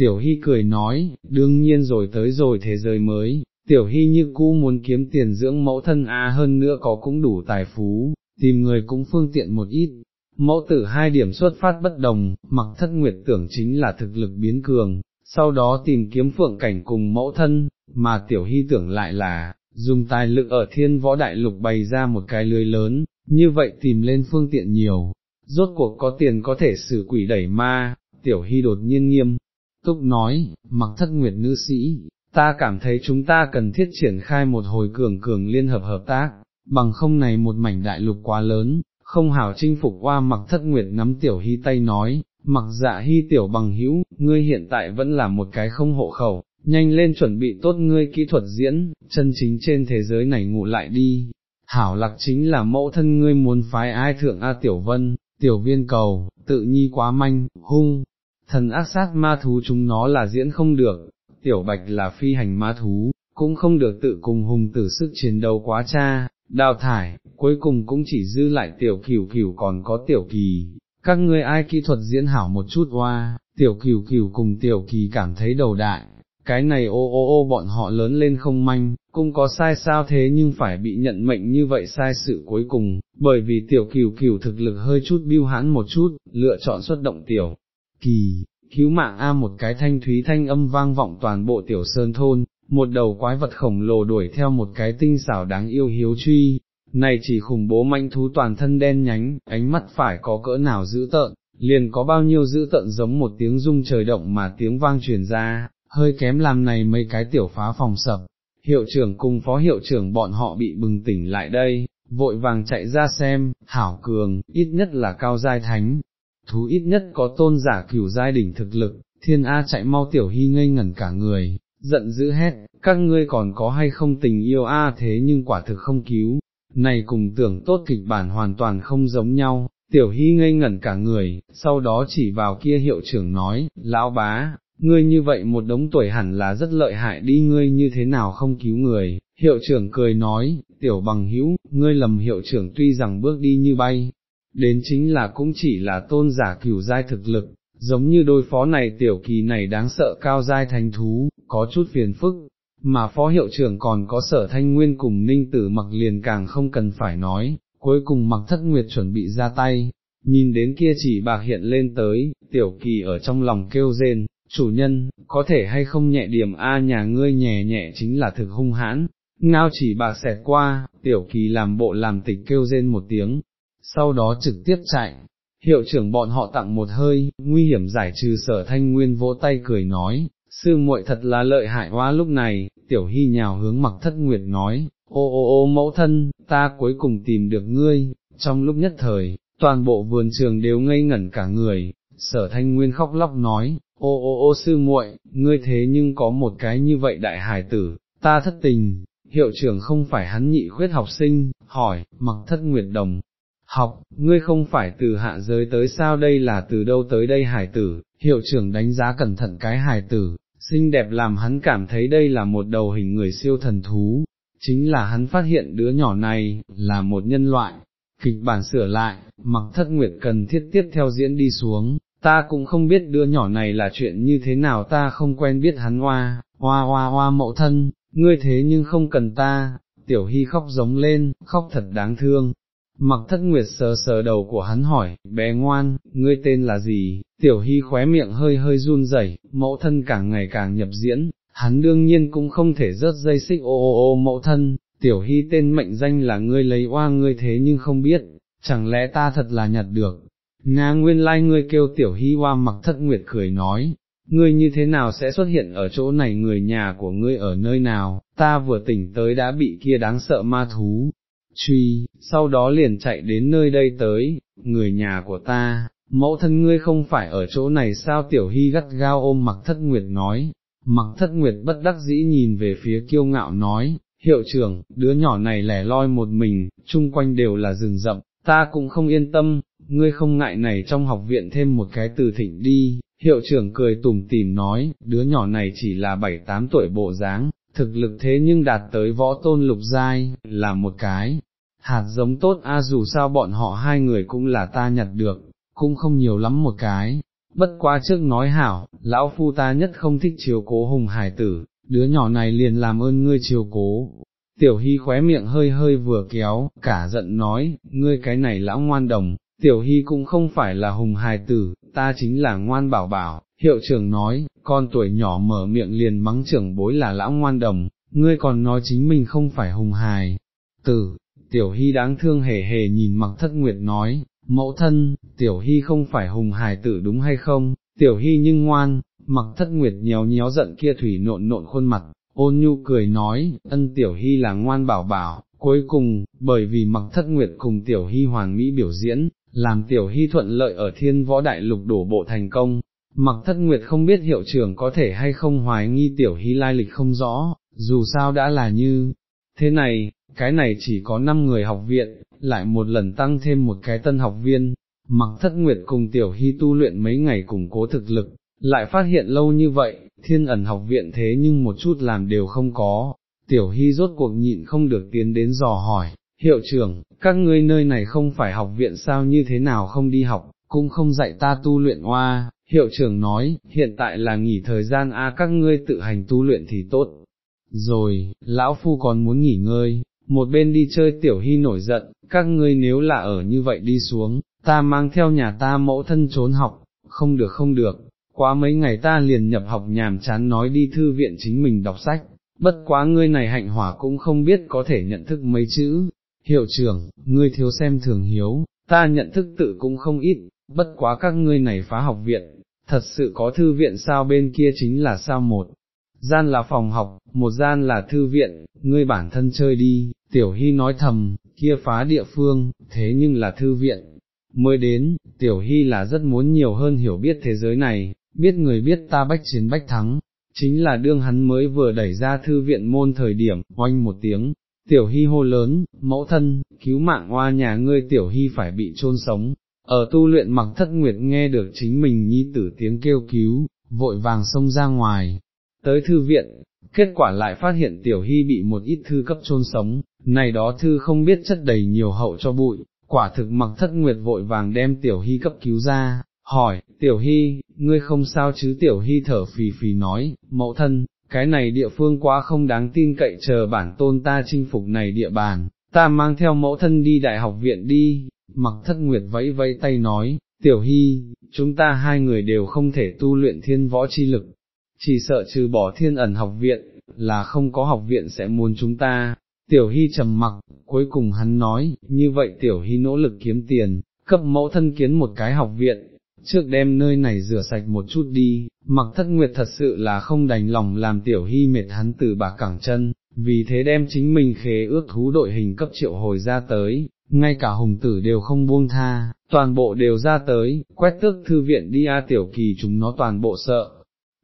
tiểu hy cười nói, đương nhiên rồi tới rồi thế giới mới, tiểu hy như cũ muốn kiếm tiền dưỡng mẫu thân A hơn nữa có cũng đủ tài phú, tìm người cũng phương tiện một ít. Mẫu tử hai điểm xuất phát bất đồng, mặc thất nguyệt tưởng chính là thực lực biến cường, sau đó tìm kiếm phượng cảnh cùng mẫu thân, mà tiểu hy tưởng lại là, dùng tài lực ở thiên võ đại lục bày ra một cái lưới lớn, như vậy tìm lên phương tiện nhiều, rốt cuộc có tiền có thể xử quỷ đẩy ma, tiểu hy đột nhiên nghiêm, túc nói, mặc thất nguyệt nữ sĩ, ta cảm thấy chúng ta cần thiết triển khai một hồi cường cường liên hợp hợp tác, bằng không này một mảnh đại lục quá lớn, không hảo chinh phục qua mặc thất nguyệt nắm tiểu hy tay nói, mặc dạ hy tiểu bằng hữu, ngươi hiện tại vẫn là một cái không hộ khẩu, nhanh lên chuẩn bị tốt ngươi kỹ thuật diễn, chân chính trên thế giới này ngủ lại đi. Hảo lạc chính là mẫu thân ngươi muốn phái ai thượng A Tiểu Vân, Tiểu Viên Cầu, tự nhi quá manh, hung, thần ác sát ma thú chúng nó là diễn không được, Tiểu Bạch là phi hành ma thú, cũng không được tự cùng hùng tử sức chiến đấu quá cha, đào thải, cuối cùng cũng chỉ dư lại Tiểu Cửu Cửu còn có Tiểu Kỳ, các ngươi ai kỹ thuật diễn hảo một chút hoa, Tiểu Cửu Cửu cùng Tiểu Kỳ cảm thấy đầu đại, cái này ô ô ô bọn họ lớn lên không manh, cũng có sai sao thế nhưng phải bị nhận mệnh như vậy sai sự cuối cùng, bởi vì tiểu cửu cửu thực lực hơi chút biêu hãn một chút, lựa chọn xuất động tiểu, kỳ, cứu mạng A một cái thanh thúy thanh âm vang vọng toàn bộ tiểu sơn thôn, một đầu quái vật khổng lồ đuổi theo một cái tinh xảo đáng yêu hiếu truy, này chỉ khủng bố manh thú toàn thân đen nhánh, ánh mắt phải có cỡ nào dữ tợn, liền có bao nhiêu dữ tợn giống một tiếng rung trời động mà tiếng vang truyền ra, hơi kém làm này mấy cái tiểu phá phòng sập, hiệu trưởng cùng phó hiệu trưởng bọn họ bị bừng tỉnh lại đây, vội vàng chạy ra xem, hảo cường, ít nhất là cao giai thánh, thú ít nhất có tôn giả cửu giai đỉnh thực lực, thiên A chạy mau tiểu hy ngây ngẩn cả người, giận dữ hét, các ngươi còn có hay không tình yêu A thế nhưng quả thực không cứu, này cùng tưởng tốt kịch bản hoàn toàn không giống nhau. Tiểu Hy ngây ngẩn cả người, sau đó chỉ vào kia hiệu trưởng nói, lão bá, ngươi như vậy một đống tuổi hẳn là rất lợi hại đi ngươi như thế nào không cứu người, hiệu trưởng cười nói, tiểu bằng hữu, ngươi lầm hiệu trưởng tuy rằng bước đi như bay, đến chính là cũng chỉ là tôn giả cửu giai thực lực, giống như đôi phó này tiểu kỳ này đáng sợ cao giai thành thú, có chút phiền phức, mà phó hiệu trưởng còn có sở thanh nguyên cùng ninh tử mặc liền càng không cần phải nói, cuối cùng mặc thất nguyệt chuẩn bị ra tay. Nhìn đến kia chỉ bạc hiện lên tới, tiểu kỳ ở trong lòng kêu rên, chủ nhân, có thể hay không nhẹ điểm A nhà ngươi nhẹ nhẹ chính là thực hung hãn, ngao chỉ bạc xẹt qua, tiểu kỳ làm bộ làm tịch kêu rên một tiếng, sau đó trực tiếp chạy, hiệu trưởng bọn họ tặng một hơi, nguy hiểm giải trừ sở thanh nguyên vỗ tay cười nói, sư muội thật là lợi hại quá lúc này, tiểu hy nhào hướng mặc thất nguyệt nói, ô ô ô mẫu thân, ta cuối cùng tìm được ngươi, trong lúc nhất thời, toàn bộ vườn trường đều ngây ngẩn cả người, sở thanh nguyên khóc lóc nói, ô ô ô sư muội, ngươi thế nhưng có một cái như vậy đại hải tử, ta thất tình, hiệu trưởng không phải hắn nhị khuyết học sinh, hỏi, mặc thất nguyệt đồng, học, ngươi không phải từ hạ giới tới sao đây là từ đâu tới đây hải tử, hiệu trưởng đánh giá cẩn thận cái hải tử, xinh đẹp làm hắn cảm thấy đây là một đầu hình người siêu thần thú, chính là hắn phát hiện đứa nhỏ này, là một nhân loại, kịch bản sửa lại, mặc thất nguyệt cần thiết tiếp theo diễn đi xuống, ta cũng không biết đứa nhỏ này là chuyện như thế nào ta không quen biết hắn hoa, hoa hoa hoa mẫu thân, ngươi thế nhưng không cần ta, tiểu hy khóc giống lên, khóc thật đáng thương. Mặc thất nguyệt sờ sờ đầu của hắn hỏi, bé ngoan, ngươi tên là gì, tiểu hy khóe miệng hơi hơi run rẩy, mẫu thân càng ngày càng nhập diễn, hắn đương nhiên cũng không thể rớt dây xích ô ô ô mẫu thân, tiểu hy tên mệnh danh là ngươi lấy oa ngươi thế nhưng không biết, chẳng lẽ ta thật là nhặt được, Nga nguyên lai like ngươi kêu tiểu hy oa. Mặc thất nguyệt cười nói, ngươi như thế nào sẽ xuất hiện ở chỗ này? Người nhà của ngươi ở nơi nào, ta vừa tỉnh tới đã bị kia đáng sợ ma thú, truy, sau đó liền chạy đến nơi đây tới, người nhà của ta, mẫu thân ngươi không phải ở chỗ này sao? Tiểu hy gắt gao ôm mặc thất nguyệt nói, mặc thất nguyệt bất đắc dĩ nhìn về phía kiêu ngạo nói, hiệu trưởng, đứa nhỏ này lẻ loi một mình, chung quanh đều là rừng rậm, ta cũng không yên tâm, ngươi không ngại này trong học viện thêm một cái từ thịnh đi, hiệu trưởng cười tủm tỉm nói, đứa nhỏ này chỉ là bảy tám tuổi bộ dáng, thực lực thế nhưng đạt tới võ tôn lục giai, là một cái, hạt giống tốt a dù sao bọn họ hai người cũng là ta nhặt được, cũng không nhiều lắm một cái, bất quá trước nói hảo, lão phu ta nhất không thích chiều cố hùng hải tử, đứa nhỏ này liền làm ơn ngươi chiều cố. Tiểu Hy khóe miệng hơi hơi vừa kéo, cả giận nói, ngươi cái này lão ngoan đồng, Tiểu Hy cũng không phải là hùng hài tử, ta chính là ngoan bảo bảo, hiệu trưởng nói, con tuổi nhỏ mở miệng liền mắng trưởng bối là lão ngoan đồng, ngươi còn nói chính mình không phải hùng hài. Tử, Tiểu Hy đáng thương hề hề nhìn mặc thất nguyệt nói, mẫu thân, Tiểu Hy không phải hùng hài tử đúng hay không, Tiểu Hy nhưng ngoan, mặc thất nguyệt nhéo nhéo giận kia thủy nộn nộn khuôn mặt, ôn nhu cười nói, ân Tiểu Hy là ngoan bảo bảo, cuối cùng, bởi vì mặc thất nguyệt cùng Tiểu Hy hoàng mỹ biểu diễn, làm Tiểu Hy thuận lợi ở thiên võ đại lục đổ bộ thành công. Mặc thất nguyệt không biết hiệu trưởng có thể hay không hoài nghi tiểu hy lai lịch không rõ, dù sao đã là như, thế này, cái này chỉ có 5 người học viện, lại một lần tăng thêm một cái tân học viên, mặc thất nguyệt cùng tiểu hy tu luyện mấy ngày củng cố thực lực, lại phát hiện lâu như vậy, thiên ẩn học viện thế nhưng một chút làm đều không có, tiểu hy rốt cuộc nhịn không được tiến đến dò hỏi, hiệu trưởng, các ngươi nơi này không phải học viện sao như thế nào không đi học, cũng không dạy ta tu luyện oa, hiệu trưởng nói, hiện tại là nghỉ thời gian a các ngươi tự hành tu luyện thì tốt. Rồi, lão phu còn muốn nghỉ ngơi, một bên đi chơi tiểu hy nổi giận, các ngươi nếu là ở như vậy đi xuống, ta mang theo nhà ta mẫu thân trốn học, không được không được, quá mấy ngày ta liền nhập học nhàm chán nói đi thư viện chính mình đọc sách, bất quá ngươi này hạnh hỏa cũng không biết có thể nhận thức mấy chữ, hiệu trưởng, ngươi thiếu xem thường hiếu, ta nhận thức tự cũng không ít, bất quá các ngươi này phá học viện, thật sự có thư viện sao bên kia chính là sao một, gian là phòng học, một gian là thư viện, ngươi bản thân chơi đi, tiểu hy nói thầm, kia phá địa phương, thế nhưng là thư viện. Mới đến, tiểu hy là rất muốn nhiều hơn hiểu biết thế giới này, biết người biết ta bách chiến bách thắng, chính là đương hắn mới vừa đẩy ra thư viện môn thời điểm, oanh một tiếng, tiểu hy hô lớn, mẫu thân, cứu mạng hoa nhà ngươi tiểu hy phải bị chôn sống, ở tu luyện mặc thất nguyệt nghe được chính mình nhi tử tiếng kêu cứu, vội vàng xông ra ngoài, tới thư viện, kết quả lại phát hiện tiểu hy bị một ít thư cấp chôn sống, này đó thư không biết chất đầy nhiều hậu cho bụi, quả thực mặc thất nguyệt vội vàng đem tiểu hy cấp cứu ra, hỏi, tiểu hy, ngươi không sao chứ? Tiểu hy thở phì phì nói, mẫu thân, cái này địa phương quá không đáng tin cậy chờ bản tôn ta chinh phục này địa bàn, ta mang theo mẫu thân đi đại học viện đi, mặc thất nguyệt vẫy vẫy tay nói, tiểu hy, chúng ta hai người đều không thể tu luyện thiên võ chi lực, chỉ sợ trừ bỏ thiên ẩn học viện, là không có học viện sẽ muốn chúng ta. Tiểu Hy trầm mặc, cuối cùng hắn nói, như vậy Tiểu Hy nỗ lực kiếm tiền, cấp mẫu thân kiến một cái học viện, trước đem nơi này rửa sạch một chút đi, mặc thất nguyệt thật sự là không đành lòng làm Tiểu Hy mệt hắn từ bà cẳng chân, vì thế đem chính mình khế ước thú đội hình cấp triệu hồi ra tới, ngay cả hùng tử đều không buông tha, toàn bộ đều ra tới, quét tước thư viện đi a tiểu kỳ chúng nó toàn bộ sợ,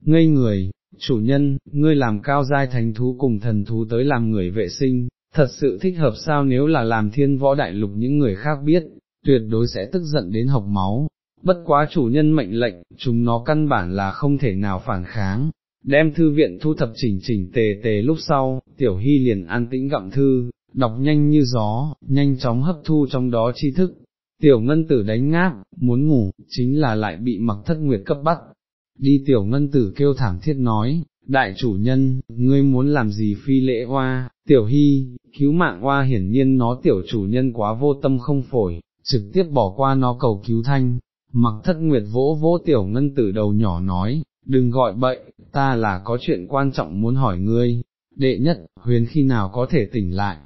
ngây người, chủ nhân, ngươi làm cao giai thánh thú cùng thần thú tới làm người vệ sinh, thật sự thích hợp sao nếu là làm thiên võ đại lục những người khác biết, tuyệt đối sẽ tức giận đến học máu, bất quá chủ nhân mệnh lệnh, chúng nó căn bản là không thể nào phản kháng. Đem thư viện thu thập chỉnh chỉnh tề tề lúc sau, tiểu hy liền an tĩnh gặm thư, đọc nhanh như gió, nhanh chóng hấp thu trong đó tri thức. Tiểu ngân tử đánh ngáp, muốn ngủ, chính là lại bị mặc thất nguyệt cấp bắt, đi tiểu ngân tử kêu thảm thiết nói, đại chủ nhân, ngươi muốn làm gì phi lễ hoa, tiểu hy, cứu mạng hoa hiển nhiên nó tiểu chủ nhân quá vô tâm không phổi, trực tiếp bỏ qua nó cầu cứu thanh, mặc thất nguyệt vỗ vỗ tiểu ngân tử đầu nhỏ nói, đừng gọi bậy, ta là có chuyện quan trọng muốn hỏi ngươi, đệ nhất, huyền khi nào có thể tỉnh lại,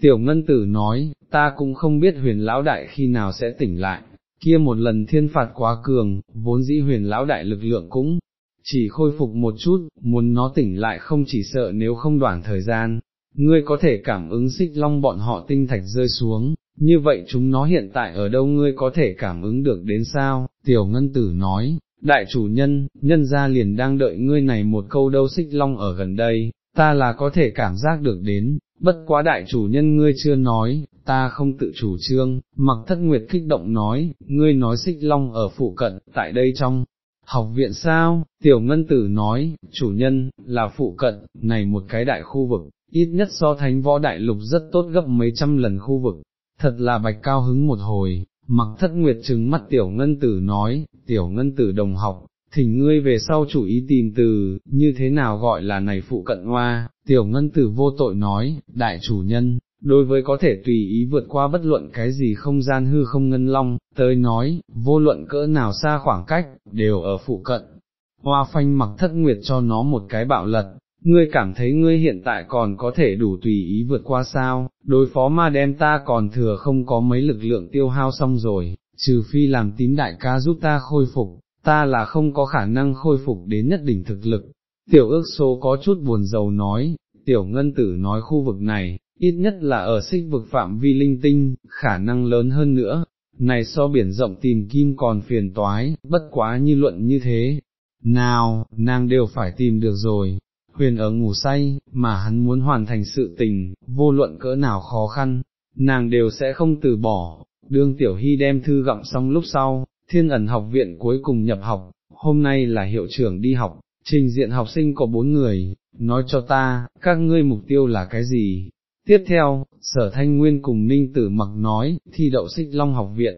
tiểu ngân tử nói, ta cũng không biết huyền lão đại khi nào sẽ tỉnh lại, kia một lần thiên phạt quá cường, vốn dĩ huyền lão đại lực lượng cũng chỉ khôi phục một chút, muốn nó tỉnh lại không chỉ sợ nếu không đoạn thời gian, ngươi có thể cảm ứng xích long bọn họ tinh thạch rơi xuống, như vậy chúng nó hiện tại ở đâu ngươi có thể cảm ứng được đến sao, tiểu ngân tử nói, đại chủ nhân, nhân gia liền đang đợi ngươi này một câu đâu xích long ở gần đây, ta là có thể cảm giác được đến, bất quá đại chủ nhân ngươi chưa nói, ta không tự chủ trương, mặc thất nguyệt kích động nói, ngươi nói xích long ở phụ cận, tại đây trong, học viện sao, tiểu ngân tử nói, chủ nhân, là phụ cận, này một cái đại khu vực, ít nhất so thánh võ đại lục rất tốt gấp mấy trăm lần khu vực, thật là bạch cao hứng một hồi, mặc thất nguyệt trừng mắt tiểu ngân tử nói, tiểu ngân tử đồng học, thỉnh ngươi về sau chủ ý tìm từ, như thế nào gọi là này phụ cận hoa, tiểu ngân tử vô tội nói, đại chủ nhân, đối với có thể tùy ý vượt qua bất luận cái gì không gian hư không ngân long, tới nói, vô luận cỡ nào xa khoảng cách, đều ở phụ cận. Hoa phanh mặc thất nguyệt cho nó một cái bạo lật, ngươi cảm thấy ngươi hiện tại còn có thể đủ tùy ý vượt qua sao, đối phó ma đem ta còn thừa không có mấy lực lượng tiêu hao xong rồi, trừ phi làm tím đại ca giúp ta khôi phục, ta là không có khả năng khôi phục đến nhất đỉnh thực lực. Tiểu ước số có chút buồn giàu nói, tiểu ngân tử nói khu vực này, ít nhất là ở xích vực phạm vi linh tinh, khả năng lớn hơn nữa, này so biển rộng tìm kim còn phiền toái, bất quá như luận như thế. Nào, nàng đều phải tìm được rồi, huyền ở ngủ say, mà hắn muốn hoàn thành sự tình, vô luận cỡ nào khó khăn, nàng đều sẽ không từ bỏ. Đương Tiểu Hy đem thư gặm xong lúc sau, thiên ẩn học viện cuối cùng nhập học, hôm nay là hiệu trưởng đi học, trình diện học sinh có bốn người, nói cho ta, các ngươi mục tiêu là cái gì? Tiếp theo, sở thanh nguyên cùng ninh tử mặc nói, thi đậu xích long học viện,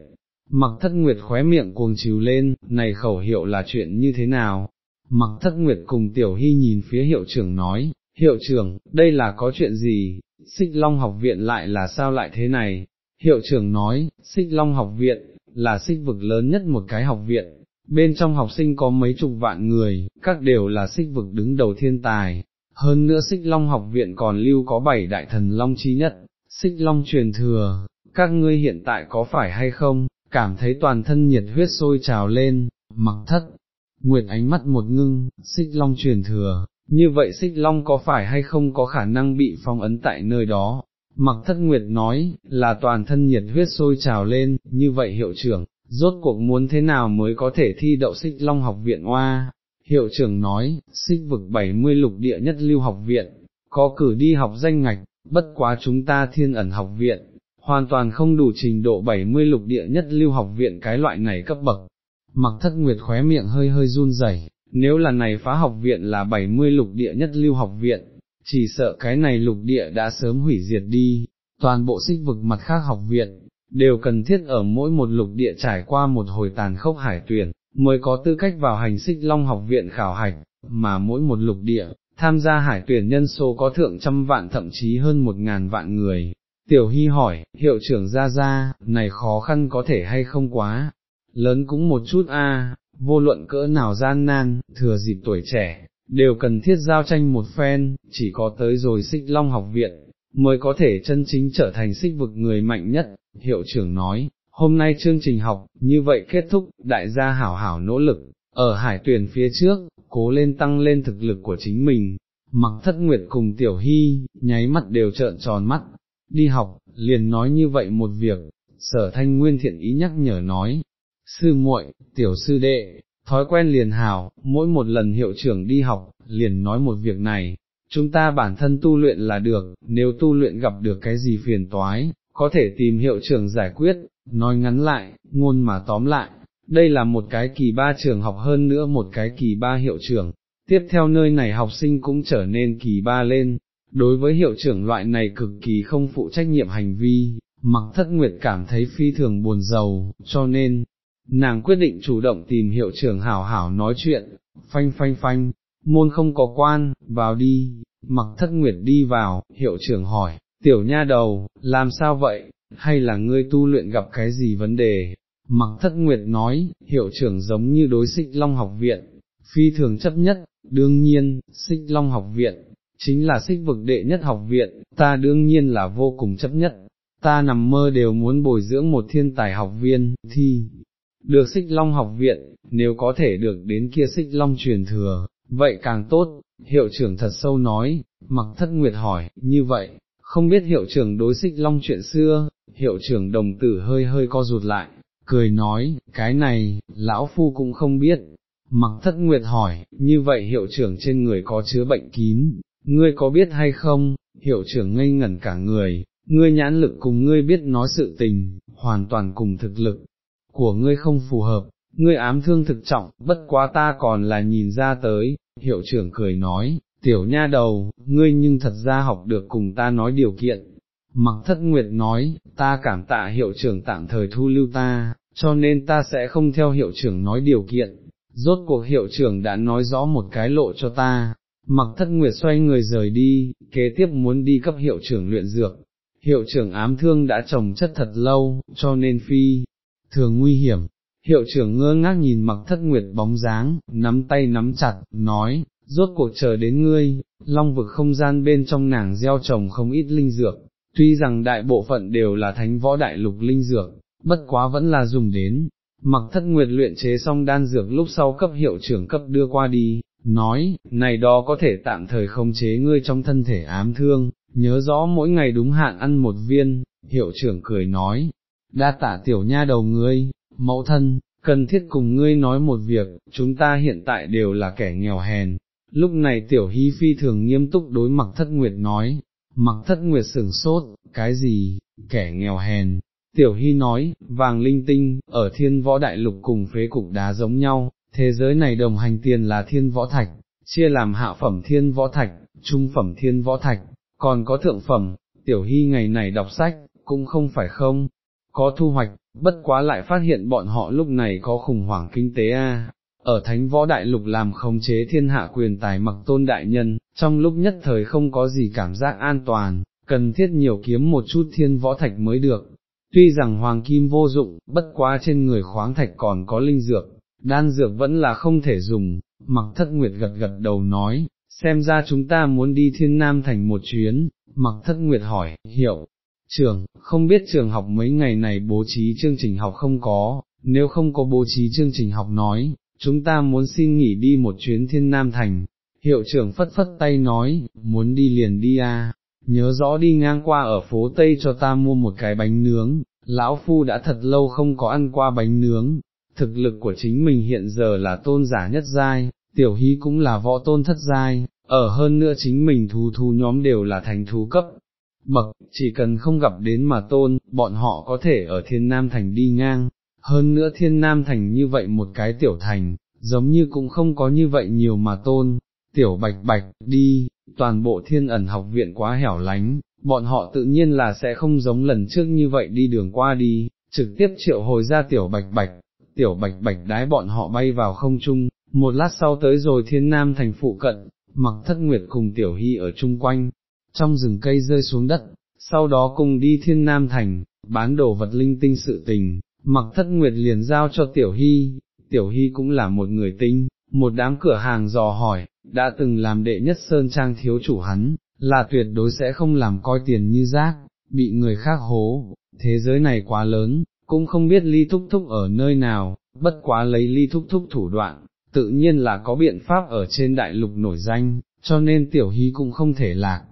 mặc thất nguyệt khóe miệng cuồng chiều lên, này khẩu hiệu là chuyện như thế nào? Mặc thất nguyệt cùng tiểu hy nhìn phía hiệu trưởng nói, hiệu trưởng, đây là có chuyện gì, xích long học viện lại là sao lại thế này? Hiệu trưởng nói, xích long học viện, là xích vực lớn nhất một cái học viện, bên trong học sinh có mấy chục vạn người, các đều là xích vực đứng đầu thiên tài, hơn nữa xích long học viện còn lưu có bảy đại thần long chi nhất, xích long truyền thừa, các ngươi hiện tại có phải hay không, cảm thấy toàn thân nhiệt huyết sôi trào lên, mặc thất, nguyệt ánh mắt một ngưng, xích long truyền thừa, như vậy xích long có phải hay không có khả năng bị phong ấn tại nơi đó, Mặc thất nguyệt nói, là toàn thân nhiệt huyết sôi trào lên, như vậy hiệu trưởng, rốt cuộc muốn thế nào mới có thể thi đậu xích long học viện oa? Hiệu trưởng nói, xích vực 70 lục địa nhất lưu học viện, có cử đi học danh ngạch, bất quá chúng ta thiên ẩn học viện, hoàn toàn không đủ trình độ 70 lục địa nhất lưu học viện cái loại này cấp bậc. Mặc thất nguyệt khóe miệng hơi hơi run rẩy. nếu là này phá học viện là 70 lục địa nhất lưu học viện, chỉ sợ cái này lục địa đã sớm hủy diệt đi, toàn bộ xích vực mặt khác học viện, đều cần thiết ở mỗi một lục địa trải qua một hồi tàn khốc hải tuyển, mới có tư cách vào hành xích long học viện khảo hạch, mà mỗi một lục địa, tham gia hải tuyển nhân số có thượng trăm vạn thậm chí hơn một ngàn vạn người. Tiểu Hy hỏi, hiệu trưởng ra ra, này khó khăn có thể hay không quá, lớn cũng một chút a, vô luận cỡ nào gian nan, thừa dịp tuổi trẻ, đều cần thiết giao tranh một phen, chỉ có tới rồi xích long học viện, mới có thể chân chính trở thành xích vực người mạnh nhất, hiệu trưởng nói, hôm nay chương trình học, như vậy kết thúc, đại gia hảo hảo nỗ lực, ở hải tuyển phía trước, cố lên tăng lên thực lực của chính mình, mặc thất nguyệt cùng tiểu hy, nháy mắt đều trợn tròn mắt, đi học, liền nói như vậy một việc, sở thanh nguyên thiện ý nhắc nhở nói, sư muội, tiểu sư đệ, thói quen liền hảo, mỗi một lần hiệu trưởng đi học, liền nói một việc này, chúng ta bản thân tu luyện là được, nếu tu luyện gặp được cái gì phiền toái, có thể tìm hiệu trưởng giải quyết, nói ngắn lại, ngôn mà tóm lại, đây là một cái kỳ ba trường học hơn nữa một cái kỳ ba hiệu trưởng, tiếp theo nơi này học sinh cũng trở nên kỳ ba lên, đối với hiệu trưởng loại này cực kỳ không phụ trách nhiệm hành vi, mặc thất nguyệt cảm thấy phi thường buồn giàu, cho nên, nàng quyết định chủ động tìm hiệu trưởng hảo hảo nói chuyện, phanh phanh phanh, môn không có quan, vào đi, mặc thất nguyệt đi vào, hiệu trưởng hỏi, tiểu nha đầu, làm sao vậy, hay là ngươi tu luyện gặp cái gì vấn đề? Mặc thất nguyệt nói, hiệu trưởng giống như đối xích long học viện, phi thường chấp nhất, đương nhiên, xích long học viện, chính là xích vực đệ nhất học viện, ta đương nhiên là vô cùng chấp nhất, ta nằm mơ đều muốn bồi dưỡng một thiên tài học viên, thi, được xích long học viện, nếu có thể được đến kia xích long truyền thừa, vậy càng tốt, hiệu trưởng thật sâu nói, mặc thất nguyệt hỏi, như vậy, không biết hiệu trưởng đối xích long chuyện xưa, hiệu trưởng đồng tử hơi hơi co rụt lại, cười nói, cái này, lão phu cũng không biết. Mặc thất nguyệt hỏi, như vậy hiệu trưởng trên người có chứa bệnh kín, ngươi có biết hay không, hiệu trưởng ngây ngẩn cả người, ngươi nhãn lực cùng ngươi biết nói sự tình, hoàn toàn cùng thực lực, của ngươi không phù hợp, ngươi ám thương thực trọng, bất quá ta còn là nhìn ra tới, hiệu trưởng cười nói, tiểu nha đầu, ngươi nhưng thật ra học được cùng ta nói điều kiện, Mặc thất nguyệt nói, ta cảm tạ hiệu trưởng tạm thời thu lưu ta, cho nên ta sẽ không theo hiệu trưởng nói điều kiện, rốt cuộc hiệu trưởng đã nói rõ một cái lộ cho ta. Mặc thất nguyệt xoay người rời đi, kế tiếp muốn đi cấp hiệu trưởng luyện dược, hiệu trưởng ám thương đã trồng chất thật lâu, cho nên phi, thường nguy hiểm. Hiệu trưởng ngơ ngác nhìn mặc thất nguyệt bóng dáng, nắm tay nắm chặt, nói, rốt cuộc chờ đến ngươi, long vực không gian bên trong nàng gieo trồng không ít linh dược, tuy rằng đại bộ phận đều là thánh võ đại lục linh dược, bất quá vẫn là dùng đến, mặc thất nguyệt luyện chế xong đan dược lúc sau cấp hiệu trưởng cấp đưa qua đi, nói, này đó có thể tạm thời không chế ngươi trong thân thể ám thương, nhớ rõ mỗi ngày đúng hạn ăn một viên, hiệu trưởng cười nói, đa tạ tiểu nha đầu ngươi, mẫu thân, cần thiết cùng ngươi nói một việc, chúng ta hiện tại đều là kẻ nghèo hèn. Lúc này tiểu hy phi thường nghiêm túc đối mặc thất nguyệt nói, mặc thất nguyệt sửng sốt, cái gì, kẻ nghèo hèn, tiểu hy nói, vàng linh tinh, ở thiên võ đại lục cùng phế cục đá giống nhau, thế giới này đồng hành tiền là thiên võ thạch, chia làm hạ phẩm thiên võ thạch, trung phẩm thiên võ thạch, còn có thượng phẩm, tiểu hy ngày này đọc sách, cũng không phải không, có thu hoạch, bất quá lại phát hiện bọn họ lúc này có khủng hoảng kinh tế a. Ở thánh võ đại lục làm khống chế thiên hạ quyền tài mặc tôn đại nhân, trong lúc nhất thời không có gì cảm giác an toàn, cần thiết nhiều kiếm một chút thiên võ thạch mới được. Tuy rằng hoàng kim vô dụng, bất quá trên người khoáng thạch còn có linh dược, đan dược vẫn là không thể dùng, mặc thất nguyệt gật gật đầu nói, xem ra chúng ta muốn đi thiên nam thành một chuyến, mặc thất nguyệt hỏi, hiểu trường, không biết trường học mấy ngày này bố trí chương trình học không có, nếu không có bố trí chương trình học nói, chúng ta muốn xin nghỉ đi một chuyến thiên nam thành, hiệu trưởng phất phất tay nói, muốn đi liền đi à, nhớ rõ đi ngang qua ở phố Tây cho ta mua một cái bánh nướng, lão phu đã thật lâu không có ăn qua bánh nướng, thực lực của chính mình hiện giờ là tôn giả nhất giai, tiểu hy cũng là võ tôn thất giai, ở hơn nữa chính mình thú thú nhóm đều là thành thú cấp. Bậc, chỉ cần không gặp đến mà tôn, bọn họ có thể ở thiên nam thành đi ngang, hơn nữa thiên nam thành như vậy một cái tiểu thành, giống như cũng không có như vậy nhiều mà tôn, tiểu bạch bạch, đi, toàn bộ thiên ẩn học viện quá hẻo lánh, bọn họ tự nhiên là sẽ không giống lần trước như vậy đi đường qua đi, trực tiếp triệu hồi ra tiểu bạch bạch, tiểu bạch bạch đái bọn họ bay vào không trung, một lát sau tới rồi thiên nam thành phụ cận, mặc thất nguyệt cùng tiểu hy ở chung quanh, trong rừng cây rơi xuống đất, sau đó cùng đi thiên nam thành, bán đồ vật linh tinh sự tình, mặc thất nguyệt liền giao cho tiểu hy, tiểu hy cũng là một người tinh, một đám cửa hàng dò hỏi, đã từng làm đệ nhất sơn trang thiếu chủ hắn, là tuyệt đối sẽ không làm coi tiền như rác, bị người khác hố, thế giới này quá lớn, cũng không biết ly thúc thúc ở nơi nào, bất quá lấy ly thúc thúc thủ đoạn, tự nhiên là có biện pháp ở trên đại lục nổi danh, cho nên tiểu hy cũng không thể lạc.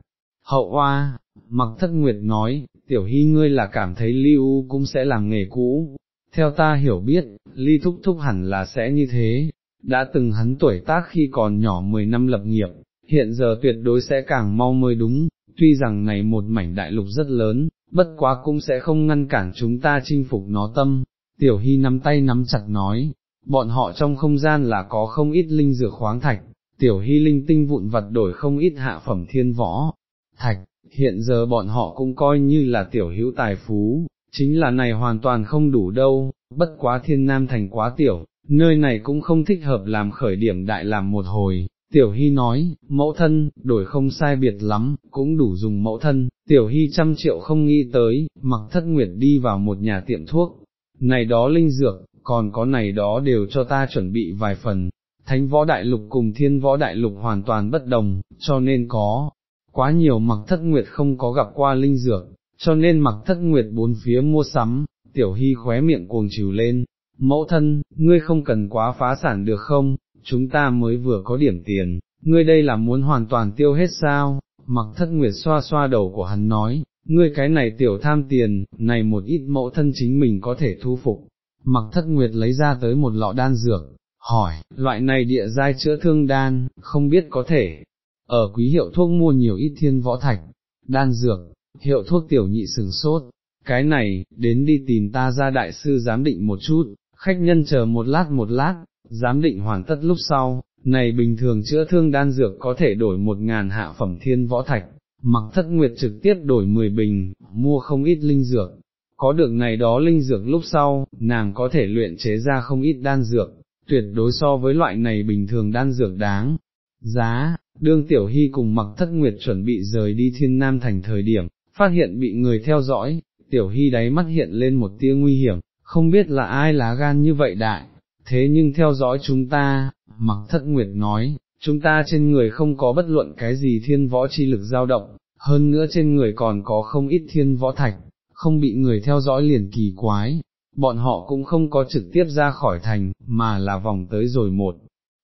Hậu hoa, mặc thất nguyệt nói, tiểu hy ngươi là cảm thấy ly u cũng sẽ làm nghề cũ, theo ta hiểu biết, ly thúc thúc hẳn là sẽ như thế, đã từng hắn tuổi tác khi còn nhỏ 10 năm lập nghiệp, hiện giờ tuyệt đối sẽ càng mau mới đúng, tuy rằng này một mảnh đại lục rất lớn, bất quá cũng sẽ không ngăn cản chúng ta chinh phục nó tâm. Tiểu Hy nắm tay nắm chặt nói, bọn họ trong không gian là có không ít linh dược khoáng thạch, tiểu hy linh tinh vụn vặt đổi không ít hạ phẩm thiên võ, thạch, hiện giờ bọn họ cũng coi như là tiểu hữu tài phú, chính là này hoàn toàn không đủ đâu, bất quá thiên nam thành quá tiểu, nơi này cũng không thích hợp làm khởi điểm đại làm một hồi. Tiểu Hy nói, mẫu thân, đổi không sai biệt lắm, cũng đủ dùng mẫu thân, Tiểu Hy trăm triệu không nghĩ tới, mặc thất nguyệt đi vào một nhà tiệm thuốc, này đó linh dược, còn có này đó đều cho ta chuẩn bị vài phần, thánh võ đại lục cùng thiên võ đại lục hoàn toàn bất đồng, cho nên có, quá nhiều mặc thất nguyệt không có gặp qua linh dược, cho nên mặc thất nguyệt bốn phía mua sắm, tiểu hy khóe miệng cuồng trừ lên, mẫu thân, ngươi không cần quá phá sản được không, chúng ta mới vừa có điểm tiền, ngươi đây là muốn hoàn toàn tiêu hết sao, mặc thất nguyệt xoa xoa đầu của hắn nói, ngươi cái này tiểu tham tiền, này một ít mẫu thân chính mình có thể thu phục, mặc thất nguyệt lấy ra tới một lọ đan dược, hỏi, loại này địa giai chữa thương đan, không biết có thể, ở quý hiệu thuốc mua nhiều ít thiên võ thạch, đan dược, hiệu thuốc tiểu nhị sừng sốt, cái này, đến đi tìm ta ra đại sư giám định một chút, khách nhân chờ một lát một lát, giám định hoàn tất lúc sau, này bình thường chữa thương đan dược có thể đổi một ngàn hạ phẩm thiên võ thạch, mặc thất nguyệt trực tiếp đổi 10 bình, mua không ít linh dược, có được này đó linh dược lúc sau, nàng có thể luyện chế ra không ít đan dược, tuyệt đối so với loại này bình thường đan dược đáng. Giá, đương tiểu hy cùng mặc thất nguyệt chuẩn bị rời đi thiên nam thành thời điểm, phát hiện bị người theo dõi, tiểu hy đáy mắt hiện lên một tia nguy hiểm, không biết là ai lá gan như vậy đại, thế nhưng theo dõi chúng ta, mặc thất nguyệt nói, chúng ta trên người không có bất luận cái gì thiên võ chi lực dao động, hơn nữa trên người còn có không ít thiên võ thạch, không bị người theo dõi liền kỳ quái, bọn họ cũng không có trực tiếp ra khỏi thành, mà là vòng tới rồi một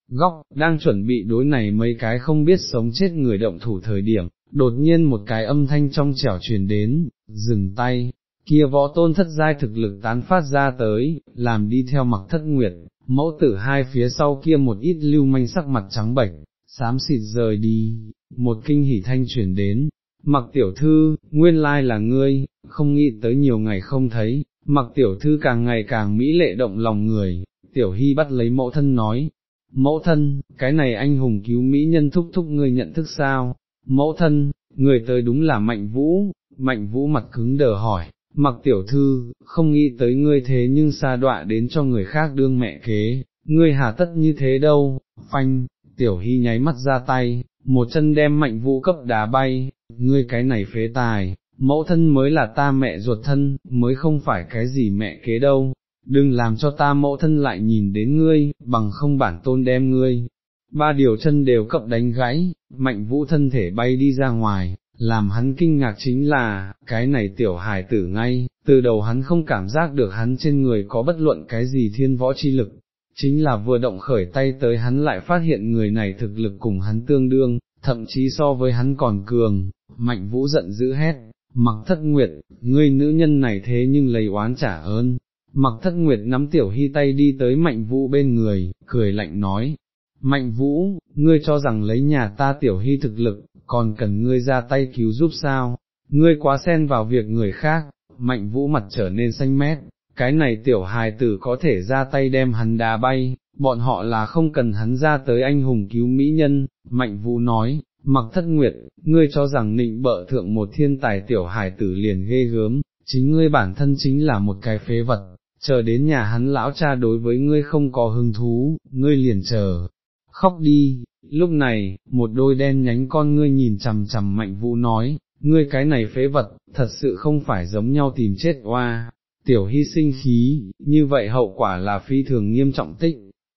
góc, đang chuẩn bị đối này mấy cái không biết sống chết người động thủ thời điểm, đột nhiên một cái âm thanh trong trẻo truyền đến, dừng tay, kia võ tôn thất giai thực lực tán phát ra tới, làm đi theo mặc thất nguyệt, mẫu tử hai phía sau kia một ít lưu manh sắc mặt trắng bệch, xám xịt rời đi, một kinh hỉ thanh truyền đến, mặc tiểu thư, nguyên lai là ngươi, không nghĩ tới nhiều ngày không thấy, mặc tiểu thư càng ngày càng mỹ lệ động lòng người, tiểu hy bắt lấy mẫu thân nói, mẫu thân, cái này anh hùng cứu mỹ nhân thúc thúc ngươi nhận thức sao, mẫu thân, người tới đúng là mạnh vũ, mạnh vũ mặt cứng đờ hỏi, mặc tiểu thư, không nghĩ tới ngươi thế nhưng xa đọa đến cho người khác đương mẹ kế, ngươi hà tất như thế đâu, phanh, tiểu hy nháy mắt ra tay, một chân đem mạnh vũ cấp đá bay, ngươi cái này phế tài, mẫu thân mới là ta mẹ ruột thân, mới không phải cái gì mẹ kế đâu, đừng làm cho ta mẫu thân lại nhìn đến ngươi, bằng không bản tôn đem ngươi. Ba điều chân đều cập đánh gãy, mạnh vũ thân thể bay đi ra ngoài, làm hắn kinh ngạc chính là, cái này tiểu hài tử ngay, từ đầu hắn không cảm giác được hắn trên người có bất luận cái gì thiên võ chi lực, chính là vừa động khởi tay tới hắn lại phát hiện người này thực lực cùng hắn tương đương, thậm chí so với hắn còn cường, mạnh vũ giận dữ hét, mặc thất nguyệt, ngươi nữ nhân này thế nhưng lấy oán trả ơn, mặc thất nguyệt nắm tiểu hy tay đi tới mạnh vũ bên người, cười lạnh nói, mạnh vũ, ngươi cho rằng lấy nhà ta tiểu hy thực lực, còn cần ngươi ra tay cứu giúp sao, ngươi quá xen vào việc người khác, mạnh vũ mặt trở nên xanh mét, cái này tiểu hài tử có thể ra tay đem hắn đá bay, bọn họ là không cần hắn ra tới anh hùng cứu mỹ nhân, mạnh vũ nói, mặc thất nguyệt, ngươi cho rằng nịnh bợ thượng một thiên tài tiểu hài tử liền ghê gớm, chính ngươi bản thân chính là một cái phế vật, chờ đến nhà hắn lão cha đối với ngươi không có hứng thú, ngươi liền chờ, khóc đi, lúc này, một đôi đen nhánh con ngươi nhìn chằm chằm mạnh vũ nói, ngươi cái này phế vật, thật sự không phải giống nhau tìm chết oa, tiểu hy sinh khí, như vậy hậu quả là phi thường nghiêm trọng tích,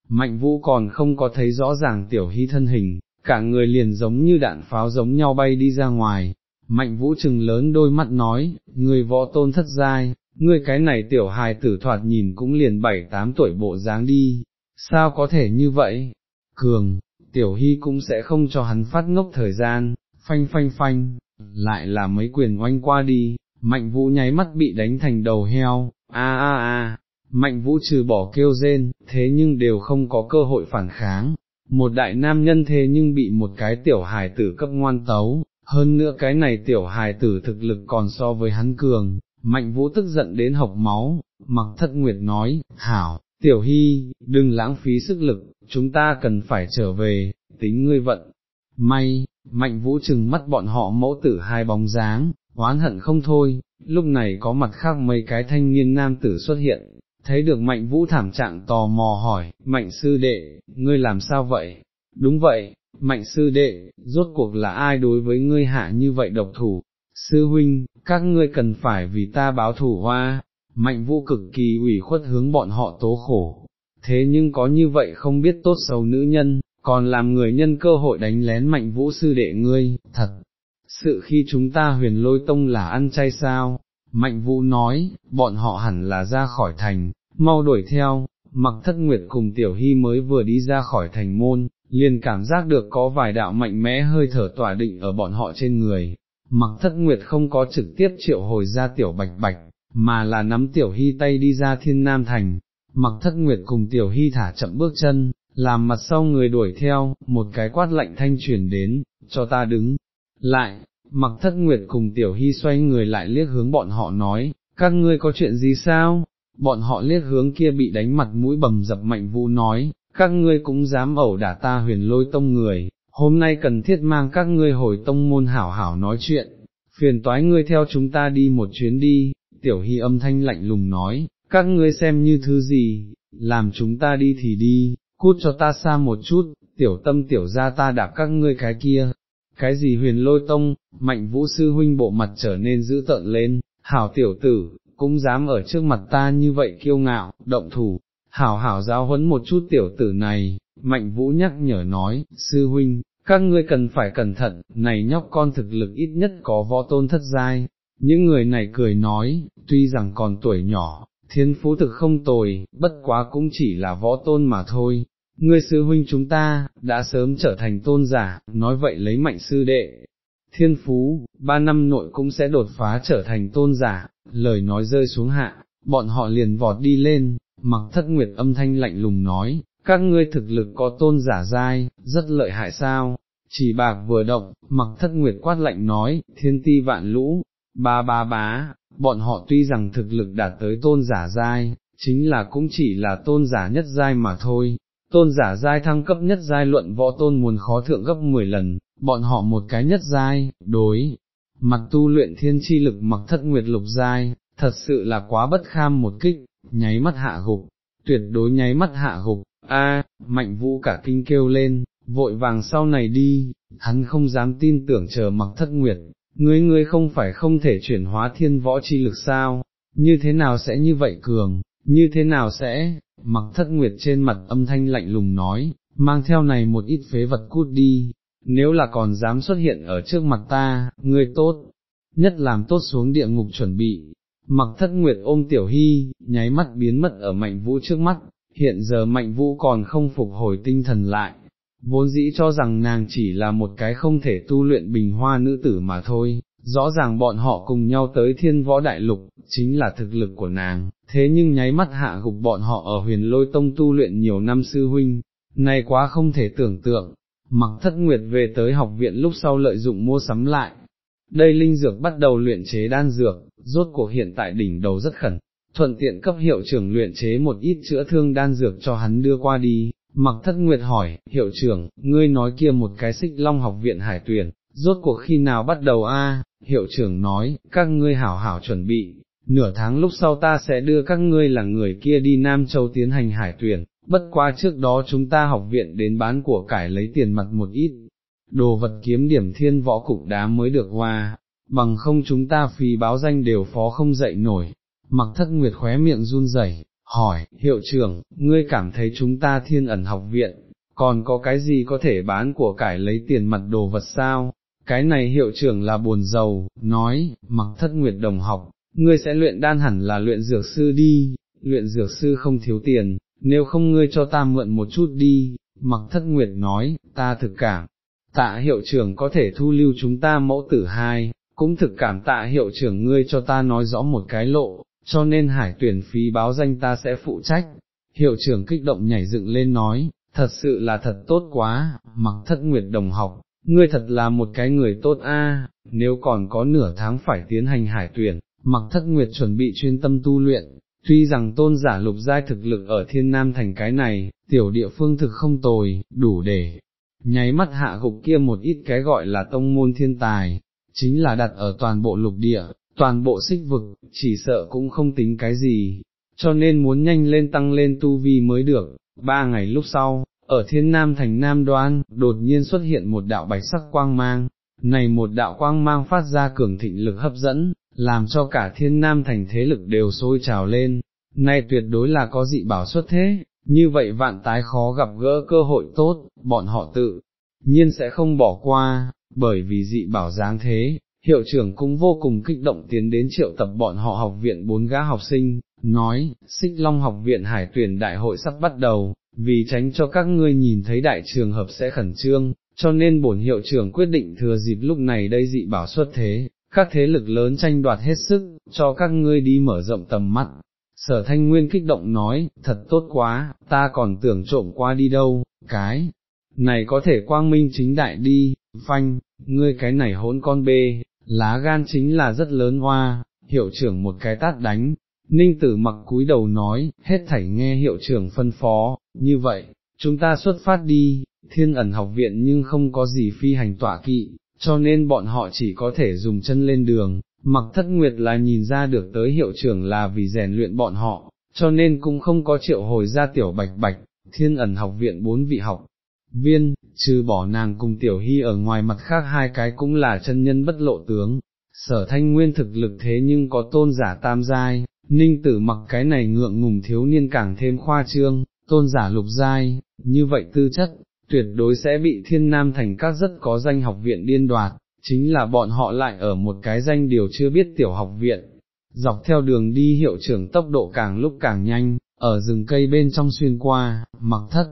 mạnh vũ còn không có thấy rõ ràng tiểu hy thân hình, cả người liền giống như đạn pháo giống nhau bay đi ra ngoài, mạnh vũ trừng lớn đôi mắt nói, người võ tôn thất giai, ngươi cái này tiểu hài tử thoạt nhìn cũng liền bảy tám tuổi bộ dáng đi, sao có thể như vậy, cường, tiểu hy cũng sẽ không cho hắn phát ngốc thời gian, phanh phanh phanh, lại là mấy quyền oanh qua đi, mạnh vũ nháy mắt bị đánh thành đầu heo, a a a, mạnh vũ trừ bỏ kêu rên, thế nhưng đều không có cơ hội phản kháng, một đại nam nhân thế nhưng bị một cái tiểu hài tử cấp ngoan tấu, hơn nữa cái này tiểu hài tử thực lực còn so với hắn cường, mạnh vũ tức giận đến hộc máu, mặc thất nguyệt nói, hảo, tiểu hy, đừng lãng phí sức lực, chúng ta cần phải trở về, tính ngươi vận, may, mạnh vũ chừng mắt bọn họ mẫu tử hai bóng dáng, oán hận không thôi, lúc này có mặt khác mấy cái thanh niên nam tử xuất hiện, thấy được mạnh vũ thảm trạng tò mò hỏi, mạnh sư đệ, ngươi làm sao vậy? Đúng vậy, mạnh sư đệ, rốt cuộc là ai đối với ngươi hạ như vậy độc thủ? Sư huynh, các ngươi cần phải vì ta báo thủ hoa, mạnh vũ cực kỳ ủy khuất hướng bọn họ tố khổ, thế nhưng có như vậy không biết tốt xấu nữ nhân, còn làm người nhân cơ hội đánh lén mạnh vũ sư đệ ngươi, thật, sự khi chúng ta huyền lôi tông là ăn chay sao, mạnh vũ nói, bọn họ hẳn là ra khỏi thành, mau đuổi theo, mặc thất nguyệt cùng tiểu hy mới vừa đi ra khỏi thành môn, liền cảm giác được có vài đạo mạnh mẽ hơi thở tỏa định ở bọn họ trên người, mặc thất nguyệt không có trực tiếp triệu hồi ra tiểu bạch bạch, mà là nắm tiểu hy tay đi ra thiên nam thành, mặc thất nguyệt cùng tiểu hy thả chậm bước chân, làm mặt sau người đuổi theo, một cái quát lạnh thanh truyền đến, cho ta đứng, lại, mặc thất nguyệt cùng tiểu hy xoay người lại liếc hướng bọn họ nói, các ngươi có chuyện gì sao? Bọn họ liếc hướng kia bị đánh mặt mũi bầm dập mạnh vũ nói, các ngươi cũng dám ẩu đả ta huyền lôi tông người, hôm nay cần thiết mang các ngươi hồi tông môn hảo hảo nói chuyện, phiền toái ngươi theo chúng ta đi một chuyến đi, tiểu hy âm thanh lạnh lùng nói, các ngươi xem như thứ gì, làm chúng ta đi thì đi, cút cho ta xa một chút, tiểu tâm tiểu ra ta đạp các ngươi cái kia. Cái gì huyền lôi tông, mạnh vũ sư huynh bộ mặt trở nên dữ tợn lên, hảo tiểu tử, cũng dám ở trước mặt ta như vậy kiêu ngạo, động thủ, hảo hảo giáo huấn một chút tiểu tử này, mạnh vũ nhắc nhở nói, sư huynh, các ngươi cần phải cẩn thận, này nhóc con thực lực ít nhất có võ tôn thất giai, những người này cười nói, tuy rằng còn tuổi nhỏ, thiên phú thực không tồi, bất quá cũng chỉ là võ tôn mà thôi. Ngươi sư huynh chúng ta, đã sớm trở thành tôn giả, nói vậy lấy mạnh sư đệ, thiên phú, ba năm nội cũng sẽ đột phá trở thành tôn giả, lời nói rơi xuống hạ, bọn họ liền vọt đi lên, mặc thất nguyệt âm thanh lạnh lùng nói, các ngươi thực lực có tôn giả dai, rất lợi hại sao, chỉ bạc vừa động, mặc thất nguyệt quát lạnh nói, thiên ti vạn lũ, ba ba bá, bọn họ tuy rằng thực lực đạt tới tôn giả giai, chính là cũng chỉ là tôn giả nhất giai mà thôi. Tôn giả giai thăng cấp nhất giai luận võ tôn muốn khó thượng gấp 10 lần, bọn họ một cái nhất giai, đối, mặc tu luyện thiên chi lực mặc thất nguyệt lục giai, thật sự là quá bất kham một kích, nháy mắt hạ gục, tuyệt đối nháy mắt hạ gục, a mạnh vũ cả kinh kêu lên, vội vàng sau này đi, hắn không dám tin tưởng chờ mặc thất nguyệt, ngươi ngươi không phải không thể chuyển hóa thiên võ chi lực sao, như thế nào sẽ như vậy cường, như thế nào sẽ, mặc thất nguyệt trên mặt âm thanh lạnh lùng nói, mang theo này một ít phế vật cút đi, nếu là còn dám xuất hiện ở trước mặt ta, ngươi tốt, nhất làm tốt xuống địa ngục chuẩn bị. Mặc thất nguyệt ôm tiểu hy, nháy mắt biến mất ở mạnh vũ trước mắt, hiện giờ mạnh vũ còn không phục hồi tinh thần lại, vốn dĩ cho rằng nàng chỉ là một cái không thể tu luyện bình hoa nữ tử mà thôi, rõ ràng bọn họ cùng nhau tới thiên võ đại lục, chính là thực lực của nàng, thế nhưng nháy mắt hạ gục bọn họ ở huyền lôi tông tu luyện nhiều năm sư huynh, này quá không thể tưởng tượng, mặc thất nguyệt về tới học viện lúc sau lợi dụng mua sắm lại. Đây linh dược bắt đầu luyện chế đan dược, rốt cuộc hiện tại đỉnh đầu rất khẩn, thuận tiện cấp hiệu trưởng luyện chế một ít chữa thương đan dược cho hắn đưa qua đi, Mặc thất nguyệt hỏi, hiệu trưởng, ngươi nói kia một cái xích long học viện hải tuyển, rốt cuộc khi nào bắt đầu a? hiệu trưởng nói, các ngươi hảo hảo chuẩn bị, nửa tháng lúc sau ta sẽ đưa các ngươi là người kia đi Nam Châu tiến hành hải tuyển, bất qua trước đó chúng ta học viện đến bán của cải lấy tiền mặt một ít, đồ vật kiếm điểm thiên võ cục đá mới được hoa, bằng không chúng ta phí báo danh đều phó không dậy nổi, mặc thất nguyệt khóe miệng run rẩy, hỏi, hiệu trưởng, ngươi cảm thấy chúng ta thiên ẩn học viện, còn có cái gì có thể bán của cải lấy tiền mặt đồ vật sao? Cái này hiệu trưởng là buồn giàu, nói, mặc thất nguyệt đồng học, ngươi sẽ luyện đan hẳn là luyện dược sư đi, luyện dược sư không thiếu tiền, nếu không ngươi cho ta mượn một chút đi, mặc thất nguyệt nói, ta thực cảm, tạ hiệu trưởng có thể thu lưu chúng ta mẫu tử hai, cũng thực cảm tạ hiệu trưởng ngươi cho ta nói rõ một cái lộ, cho nên hải tuyển phí báo danh ta sẽ phụ trách. Hiệu trưởng kích động nhảy dựng lên nói, thật sự là thật tốt quá, mặc thất nguyệt đồng học, ngươi thật là một cái người tốt a. nếu còn có nửa tháng phải tiến hành hải tuyển, mặc thất nguyệt chuẩn bị chuyên tâm tu luyện, tuy rằng tôn giả lục giai thực lực ở thiên nam thành cái này, tiểu địa phương thực không tồi, đủ để, nháy mắt hạ gục kia một ít cái gọi là tông môn thiên tài, chính là đặt ở toàn bộ lục địa, toàn bộ xích vực, chỉ sợ cũng không tính cái gì, cho nên muốn nhanh lên tăng lên tu vi mới được. Ba ngày lúc sau, ở thiên nam thành nam đoan, đột nhiên xuất hiện một đạo bạch sắc quang mang, này một đạo quang mang phát ra cường thịnh lực hấp dẫn, làm cho cả thiên nam thành thế lực đều sôi trào lên, nay tuyệt đối là có dị bảo xuất thế, như vậy vạn tái khó gặp gỡ cơ hội tốt, bọn họ tự nhiên sẽ không bỏ qua, bởi vì dị bảo dáng thế, hiệu trưởng cũng vô cùng kích động tiến đến triệu tập bọn họ học viện bốn gã học sinh, nói, xích long học viện hải tuyển đại hội sắp bắt đầu, vì tránh cho các ngươi nhìn thấy đại trường hợp sẽ khẩn trương, cho nên bổn hiệu trưởng quyết định thừa dịp lúc này đây dị bảo xuất thế, các thế lực lớn tranh đoạt hết sức, cho các ngươi đi mở rộng tầm mắt. Sở thanh nguyên kích động nói, thật tốt quá, ta còn tưởng trộm qua đi đâu, cái, này có thể quang minh chính đại đi, phanh, ngươi cái này hỗn con bê, lá gan chính là rất lớn hoa, hiệu trưởng một cái tát đánh, ninh tử mặc cúi đầu nói, hết thảy nghe hiệu trưởng phân phó, như vậy, chúng ta xuất phát đi, thiên ẩn học viện nhưng không có gì phi hành tọa kỵ, cho nên bọn họ chỉ có thể dùng chân lên đường, mặc thất nguyệt là nhìn ra được tới hiệu trưởng là vì rèn luyện bọn họ, cho nên cũng không có triệu hồi ra tiểu bạch bạch, thiên ẩn học viện bốn vị học. Viên, trừ bỏ nàng cùng tiểu hy ở ngoài mặt khác hai cái cũng là chân nhân bất lộ tướng, sở thanh nguyên thực lực thế nhưng có tôn giả tam giai, ninh tử mặc cái này ngượng ngùng thiếu niên càng thêm khoa trương, tôn giả lục giai, như vậy tư chất, tuyệt đối sẽ bị thiên nam thành các rất có danh học viện điên đoạt, chính là bọn họ lại ở một cái danh điều chưa biết tiểu học viện. Dọc theo đường đi hiệu trưởng tốc độ càng lúc càng nhanh, ở rừng cây bên trong xuyên qua, mặc thất,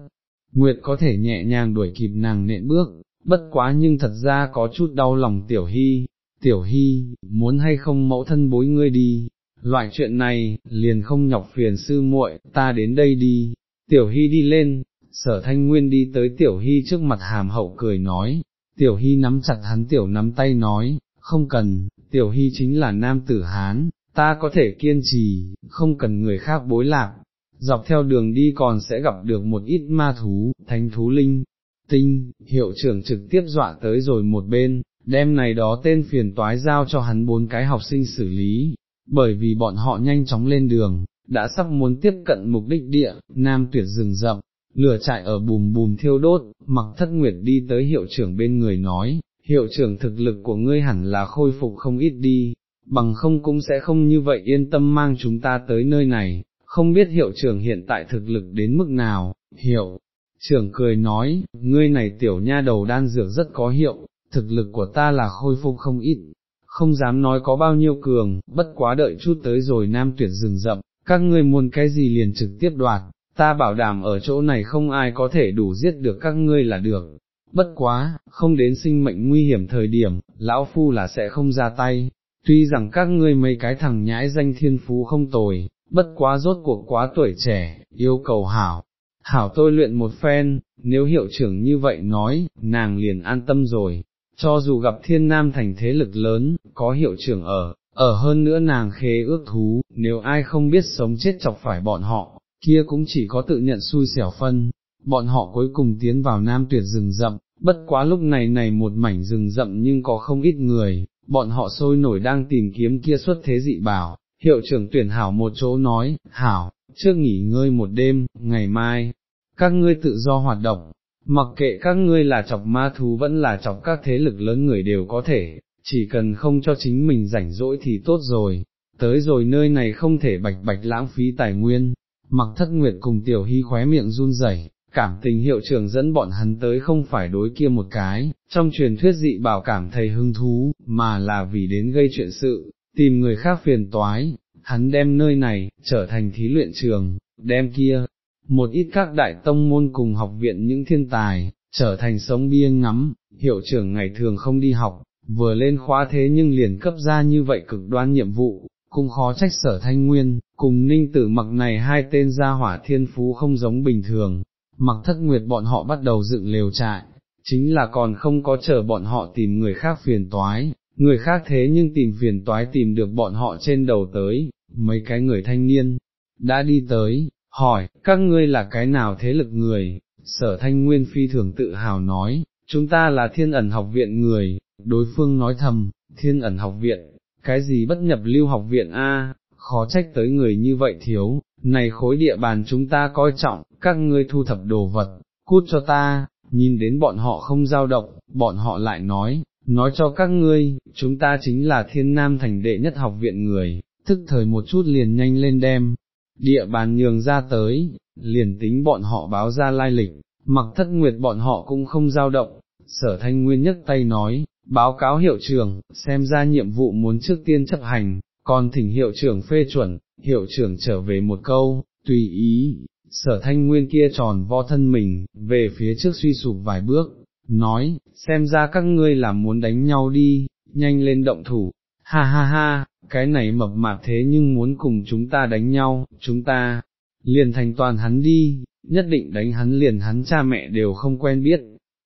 Nguyệt có thể nhẹ nhàng đuổi kịp nàng nện bước, bất quá nhưng thật ra có chút đau lòng tiểu hy, tiểu hy, muốn hay không mẫu thân bối ngươi đi, loại chuyện này, liền không nhọc phiền sư muội, ta đến đây đi, tiểu hy đi lên, sở thanh nguyên đi tới tiểu hy trước mặt hàm hậu cười nói, tiểu hy nắm chặt hắn tiểu nắm tay nói, không cần, tiểu hy chính là nam tử Hán, ta có thể kiên trì, không cần người khác bối lạc, dọc theo đường đi còn sẽ gặp được một ít ma thú, thánh thú linh, tinh, hiệu trưởng trực tiếp dọa tới rồi một bên, đem này đó tên phiền toái giao cho hắn bốn cái học sinh xử lý, bởi vì bọn họ nhanh chóng lên đường, đã sắp muốn tiếp cận mục đích địa, nam tuyệt rừng rậm, lửa chạy ở bùm bùm thiêu đốt, mặc thất nguyệt đi tới hiệu trưởng bên người nói, hiệu trưởng thực lực của ngươi hẳn là khôi phục không ít đi, bằng không cũng sẽ không như vậy yên tâm mang chúng ta tới nơi này, không biết hiệu trưởng hiện tại thực lực đến mức nào, hiệu. Trưởng cười nói, ngươi này tiểu nha đầu đan dược rất có hiệu, thực lực của ta là khôi phục không ít, không dám nói có bao nhiêu cường, bất quá đợi chút tới rồi nam tuyệt rừng rậm, các ngươi muốn cái gì liền trực tiếp đoạt, ta bảo đảm ở chỗ này không ai có thể đủ giết được các ngươi là được. Bất quá, không đến sinh mệnh nguy hiểm thời điểm, lão phu là sẽ không ra tay, tuy rằng các ngươi mấy cái thằng nhãi danh thiên phú không tồi, bất quá rốt cuộc quá tuổi trẻ, yêu cầu hảo. Hảo tôi luyện một phen, nếu hiệu trưởng như vậy nói, nàng liền an tâm rồi, cho dù gặp thiên nam thành thế lực lớn, có hiệu trưởng ở, ở hơn nữa nàng khế ước thú, nếu ai không biết sống chết chọc phải bọn họ, kia cũng chỉ có tự nhận xui xẻo phân, bọn họ cuối cùng tiến vào nam tuyệt rừng rậm, bất quá lúc này này một mảnh rừng rậm nhưng có không ít người, bọn họ sôi nổi đang tìm kiếm kia xuất thế dị bảo, hiệu trưởng tuyển hảo một chỗ nói, hảo, trước nghỉ ngơi một đêm, ngày mai, các ngươi tự do hoạt động, mặc kệ các ngươi là chọc ma thú vẫn là chọc các thế lực lớn người đều có thể, chỉ cần không cho chính mình rảnh rỗi thì tốt rồi, tới rồi nơi này không thể bạch bạch lãng phí tài nguyên, mặc thất nguyệt cùng tiểu hy khóe miệng run rẩy. Cảm tình hiệu trưởng dẫn bọn hắn tới không phải đối kia một cái, trong truyền thuyết dị bảo cảm thầy hứng thú, mà là vì đến gây chuyện sự, tìm người khác phiền toái, hắn đem nơi này, trở thành thí luyện trường, đem kia, một ít các đại tông môn cùng học viện những thiên tài, trở thành sống bia ngắm, hiệu trưởng ngày thường không đi học, vừa lên khóa thế nhưng liền cấp ra như vậy cực đoan nhiệm vụ, cũng khó trách sở thanh nguyên, cùng ninh tử mặc này hai tên gia hỏa thiên phú không giống bình thường, mặc thất nguyệt bọn họ bắt đầu dựng lều trại, chính là còn không có chờ bọn họ tìm người khác phiền toái, người khác thế nhưng tìm phiền toái tìm được bọn họ trên đầu tới, mấy cái người thanh niên, đã đi tới, hỏi, các ngươi là cái nào thế lực người, sở thanh nguyên phi thường tự hào nói, chúng ta là thiên ẩn học viện người, đối phương nói thầm, thiên ẩn học viện, cái gì bất nhập lưu học viện a, khó trách tới người như vậy thiếu, này khối địa bàn chúng ta coi trọng, các ngươi thu thập đồ vật, cút cho ta, nhìn đến bọn họ không giao động, bọn họ lại nói, nói cho các ngươi, chúng ta chính là thiên nam thành đệ nhất học viện người, thức thời một chút liền nhanh lên đem, địa bàn nhường ra tới, liền tính bọn họ báo ra lai lịch, mặc thất nguyệt bọn họ cũng không giao động, sở thanh nguyên nhất tay nói, báo cáo hiệu trưởng, xem ra nhiệm vụ muốn trước tiên chấp hành, còn thỉnh hiệu trưởng phê chuẩn, hiệu trưởng trở về một câu, tùy ý, sở thanh nguyên kia tròn vo thân mình, về phía trước suy sụp vài bước, nói, xem ra các ngươi là muốn đánh nhau đi, nhanh lên động thủ, ha ha ha, cái này mập mạp thế nhưng muốn cùng chúng ta đánh nhau, chúng ta, liền thành toàn hắn đi, nhất định đánh hắn liền hắn cha mẹ đều không quen biết.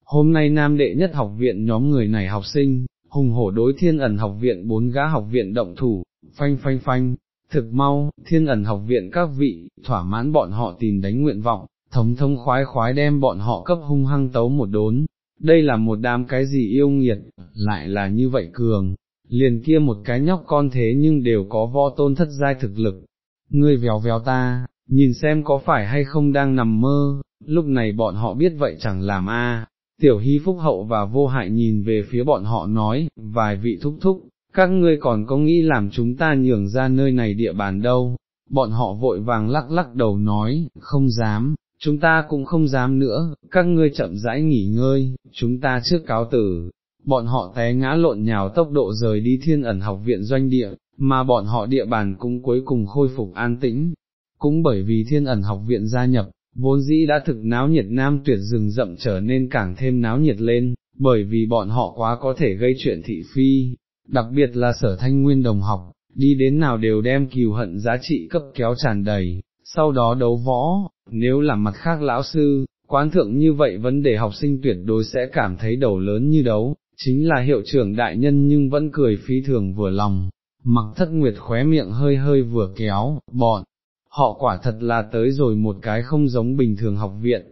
Hôm nay nam đệ nhất học viện nhóm người này học sinh, hùng hổ đối thiên ẩn học viện bốn gã học viện động thủ, phanh phanh phanh, thực mau, thiên ẩn học viện các vị, thỏa mãn bọn họ tìm đánh nguyện vọng, thống thống khoái khoái đem bọn họ cấp hung hăng tấu một đốn, đây là một đám cái gì yêu nghiệt, lại là như vậy cường, liền kia một cái nhóc con thế nhưng đều có võ tôn thất giai thực lực, ngươi véo véo ta, nhìn xem có phải hay không đang nằm mơ, lúc này bọn họ biết vậy chẳng làm a. Tiểu hy phúc hậu và vô hại nhìn về phía bọn họ nói, vài vị thúc thúc, các ngươi còn có nghĩ làm chúng ta nhường ra nơi này địa bàn đâu, bọn họ vội vàng lắc lắc đầu nói, không dám, chúng ta cũng không dám nữa, các ngươi chậm rãi nghỉ ngơi, chúng ta trước cáo tử, bọn họ té ngã lộn nhào tốc độ rời đi thiên ẩn học viện doanh địa, mà bọn họ địa bàn cũng cuối cùng khôi phục an tĩnh, cũng bởi vì thiên ẩn học viện gia nhập, vốn dĩ đã thực náo nhiệt nam tuyệt rừng rậm trở nên càng thêm náo nhiệt lên, bởi vì bọn họ quá có thể gây chuyện thị phi, đặc biệt là sở thanh nguyên đồng học, đi đến nào đều đem kiều hận giá trị cấp kéo tràn đầy, sau đó đấu võ, nếu là mặt khác lão sư, quán thượng như vậy vấn đề học sinh tuyệt đối sẽ cảm thấy đầu lớn như đấu, chính là hiệu trưởng đại nhân nhưng vẫn cười phi thường vừa lòng, mặc thất nguyệt khóe miệng hơi hơi vừa kéo, bọn, họ quả thật là tới rồi một cái không giống bình thường học viện,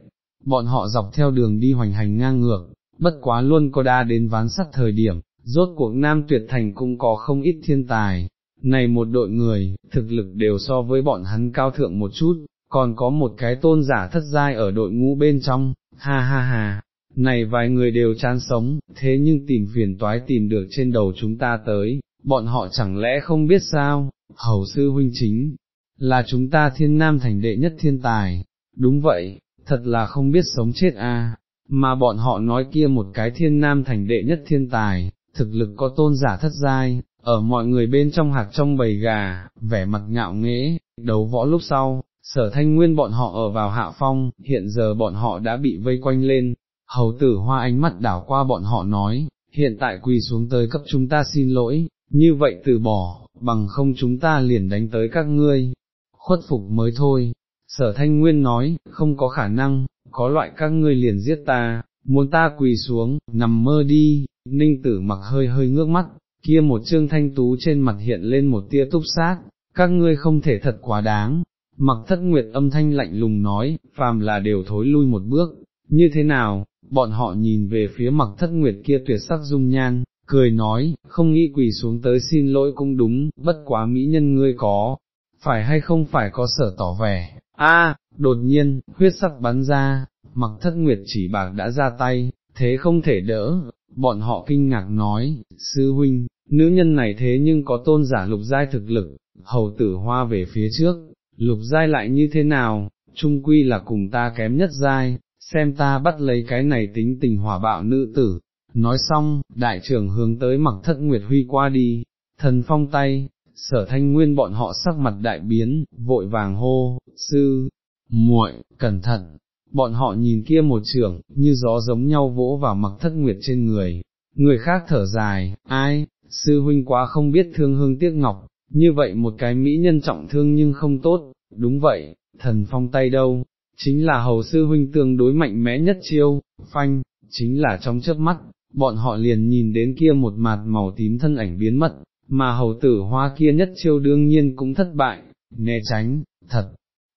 bọn họ dọc theo đường đi hoành hành ngang ngược, bất quá luôn có đa đến ván sắt thời điểm, rốt cuộc Nam Tuyệt Thành cũng có không ít thiên tài, này một đội người, thực lực đều so với bọn hắn cao thượng một chút, còn có một cái tôn giả thất giai ở đội ngũ bên trong, ha ha ha, này vài người đều chán sống, thế nhưng tìm phiền toái tìm được trên đầu chúng ta tới, bọn họ chẳng lẽ không biết sao, hầu sư huynh chính, là chúng ta thiên nam thành đệ nhất thiên tài, đúng vậy, thật là không biết sống chết a. mà bọn họ nói kia một cái thiên nam thành đệ nhất thiên tài, thực lực có tôn giả thất giai, ở mọi người bên trong hạc trong bầy gà, vẻ mặt ngạo nghễ, đấu võ lúc sau, sở thanh nguyên bọn họ ở vào hạ phong, hiện giờ bọn họ đã bị vây quanh lên, hầu tử hoa ánh mắt đảo qua bọn họ nói, hiện tại quỳ xuống tới cấp chúng ta xin lỗi, như vậy từ bỏ, bằng không chúng ta liền đánh tới các ngươi, khuất phục mới thôi. Sở thanh nguyên nói, không có khả năng, có loại các ngươi liền giết ta, muốn ta quỳ xuống, nằm mơ đi, ninh tử mặc hơi hơi ngước mắt, kia một trương thanh tú trên mặt hiện lên một tia túc sát, các ngươi không thể thật quá đáng, mặc thất nguyệt âm thanh lạnh lùng nói, phàm là đều thối lui một bước, như thế nào, bọn họ nhìn về phía mặc thất nguyệt kia tuyệt sắc dung nhan, cười nói, không nghĩ quỳ xuống tới xin lỗi cũng đúng, bất quá mỹ nhân ngươi có, phải hay không phải có sở tỏ vẻ, a đột nhiên, huyết sắc bắn ra, mặc thất nguyệt chỉ bạc đã ra tay, thế không thể đỡ, bọn họ kinh ngạc nói, sư huynh, nữ nhân này thế nhưng có tôn giả lục giai thực lực, hầu tử hoa về phía trước, lục giai lại như thế nào, trung quy là cùng ta kém nhất giai, xem ta bắt lấy cái này tính tình hỏa bạo nữ tử. Nói xong, đại trưởng hướng tới mặc thất nguyệt huy qua đi, thần phong tay, sở thanh nguyên bọn họ sắc mặt đại biến, vội vàng hô, sư, muội, cẩn thận, bọn họ nhìn kia một trưởng, như gió giống nhau vỗ vào mặc thất nguyệt trên người, người khác thở dài, ai, sư huynh quá không biết thương hương tiếc ngọc, như vậy một cái mỹ nhân trọng thương nhưng không tốt, đúng vậy, thần phong tay đâu, chính là hầu sư huynh tương đối mạnh mẽ nhất chiêu, phanh, chính là trong chớp mắt, bọn họ liền nhìn đến kia một mặt màu tím thân ảnh biến mất, mà hầu tử hoa kia nhất chiêu đương nhiên cũng thất bại, né tránh, thật,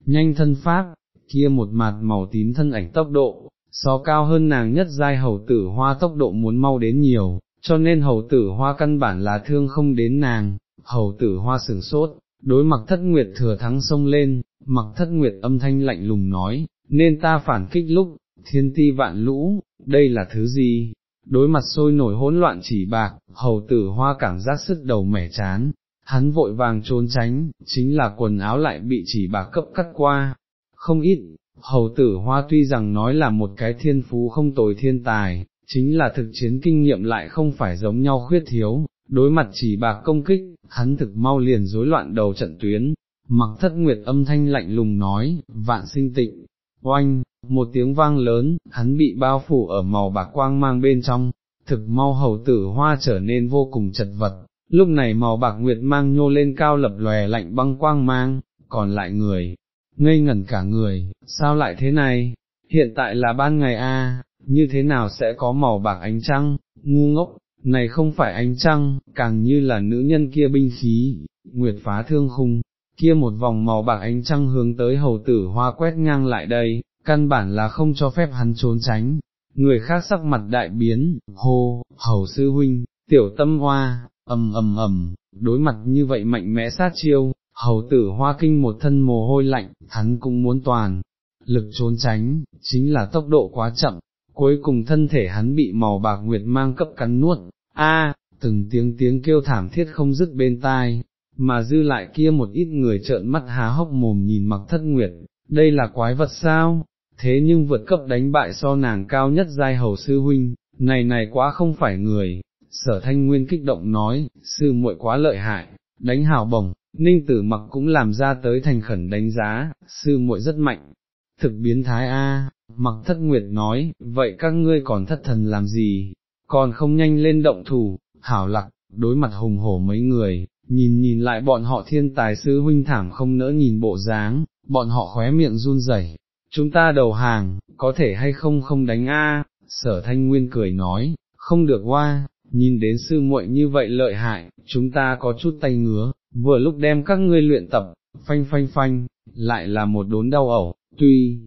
nhanh thân pháp, kia một mặt màu tím thân ảnh tốc độ, so cao hơn nàng nhất giai hầu tử hoa tốc độ muốn mau đến nhiều, cho nên hầu tử hoa căn bản là thương không đến nàng, hầu tử hoa sửng sốt, đối mặt thất nguyệt thừa thắng sông lên, mặc thất nguyệt âm thanh lạnh lùng nói, nên ta phản kích lúc, thiên ti vạn lũ, đây là thứ gì? Đối mặt sôi nổi hỗn loạn chỉ bạc, hầu tử hoa cảm giác sức đầu mẻ chán, hắn vội vàng trốn tránh, chính là quần áo lại bị chỉ bạc cấp cắt qua, không ít, hầu tử hoa tuy rằng nói là một cái thiên phú không tồi thiên tài, chính là thực chiến kinh nghiệm lại không phải giống nhau khuyết thiếu, đối mặt chỉ bạc công kích, hắn thực mau liền rối loạn đầu trận tuyến, mặc thất nguyệt âm thanh lạnh lùng nói, vạn sinh tịnh, oanh, một tiếng vang lớn, hắn bị bao phủ ở màu bạc quang mang bên trong, thực mau hầu tử hoa trở nên vô cùng chật vật, lúc này màu bạc nguyệt mang nhô lên cao lập lòe lạnh băng quang mang, còn lại người, ngây ngẩn cả người, sao lại thế này, hiện tại là ban ngày a, như thế nào sẽ có màu bạc ánh trăng, ngu ngốc, này không phải ánh trăng, càng như là nữ nhân kia binh khí, nguyệt phá thương khung, kia một vòng màu bạc ánh trăng hướng tới hầu tử hoa quét ngang lại đây, căn bản là không cho phép hắn trốn tránh, người khác sắc mặt đại biến, hô, hầu sư huynh, tiểu tâm hoa, ầm ầm ầm, đối mặt như vậy mạnh mẽ sát chiêu, hầu tử hoa kinh một thân mồ hôi lạnh, hắn cũng muốn toàn, lực trốn tránh, chính là tốc độ quá chậm, cuối cùng thân thể hắn bị màu bạc nguyệt mang cấp cắn nuốt, a từng tiếng tiếng kêu thảm thiết không dứt bên tai, mà dư lại kia một ít người trợn mắt há hốc mồm nhìn mặc thất nguyệt, đây là quái vật sao, thế nhưng vượt cấp đánh bại so nàng cao nhất giai hầu sư huynh, này này quá không phải người, sở thanh nguyên kích động nói, sư muội quá lợi hại, đánh hào bổng, ninh tử mặc cũng làm ra tới thành khẩn đánh giá, sư muội rất mạnh, thực biến thái a. mặc thất nguyệt nói, vậy các ngươi còn thất thần làm gì, còn không nhanh lên động thủ, hảo lặc, đối mặt hùng hổ mấy người, nhìn nhìn lại bọn họ thiên tài sư huynh thảm không nỡ nhìn bộ dáng, bọn họ khóe miệng run rẩy. chúng ta đầu hàng, có thể hay không không đánh a? sở thanh nguyên cười nói, không được qua, nhìn đến sư muội như vậy lợi hại, chúng ta có chút tay ngứa, vừa lúc đem các ngươi luyện tập, phanh phanh phanh, lại là một đốn đau ẩu, tuy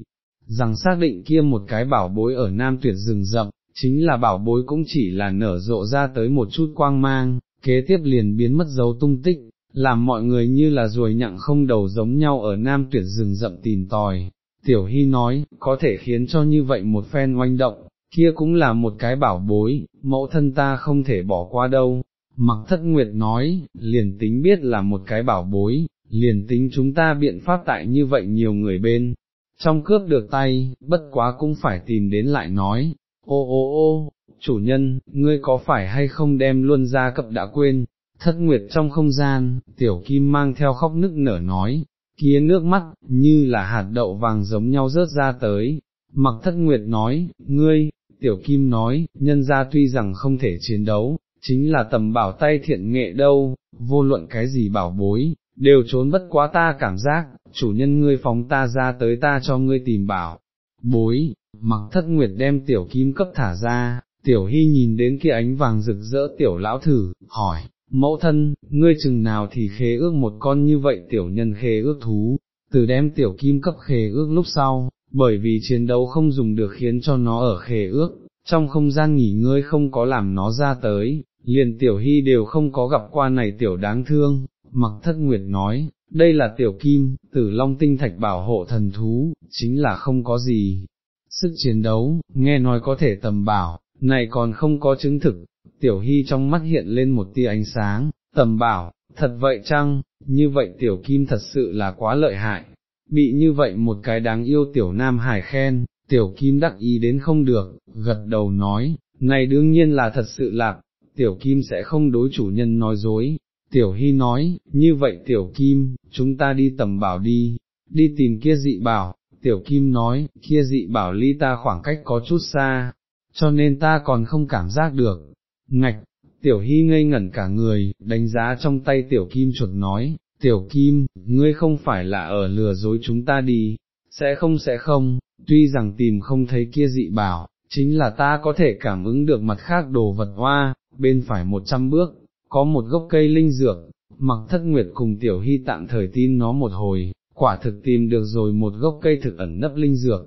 rằng xác định kia một cái bảo bối ở nam tuyệt rừng rậm, chính là bảo bối cũng chỉ là nở rộ ra tới một chút quang mang, kế tiếp liền biến mất dấu tung tích, làm mọi người như là ruồi nhặng không đầu giống nhau ở nam tuyệt rừng rậm tìm tòi. Tiểu Hy nói, có thể khiến cho như vậy một phen oanh động, kia cũng là một cái bảo bối, mẫu thân ta không thể bỏ qua đâu. Mặc thất nguyệt nói, liền tính biết là một cái bảo bối, liền tính chúng ta biện pháp tại như vậy nhiều người bên, trong cướp được tay, bất quá cũng phải tìm đến lại nói, ô ô ô, chủ nhân, ngươi có phải hay không đem luôn ra cập đã quên, thất nguyệt trong không gian, tiểu kim mang theo khóc nức nở nói, kia nước mắt, như là hạt đậu vàng giống nhau rớt ra tới, mặc thất nguyệt nói, ngươi, tiểu kim nói, nhân ra tuy rằng không thể chiến đấu, chính là tầm bảo tay thiện nghệ đâu, vô luận cái gì bảo bối, đều trốn bất quá ta cảm giác, chủ nhân ngươi phóng ta ra tới ta cho ngươi tìm bảo, bối, mặc thất nguyệt đem tiểu kim cấp thả ra, tiểu hy nhìn đến kia ánh vàng rực rỡ tiểu lão thử, hỏi, mẫu thân, ngươi chừng nào thì khế ước một con như vậy tiểu nhân khế ước thú, từ đem tiểu kim cấp khế ước lúc sau, bởi vì chiến đấu không dùng được khiến cho nó ở khế ước, trong không gian nghỉ ngơi không có làm nó ra tới, liền tiểu hy đều không có gặp qua này tiểu đáng thương, mặc thất nguyệt nói, đây là tiểu kim, tử long tinh thạch bảo hộ thần thú, chính là không có gì. Sức chiến đấu, nghe nói có thể tầm bảo, này còn không có chứng thực, tiểu hy trong mắt hiện lên một tia ánh sáng, tầm bảo, thật vậy chăng, như vậy tiểu kim thật sự là quá lợi hại, bị như vậy một cái đáng yêu tiểu nam hải khen, tiểu kim đắc ý đến không được, gật đầu nói, này đương nhiên là thật sự lạc, tiểu kim sẽ không đối chủ nhân nói dối, tiểu hy nói, như vậy tiểu kim, chúng ta đi tầm bảo đi, đi tìm kia dị bảo, tiểu kim nói, kia dị bảo ly ta khoảng cách có chút xa, cho nên ta còn không cảm giác được, ngạch, tiểu hy ngây ngẩn cả người, đánh giá trong tay tiểu kim chuột nói, tiểu kim, ngươi không phải là ở lừa dối chúng ta đi, sẽ không sẽ không, tuy rằng tìm không thấy kia dị bảo, chính là ta có thể cảm ứng được mặt khác đồ vật hoa, bên phải một trăm bước, có một gốc cây linh dược, mặc thất nguyệt cùng tiểu hy tạm thời tin nó một hồi, quả thực tìm được rồi một gốc cây thực ẩn nấp linh dược,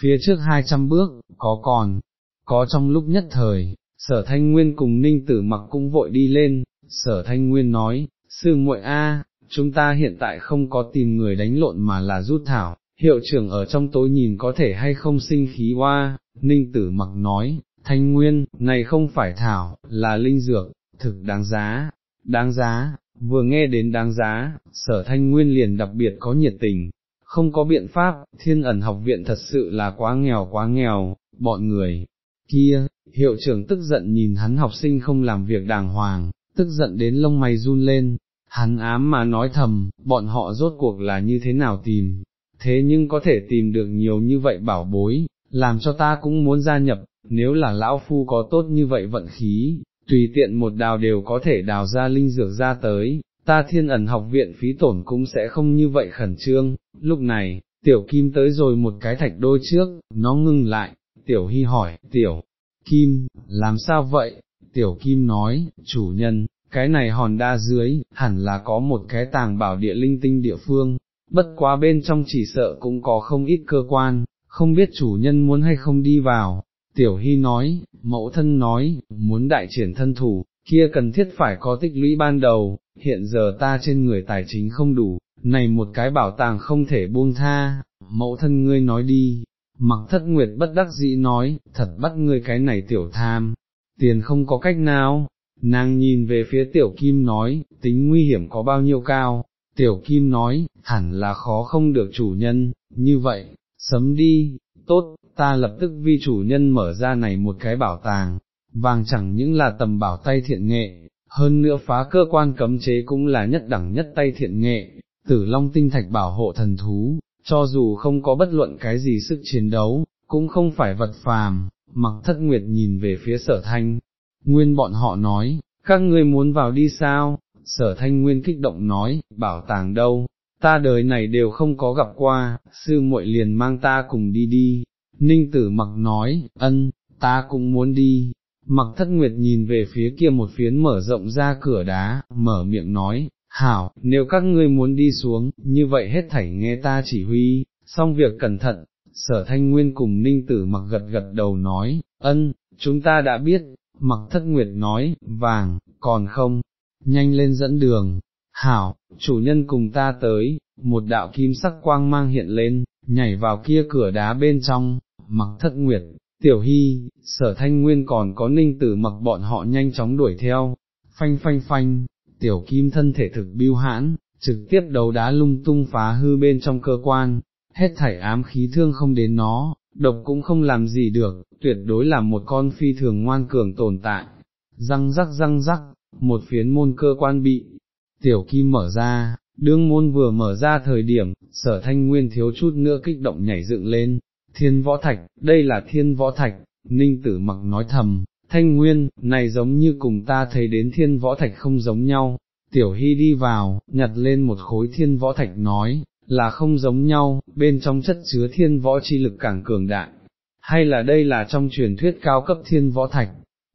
phía trước hai trăm bước, có còn, có trong lúc nhất thời, sở thanh nguyên cùng ninh tử mặc cũng vội đi lên, sở thanh nguyên nói, sư muội a, chúng ta hiện tại không có tìm người đánh lộn mà là rút thảo, hiệu trưởng ở trong tối nhìn có thể hay không sinh khí hoa, ninh tử mặc nói, thanh nguyên, này không phải thảo, là linh dược, thực đáng giá, đáng giá, vừa nghe đến đáng giá, sở thanh nguyên liền đặc biệt có nhiệt tình, không có biện pháp, thiên ẩn học viện thật sự là quá nghèo quá nghèo, bọn người, kia, hiệu trưởng tức giận nhìn hắn học sinh không làm việc đàng hoàng, tức giận đến lông mày run lên, hắn ám mà nói thầm, bọn họ rốt cuộc là như thế nào tìm, thế nhưng có thể tìm được nhiều như vậy bảo bối, làm cho ta cũng muốn gia nhập, nếu là lão phu có tốt như vậy vận khí, tùy tiện một đào đều có thể đào ra linh dược ra tới, ta thiên ẩn học viện phí tổn cũng sẽ không như vậy khẩn trương, lúc này, tiểu kim tới rồi một cái thạch đôi trước, nó ngưng lại, tiểu hy hỏi, tiểu kim, làm sao vậy, tiểu kim nói, chủ nhân, cái này hòn đa dưới, hẳn là có một cái tàng bảo địa linh tinh địa phương, bất quá bên trong chỉ sợ cũng có không ít cơ quan, không biết chủ nhân muốn hay không đi vào, tiểu hy nói, mẫu thân nói, muốn đại triển thân thủ, kia cần thiết phải có tích lũy ban đầu, hiện giờ ta trên người tài chính không đủ, này một cái bảo tàng không thể buông tha, mẫu thân ngươi nói đi, mặc thất nguyệt bất đắc dĩ nói, thật bắt ngươi cái này tiểu tham, tiền không có cách nào, nàng nhìn về phía tiểu kim nói, tính nguy hiểm có bao nhiêu cao, tiểu kim nói, hẳn là khó không được chủ nhân, như vậy, sấm đi, tốt, ta lập tức vi chủ nhân mở ra này một cái bảo tàng, vàng chẳng những là tầm bảo tay thiện nghệ, hơn nữa phá cơ quan cấm chế cũng là nhất đẳng nhất tay thiện nghệ, tử long tinh thạch bảo hộ thần thú, cho dù không có bất luận cái gì sức chiến đấu, cũng không phải vật phàm, mặc thất nguyệt nhìn về phía sở thanh, nguyên bọn họ nói, các ngươi muốn vào đi sao, sở thanh nguyên kích động nói, bảo tàng đâu, ta đời này đều không có gặp qua, sư muội liền mang ta cùng đi đi, ninh tử mặc nói, ân, ta cũng muốn đi, mặc thất nguyệt nhìn về phía kia một phiến mở rộng ra cửa đá, mở miệng nói, hảo, nếu các ngươi muốn đi xuống, như vậy hết thảy nghe ta chỉ huy, xong việc cẩn thận, sở thanh nguyên cùng ninh tử mặc gật gật đầu nói, ân, chúng ta đã biết, mặc thất nguyệt nói, vàng, còn không, nhanh lên dẫn đường, hảo, chủ nhân cùng ta tới, một đạo kim sắc quang mang hiện lên, nhảy vào kia cửa đá bên trong, mặc thất nguyệt, tiểu hy, sở thanh nguyên còn có ninh tử mặc bọn họ nhanh chóng đuổi theo, phanh phanh phanh, tiểu kim thân thể thực biêu hãn, trực tiếp đầu đá lung tung phá hư bên trong cơ quan, hết thảy ám khí thương không đến nó, độc cũng không làm gì được, tuyệt đối là một con phi thường ngoan cường tồn tại. Răng rắc răng rắc, một phiến môn cơ quan bị, tiểu kim mở ra, đương môn vừa mở ra thời điểm, sở thanh nguyên thiếu chút nữa kích động nhảy dựng lên, thiên võ thạch, đây là thiên võ thạch, ninh tử mặc nói thầm, thanh nguyên, này giống như cùng ta thấy đến thiên võ thạch không giống nhau, tiểu hy đi vào, nhặt lên một khối thiên võ thạch nói, là không giống nhau, bên trong chất chứa thiên võ chi lực càng cường đại, hay là đây là trong truyền thuyết cao cấp thiên võ thạch,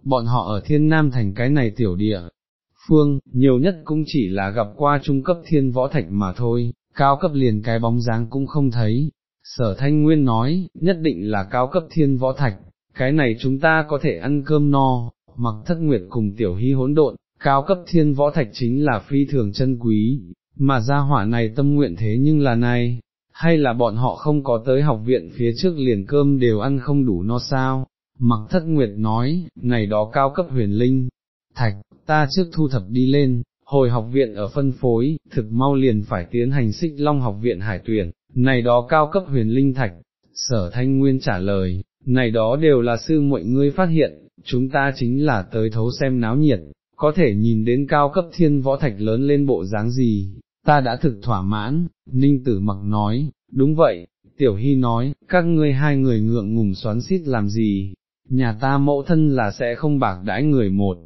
bọn họ ở thiên nam thành cái này tiểu địa. Phương, nhiều nhất cũng chỉ là gặp qua trung cấp thiên võ thạch mà thôi, cao cấp liền cái bóng dáng cũng không thấy. Sở Thanh Nguyên nói, nhất định là cao cấp thiên võ thạch, cái này chúng ta có thể ăn cơm no, mặc thất nguyệt cùng tiểu hy hỗn độn, cao cấp thiên võ thạch chính là phi thường chân quý, mà gia hỏa này tâm nguyện thế nhưng là này, hay là bọn họ không có tới học viện phía trước liền cơm đều ăn không đủ no sao, mặc thất nguyệt nói, này đó cao cấp huyền linh, thạch, ta trước thu thập đi lên, hồi học viện ở phân phối, thực mau liền phải tiến hành xích long học viện hải tuyển, này đó cao cấp huyền linh thạch, sở thanh nguyên trả lời, này đó đều là sư muội ngươi phát hiện, chúng ta chính là tới thấu xem náo nhiệt, có thể nhìn đến cao cấp thiên võ thạch lớn lên bộ dáng gì, ta đã thực thỏa mãn, ninh tử mặc nói, đúng vậy, tiểu hy nói, các ngươi hai người ngượng ngùng xoắn xít làm gì, nhà ta mẫu thân là sẽ không bạc đãi người một,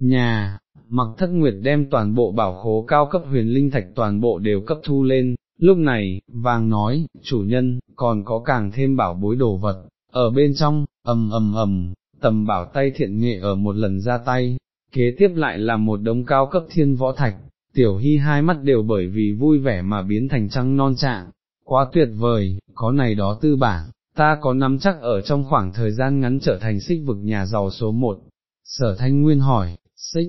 nhà, mặc thất nguyệt đem toàn bộ bảo khố cao cấp huyền linh thạch toàn bộ đều cấp thu lên, lúc này, vàng nói, chủ nhân, còn có càng thêm bảo bối đồ vật, ở bên trong, ầm ầm ầm, tầm bảo tay thiện nghệ ở một lần ra tay, kế tiếp lại là một đống cao cấp thiên võ thạch, tiểu hy hai mắt đều bởi vì vui vẻ mà biến thành trăng non trạng, quá tuyệt vời, có này đó tư bản, ta có nắm chắc ở trong khoảng thời gian ngắn trở thành xích vực nhà giàu số một. Sở Thanh Nguyên hỏi, xích,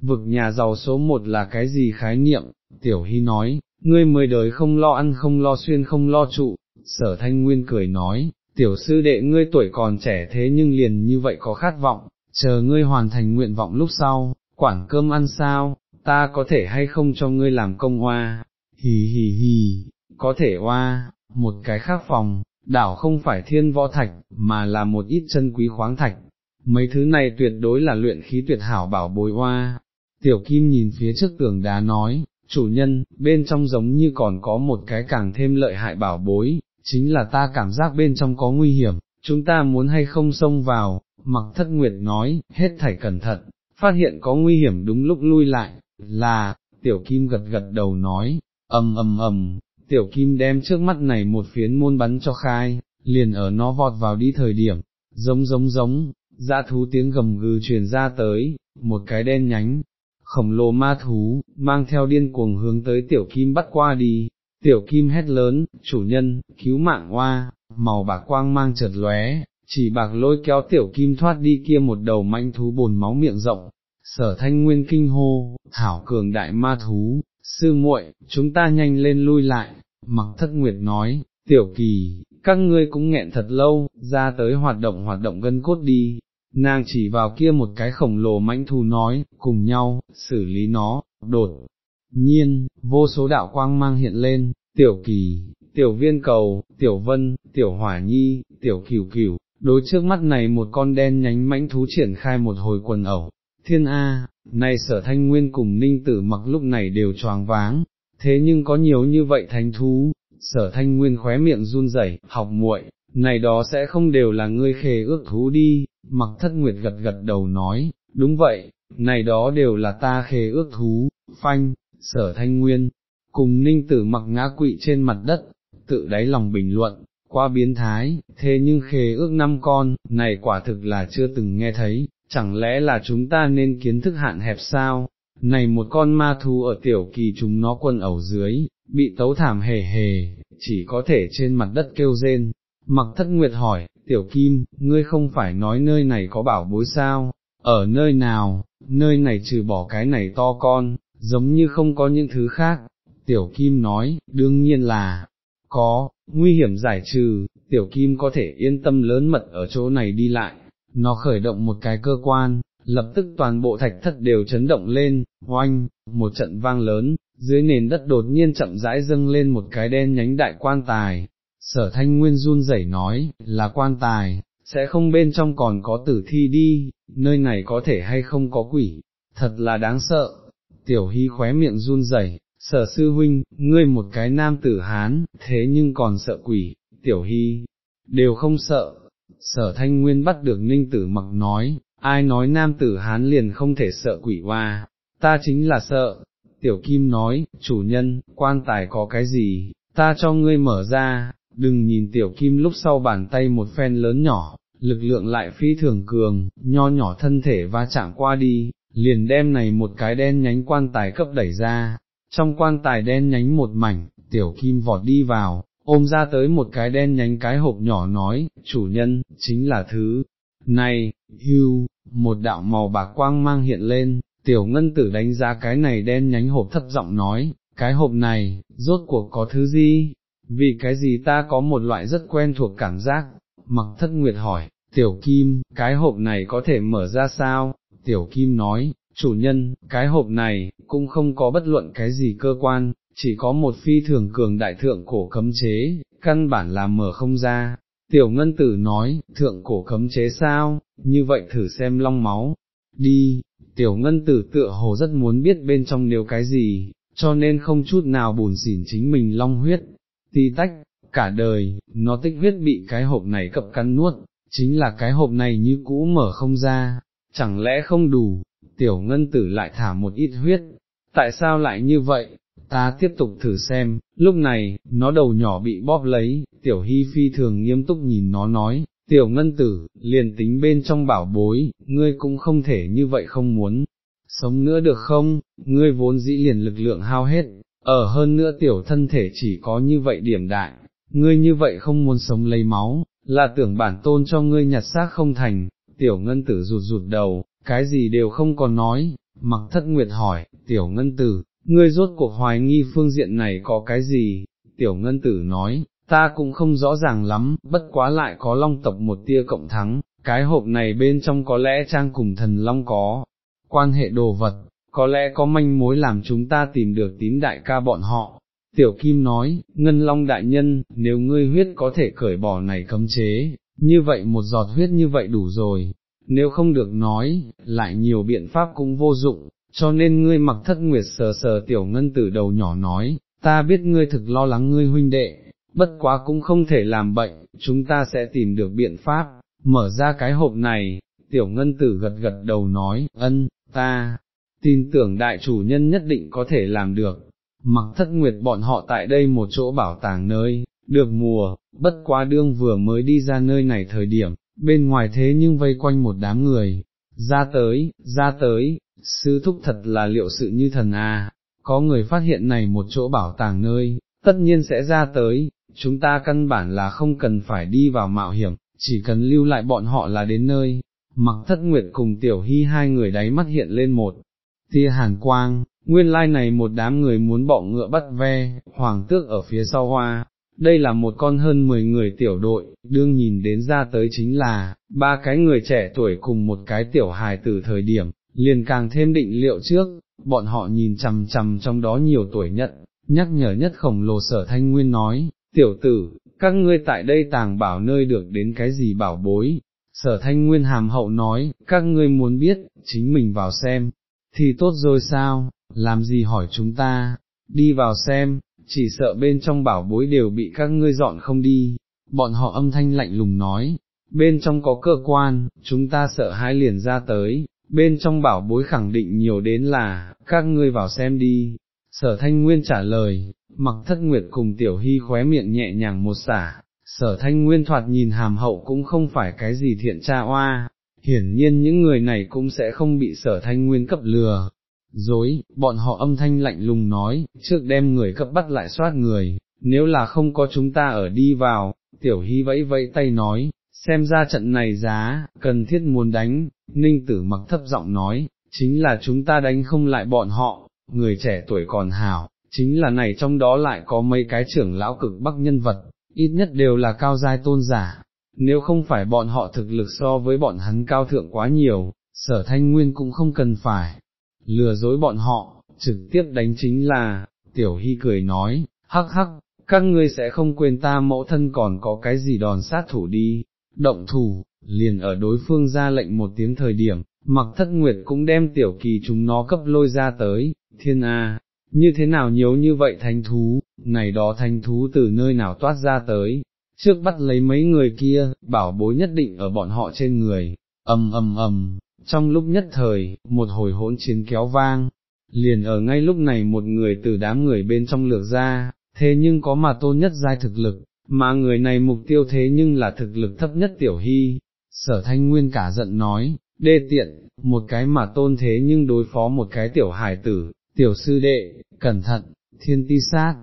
vực nhà giàu số một là cái gì khái niệm, tiểu hy nói, ngươi mười đời không lo ăn không lo xuyên không lo trụ, sở Thanh Nguyên cười nói, tiểu sư đệ ngươi tuổi còn trẻ thế nhưng liền như vậy có khát vọng, chờ ngươi hoàn thành nguyện vọng lúc sau, quản cơm ăn sao, ta có thể hay không cho ngươi làm công hoa, hì hì hì, có thể hoa, một cái khác phòng, đảo không phải thiên võ thạch, mà là một ít chân quý khoáng thạch, mấy thứ này tuyệt đối là luyện khí tuyệt hảo bảo bối hoa. Tiểu Kim nhìn phía trước tường đá nói, chủ nhân, bên trong giống như còn có một cái càng thêm lợi hại bảo bối, chính là ta cảm giác bên trong có nguy hiểm, chúng ta muốn hay không xông vào, mặc thất nguyệt nói, hết thảy cẩn thận, phát hiện có nguy hiểm đúng lúc lui lại, là, tiểu kim gật gật đầu nói, ầm ầm ầm, tiểu kim đem trước mắt này một phiến môn bắn cho khai, liền ở nó vọt vào đi thời điểm, giống giống giống, dã thú tiếng gầm gừ truyền ra tới, một cái đen nhánh, khổng lồ ma thú, mang theo điên cuồng hướng tới tiểu kim bắt qua đi, tiểu kim hét lớn, chủ nhân, cứu mạng hoa, màu bạc quang mang chợt lóe, chỉ bạc lôi kéo tiểu kim thoát đi kia một đầu manh thú bồn máu miệng rộng, sở thanh nguyên kinh hô, thảo cường đại ma thú, sư muội, chúng ta nhanh lên lui lại, mặc thất nguyệt nói, tiểu kỳ, các ngươi cũng nghẹn thật lâu, ra tới hoạt động hoạt động gân cốt đi, nàng chỉ vào kia một cái khổng lồ mãnh thú nói, cùng nhau, xử lý nó, đột. Nhiên, vô số đạo quang mang hiện lên, tiểu kỳ, tiểu viên cầu, tiểu vân, tiểu hỏa nhi, tiểu cửu cửu, đối trước mắt này một con đen nhánh mãnh thú triển khai một hồi quần ẩu, thiên A, này sở thanh nguyên cùng ninh tử mặc lúc này đều choáng váng, thế nhưng có nhiều như vậy thánh thú, sở thanh nguyên khóe miệng run rẩy, học muội, này đó sẽ không đều là ngươi khề ước thú đi, mặc thất nguyệt gật gật đầu nói, đúng vậy, này đó đều là ta khề ước thú, phanh, sở thanh nguyên, cùng ninh tử mặc ngã quỵ trên mặt đất, tự đáy lòng bình luận, qua biến thái, thế nhưng khề ước năm con, này quả thực là chưa từng nghe thấy, chẳng lẽ là chúng ta nên kiến thức hạn hẹp sao? Này một con ma thú ở tiểu kỳ chúng nó quân ẩu dưới, bị tấu thảm hề hề, chỉ có thể trên mặt đất kêu rên. Mặc thất nguyệt hỏi, tiểu kim, ngươi không phải nói nơi này có bảo bối sao, ở nơi nào, nơi này trừ bỏ cái này to con, giống như không có những thứ khác. Tiểu kim nói, đương nhiên là, có, nguy hiểm giải trừ, tiểu kim có thể yên tâm lớn mật ở chỗ này đi lại, nó khởi động một cái cơ quan, lập tức toàn bộ thạch thất đều chấn động lên, oanh, một trận vang lớn, dưới nền đất đột nhiên chậm rãi dâng lên một cái đen nhánh đại quan tài, sở thanh nguyên run rẩy nói, là quan tài, sẽ không bên trong còn có tử thi đi, nơi này có thể hay không có quỷ, thật là đáng sợ, tiểu hy khóe miệng run rẩy. Sở sư huynh, ngươi một cái nam tử hán, thế nhưng còn sợ quỷ, tiểu hy, đều không sợ, sở thanh nguyên bắt được ninh tử mặc nói, ai nói nam tử hán liền không thể sợ quỷ hoa, ta chính là sợ, tiểu kim nói, chủ nhân, quan tài có cái gì, ta cho ngươi mở ra, đừng nhìn tiểu kim lúc sau bàn tay một phen lớn nhỏ, lực lượng lại phi thường cường, nho nhỏ thân thể va chạm qua đi, liền đem này một cái đen nhánh quan tài cấp đẩy ra, trong quan tài đen nhánh một mảnh, tiểu kim vọt đi vào, ôm ra tới một cái đen nhánh cái hộp nhỏ nói, chủ nhân, chính là thứ, này, hưu, một đạo màu bạc quang mang hiện lên, tiểu ngân tử đánh giá cái này đen nhánh hộp thấp giọng nói, cái hộp này, rốt cuộc có thứ gì, vì cái gì ta có một loại rất quen thuộc cảm giác, mặc thất nguyệt hỏi, tiểu kim, cái hộp này có thể mở ra sao, tiểu kim nói, chủ nhân, cái hộp này, cũng không có bất luận cái gì cơ quan, chỉ có một phi thường cường đại thượng cổ cấm chế, căn bản là mở không ra. Tiểu ngân tử nói, thượng cổ cấm chế sao, như vậy thử xem long máu, đi, tiểu ngân tử tựa hồ rất muốn biết bên trong nếu cái gì, cho nên không chút nào buồn xỉn chính mình long huyết, ti tách, cả đời, nó tích huyết bị cái hộp này cập cắn nuốt, chính là cái hộp này như cũ mở không ra, chẳng lẽ không đủ, tiểu ngân tử lại thả một ít huyết, tại sao lại như vậy, ta tiếp tục thử xem, lúc này, nó đầu nhỏ bị bóp lấy, tiểu hy phi thường nghiêm túc nhìn nó nói, tiểu ngân tử, liền tính bên trong bảo bối, ngươi cũng không thể như vậy không muốn, sống nữa được không, ngươi vốn dĩ liền lực lượng hao hết, ở hơn nữa tiểu thân thể chỉ có như vậy điểm đại, ngươi như vậy không muốn sống lấy máu, là tưởng bản tôn cho ngươi nhặt xác không thành, tiểu ngân tử rụt rụt đầu, cái gì đều không còn nói, mặc thất nguyệt hỏi, tiểu ngân tử, ngươi rốt cuộc hoài nghi phương diện này có cái gì, tiểu ngân tử nói, ta cũng không rõ ràng lắm, bất quá lại có long tộc một tia cộng thắng, cái hộp này bên trong có lẽ trang cùng thần long có, quan hệ đồ vật, có lẽ có manh mối làm chúng ta tìm được tím đại ca bọn họ. Tiểu Kim nói, Ngân Long đại nhân, nếu ngươi huyết có thể cởi bỏ này cấm chế, như vậy một giọt huyết như vậy đủ rồi, nếu không được nói, lại nhiều biện pháp cũng vô dụng, cho nên ngươi mặc thất nguyệt sờ sờ tiểu ngân tử đầu nhỏ nói, ta biết ngươi thực lo lắng ngươi huynh đệ, bất quá cũng không thể làm bệnh, chúng ta sẽ tìm được biện pháp, mở ra cái hộp này, tiểu ngân tử gật gật đầu nói, ân, ta, tin tưởng đại chủ nhân nhất định có thể làm được, mặc thất nguyệt bọn họ tại đây một chỗ bảo tàng nơi, được mùa, bất quá đương vừa mới đi ra nơi này thời điểm, bên ngoài thế nhưng vây quanh một đám người, ra tới, ra tới, sư thúc thật là liệu sự như thần à, có người phát hiện này một chỗ bảo tàng nơi, tất nhiên sẽ ra tới, chúng ta căn bản là không cần phải đi vào mạo hiểm, chỉ cần lưu lại bọn họ là đến nơi. Mặc thất nguyệt cùng tiểu hy hai người đáy mắt hiện lên một tia hàn quang, nguyên lai này một đám người muốn bọ ngựa bắt ve, hoàng tước ở phía sau hoa, đây là một con hơn 10 người tiểu đội, đương nhìn đến ra tới chính là, ba cái người trẻ tuổi cùng một cái tiểu hài từ thời điểm, liền càng thêm định liệu trước, bọn họ nhìn chằm chằm trong đó nhiều tuổi nhận, nhắc nhở nhất khổng lồ sở thanh nguyên nói, tiểu tử, các ngươi tại đây tàng bảo nơi được đến cái gì bảo bối, sở thanh nguyên hàm hậu nói, các ngươi muốn biết, chính mình vào xem, thì tốt rồi sao, làm gì hỏi chúng ta, đi vào xem, chỉ sợ bên trong bảo bối đều bị các ngươi dọn không đi, bọn họ âm thanh lạnh lùng nói, bên trong có cơ quan, chúng ta sợ hãi liền ra tới, bên trong bảo bối khẳng định nhiều đến là, các ngươi vào xem đi. Sở thanh nguyên trả lời, mặc thất nguyệt cùng tiểu hy khóe miệng nhẹ nhàng một xả, sở thanh nguyên thoạt nhìn hàm hậu cũng không phải cái gì thiện tra oa, hiển nhiên những người này cũng sẽ không bị sở thanh nguyên cấp lừa. Dối, bọn họ âm thanh lạnh lùng nói, trước đem người cấp bắt lại soát người, nếu là không có chúng ta ở đi vào, tiểu hy vẫy vẫy tay nói, xem ra trận này giá, cần thiết muốn đánh, ninh tử mặc thấp giọng nói, chính là chúng ta đánh không lại bọn họ, người trẻ tuổi còn hảo, chính là này trong đó lại có mấy cái trưởng lão cực bắc nhân vật, ít nhất đều là cao giai tôn giả, nếu không phải bọn họ thực lực so với bọn hắn cao thượng quá nhiều, sở thanh nguyên cũng không cần phải lừa dối bọn họ, trực tiếp đánh chính là, tiểu hy cười nói, hắc hắc, các ngươi sẽ không quên ta mẫu thân còn có cái gì đòn sát thủ đi, động thủ, liền ở đối phương ra lệnh một tiếng thời điểm, mặc thất nguyệt cũng đem tiểu kỳ chúng nó cấp lôi ra tới, thiên a, như thế nào nhiều như vậy thanh thú, này đó thanh thú từ nơi nào toát ra tới, trước bắt lấy mấy người kia, bảo bối nhất định ở bọn họ trên người, ầm ầm ầm, trong lúc nhất thời, một hồi hỗn chiến kéo vang, liền ở ngay lúc này một người từ đám người bên trong lược ra, thế nhưng có mà tôn nhất giai thực lực, mà người này mục tiêu thế nhưng là thực lực thấp nhất tiểu hy, sở thanh nguyên cả giận nói, đê tiện, một cái mà tôn thế nhưng đối phó một cái tiểu hài tử, tiểu sư đệ, cẩn thận, thiên ti sát,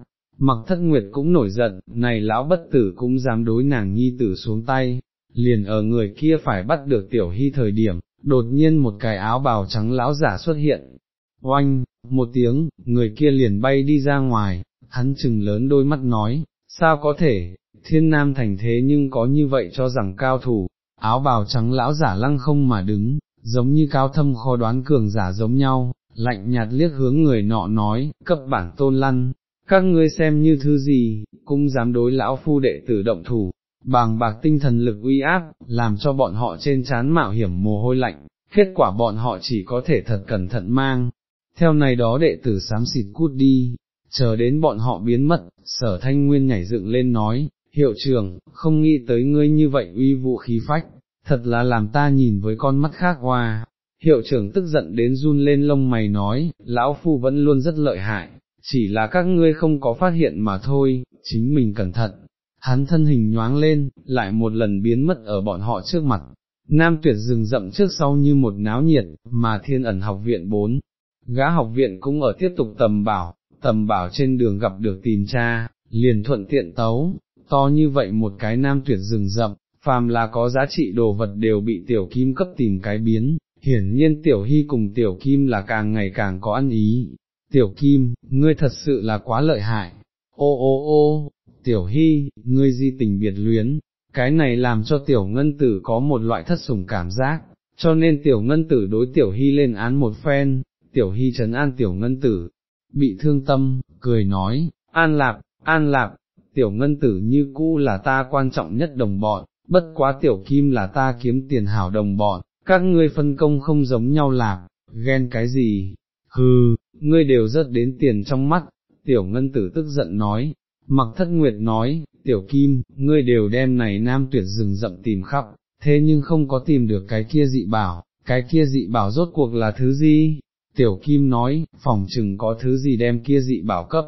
mặc thất nguyệt cũng nổi giận, này lão bất tử cũng dám đối nàng nhi tử xuống tay, liền ở người kia phải bắt được tiểu hy thời điểm, đột nhiên một cái áo bào trắng lão giả xuất hiện, oanh, một tiếng, người kia liền bay đi ra ngoài, hắn chừng lớn đôi mắt nói, sao có thể, thiên nam thành thế nhưng có như vậy cho rằng cao thủ, áo bào trắng lão giả lăng không mà đứng, giống như cao thâm khó đoán cường giả giống nhau, lạnh nhạt liếc hướng người nọ nói, cấp bản tôn lăn, các ngươi xem như thứ gì, cũng dám đối lão phu đệ tử động thủ, bàng bạc tinh thần lực uy áp, làm cho bọn họ trên chán mạo hiểm mồ hôi lạnh, kết quả bọn họ chỉ có thể thật cẩn thận mang. Theo này đó đệ tử sám xịt cút đi, chờ đến bọn họ biến mất, sở thanh nguyên nhảy dựng lên nói, hiệu trưởng, không nghĩ tới ngươi như vậy uy vũ khí phách, thật là làm ta nhìn với con mắt khác hoa. Hiệu trưởng tức giận đến run lên lông mày nói, lão phu vẫn luôn rất lợi hại, chỉ là các ngươi không có phát hiện mà thôi, chính mình cẩn thận. Hắn thân hình nhoáng lên, lại một lần biến mất ở bọn họ trước mặt. Nam tuyệt rừng rậm trước sau như một náo nhiệt, mà thiên ẩn học viện 4. Gã học viện cũng ở tiếp tục tầm bảo, tầm bảo trên đường gặp được tìm cha, liền thuận tiện tấu, to như vậy một cái nam tuyệt rừng rậm, phàm là có giá trị đồ vật đều bị tiểu kim cấp tìm cái biến, hiển nhiên tiểu hy cùng tiểu kim là càng ngày càng có ăn ý. Tiểu kim, ngươi thật sự là quá lợi hại, ô ô ô, tiểu hy, ngươi di tình biệt luyến, cái này làm cho tiểu ngân tử có một loại thất sủng cảm giác, cho nên tiểu ngân tử đối tiểu hy lên án một phen, tiểu hy trấn an tiểu ngân tử, bị thương tâm, cười nói, an lạc, an lạc, tiểu ngân tử như cũ là ta quan trọng nhất đồng bọn, bất quá tiểu kim là ta kiếm tiền hảo đồng bọn, các ngươi phân công không giống nhau lạc, ghen cái gì, hừ, ngươi đều rớt đến tiền trong mắt, tiểu ngân tử tức giận nói, mặc thất nguyệt nói, tiểu kim, ngươi đều đem này nam tuyệt rừng rậm tìm khắp, thế nhưng không có tìm được cái kia dị bảo, cái kia dị bảo rốt cuộc là thứ gì? Tiểu Kim nói, phòng chừng có thứ gì đem kia dị bảo cấp,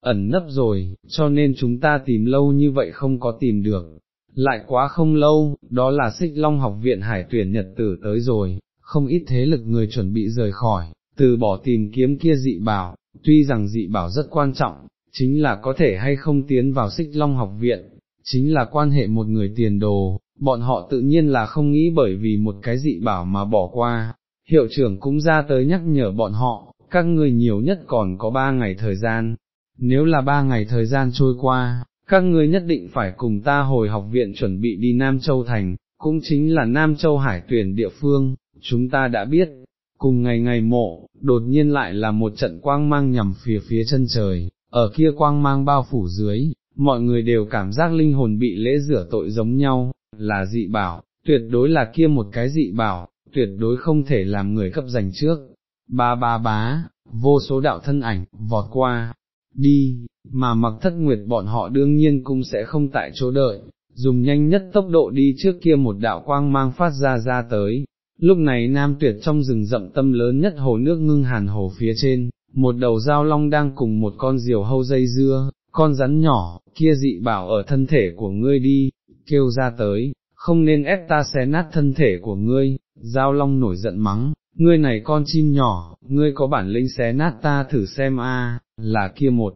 ẩn nấp rồi, cho nên chúng ta tìm lâu như vậy không có tìm được. Lại quá không lâu, đó là xích long học viện hải tuyển nhật tử tới rồi, không ít thế lực người chuẩn bị rời khỏi, từ bỏ tìm kiếm kia dị bảo, tuy rằng dị bảo rất quan trọng, chính là có thể hay không tiến vào xích long học viện, chính là quan hệ một người tiền đồ, bọn họ tự nhiên là không nghĩ bởi vì một cái dị bảo mà bỏ qua, hiệu trưởng cũng ra tới nhắc nhở bọn họ, các người nhiều nhất còn có ba ngày thời gian, nếu là ba ngày thời gian trôi qua, các ngươi nhất định phải cùng ta hồi học viện chuẩn bị đi Nam Châu Thành, cũng chính là Nam Châu Hải tuyển địa phương, chúng ta đã biết, cùng ngày ngày mộ, đột nhiên lại là một trận quang mang nhằm phía phía chân trời, ở kia quang mang bao phủ dưới, mọi người đều cảm giác linh hồn bị lễ rửa tội giống nhau, là dị bảo, tuyệt đối là kia một cái dị bảo, tuyệt đối không thể làm người cấp giành trước. Ba ba bá, vô số đạo thân ảnh, vọt qua, đi, mà mặc thất nguyệt bọn họ đương nhiên cũng sẽ không tại chỗ đợi, dùng nhanh nhất tốc độ đi trước kia một đạo quang mang phát ra ra tới. Lúc này nam tuyệt trong rừng rậm tâm lớn nhất hồ nước ngưng hàn hồ phía trên, một đầu dao long đang cùng một con diều hâu dây dưa, con rắn nhỏ, kia dị bảo ở thân thể của ngươi đi, kêu ra tới, không nên ép ta xé nát thân thể của ngươi, dao long nổi giận mắng, ngươi này con chim nhỏ, ngươi có bản lĩnh xé nát ta thử xem a, là kia một,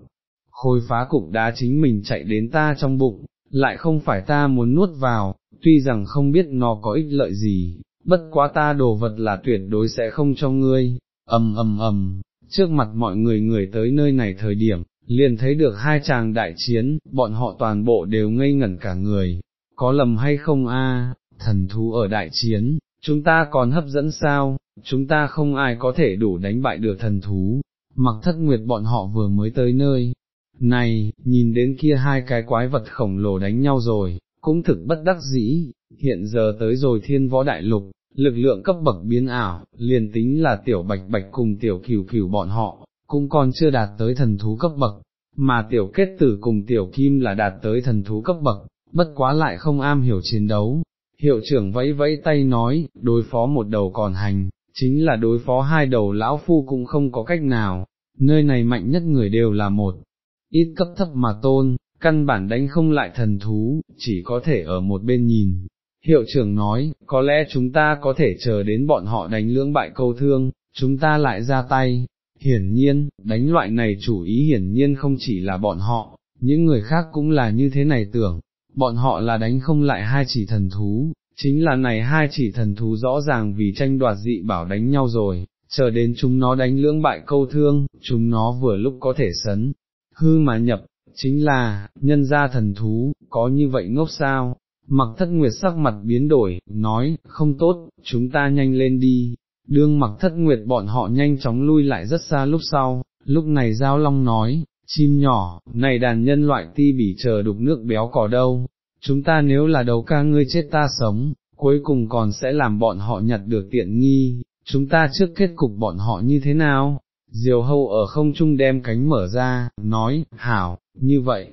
khôi phá cục đá chính mình chạy đến ta trong bụng, lại không phải ta muốn nuốt vào, tuy rằng không biết nó có ích lợi gì, bất quá ta đồ vật là tuyệt đối sẽ không cho ngươi, ầm ầm ầm, trước mặt mọi người người tới nơi này thời điểm, liền thấy được hai chàng đại chiến, bọn họ toàn bộ đều ngây ngẩn cả người, có lầm hay không a? thần thú ở đại chiến, chúng ta còn hấp dẫn sao, chúng ta không ai có thể đủ đánh bại được thần thú, mặc thất nguyệt bọn họ vừa mới tới nơi. Này, nhìn đến kia hai cái quái vật khổng lồ đánh nhau rồi, cũng thực bất đắc dĩ, hiện giờ tới rồi thiên võ đại lục, lực lượng cấp bậc biến ảo, liền tính là tiểu bạch bạch cùng tiểu cửu cửu bọn họ, cũng còn chưa đạt tới thần thú cấp bậc, mà tiểu kết tử cùng tiểu kim là đạt tới thần thú cấp bậc, bất quá lại không am hiểu chiến đấu. Hiệu trưởng vẫy vẫy tay nói, đối phó một đầu còn hành, chính là đối phó hai đầu lão phu cũng không có cách nào, nơi này mạnh nhất người đều là một, ít cấp thấp mà tôn, căn bản đánh không lại thần thú, chỉ có thể ở một bên nhìn. Hiệu trưởng nói, có lẽ chúng ta có thể chờ đến bọn họ đánh lưỡng bại câu thương, chúng ta lại ra tay. Hiển nhiên, đánh loại này chủ ý hiển nhiên không chỉ là bọn họ, những người khác cũng là như thế này tưởng, bọn họ là đánh không lại hai chỉ thần thú, chính là này hai chỉ thần thú rõ ràng vì tranh đoạt dị bảo đánh nhau rồi, chờ đến chúng nó đánh lưỡng bại câu thương, chúng nó vừa lúc có thể sấn, hư mà nhập, chính là, nhân gia thần thú, có như vậy ngốc sao, mặc thất nguyệt sắc mặt biến đổi, nói, không tốt, chúng ta nhanh lên đi, đương mặc thất nguyệt bọn họ nhanh chóng lui lại rất xa lúc sau, lúc này Giao Long nói, chim nhỏ, này đàn nhân loại ti bỉ chờ đục nước béo cỏ đâu, chúng ta nếu là đấu ca ngươi chết ta sống, cuối cùng còn sẽ làm bọn họ nhặt được tiện nghi, chúng ta trước kết cục bọn họ như thế nào? Diều hâu ở không trung đem cánh mở ra, nói, hảo, như vậy,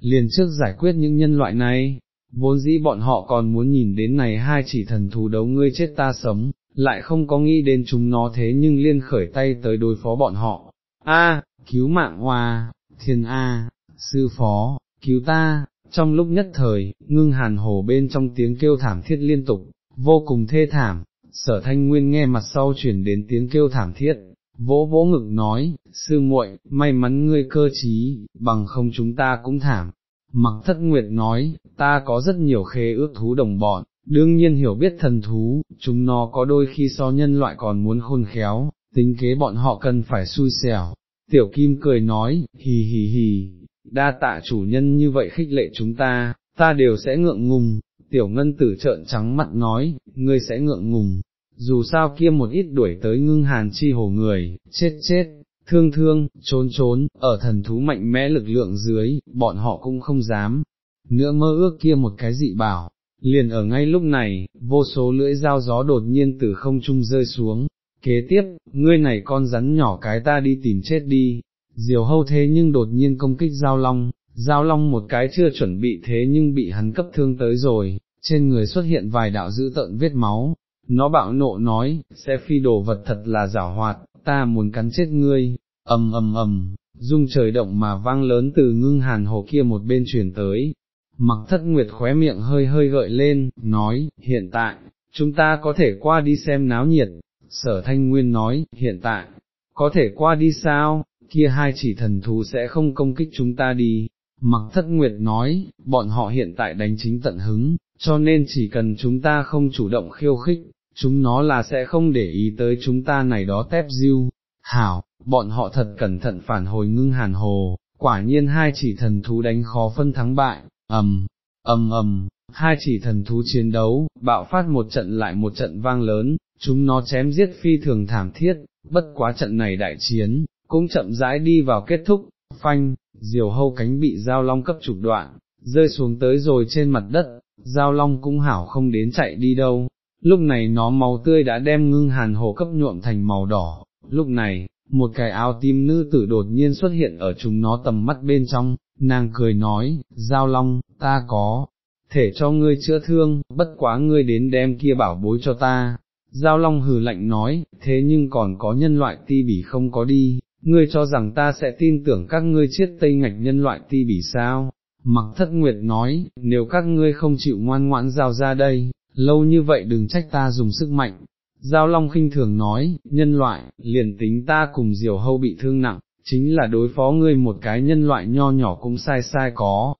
liền trước giải quyết những nhân loại này, vốn dĩ bọn họ còn muốn nhìn đến này hai chỉ thần thú đấu ngươi chết ta sống, lại không có nghĩ đến chúng nó thế nhưng liên khởi tay tới đối phó bọn họ. A, cứu mạng hoa, thiên A, sư phó, cứu ta, trong lúc nhất thời, ngưng hàn hồ bên trong tiếng kêu thảm thiết liên tục, vô cùng thê thảm, sở thanh nguyên nghe mặt sau chuyển đến tiếng kêu thảm thiết, vỗ vỗ ngực nói, sư muội, may mắn ngươi cơ trí, bằng không chúng ta cũng thảm. Mặc thất nguyệt nói, ta có rất nhiều khế ước thú đồng bọn, đương nhiên hiểu biết thần thú, chúng nó có đôi khi so nhân loại còn muốn khôn khéo, tính kế bọn họ cần phải xui xẻo. Tiểu Kim cười nói, hì hì hì, đa tạ chủ nhân như vậy khích lệ chúng ta, ta đều sẽ ngượng ngùng, tiểu ngân tử trợn trắng mặt nói, ngươi sẽ ngượng ngùng, dù sao kia một ít đuổi tới ngưng hàn chi hồ người, chết chết, thương thương, trốn trốn, ở thần thú mạnh mẽ lực lượng dưới, bọn họ cũng không dám, nữa mơ ước kia một cái dị bảo. Liền ở ngay lúc này, vô số lưỡi dao gió đột nhiên từ không trung rơi xuống, kế tiếp, ngươi này con rắn nhỏ cái ta đi tìm chết đi, diều hâu thế nhưng đột nhiên công kích giao long, giao long một cái chưa chuẩn bị thế nhưng bị hắn cấp thương tới rồi, trên người xuất hiện vài đạo dữ tợn vết máu, nó bạo nộ nói, sẽ phi đồ vật thật là giả hoạt, ta muốn cắn chết ngươi, ầm ầm ầm, rung trời động mà vang lớn từ ngưng hàn hồ kia một bên truyền tới. Mặc thất nguyệt khóe miệng hơi hơi gợi lên, nói, hiện tại, chúng ta có thể qua đi xem náo nhiệt, sở thanh nguyên nói, hiện tại, có thể qua đi sao, kia hai chỉ thần thú sẽ không công kích chúng ta đi. Mặc thất nguyệt nói, bọn họ hiện tại đánh chính tận hứng, cho nên chỉ cần chúng ta không chủ động khiêu khích, chúng nó là sẽ không để ý tới chúng ta này đó tép diêu. Hảo, bọn họ thật cẩn thận phản hồi ngưng hàn hồ, quả nhiên hai chỉ thần thú đánh khó phân thắng bại, ầm, ầm ầm, hai chỉ thần thú chiến đấu, bạo phát một trận lại một trận vang lớn, chúng nó chém giết phi thường thảm thiết, bất quá trận này đại chiến, cũng chậm rãi đi vào kết thúc, phanh, diều hâu cánh bị giao long cấp trục đoạn, rơi xuống tới rồi trên mặt đất, giao long cũng hảo không đến chạy đi đâu, lúc này nó màu tươi đã đem ngưng hàn hồ cấp nhuộm thành màu đỏ, lúc này, một cái áo tim nữ tử đột nhiên xuất hiện ở chúng nó tầm mắt bên trong, nàng cười nói, giao long, ta có, thể cho ngươi chữa thương, bất quá ngươi đến đem kia bảo bối cho ta. Giao Long hừ lạnh nói, thế nhưng còn có nhân loại ti bỉ không có đi, ngươi cho rằng ta sẽ tin tưởng các ngươi chiết tây ngạch nhân loại ti bỉ sao? Mặc thất nguyệt nói, nếu các ngươi không chịu ngoan ngoãn giao ra đây, lâu như vậy đừng trách ta dùng sức mạnh. Giao Long khinh thường nói, nhân loại, liền tính ta cùng diều hâu bị thương nặng, chính là đối phó ngươi một cái nhân loại nho nhỏ cũng sai sai có,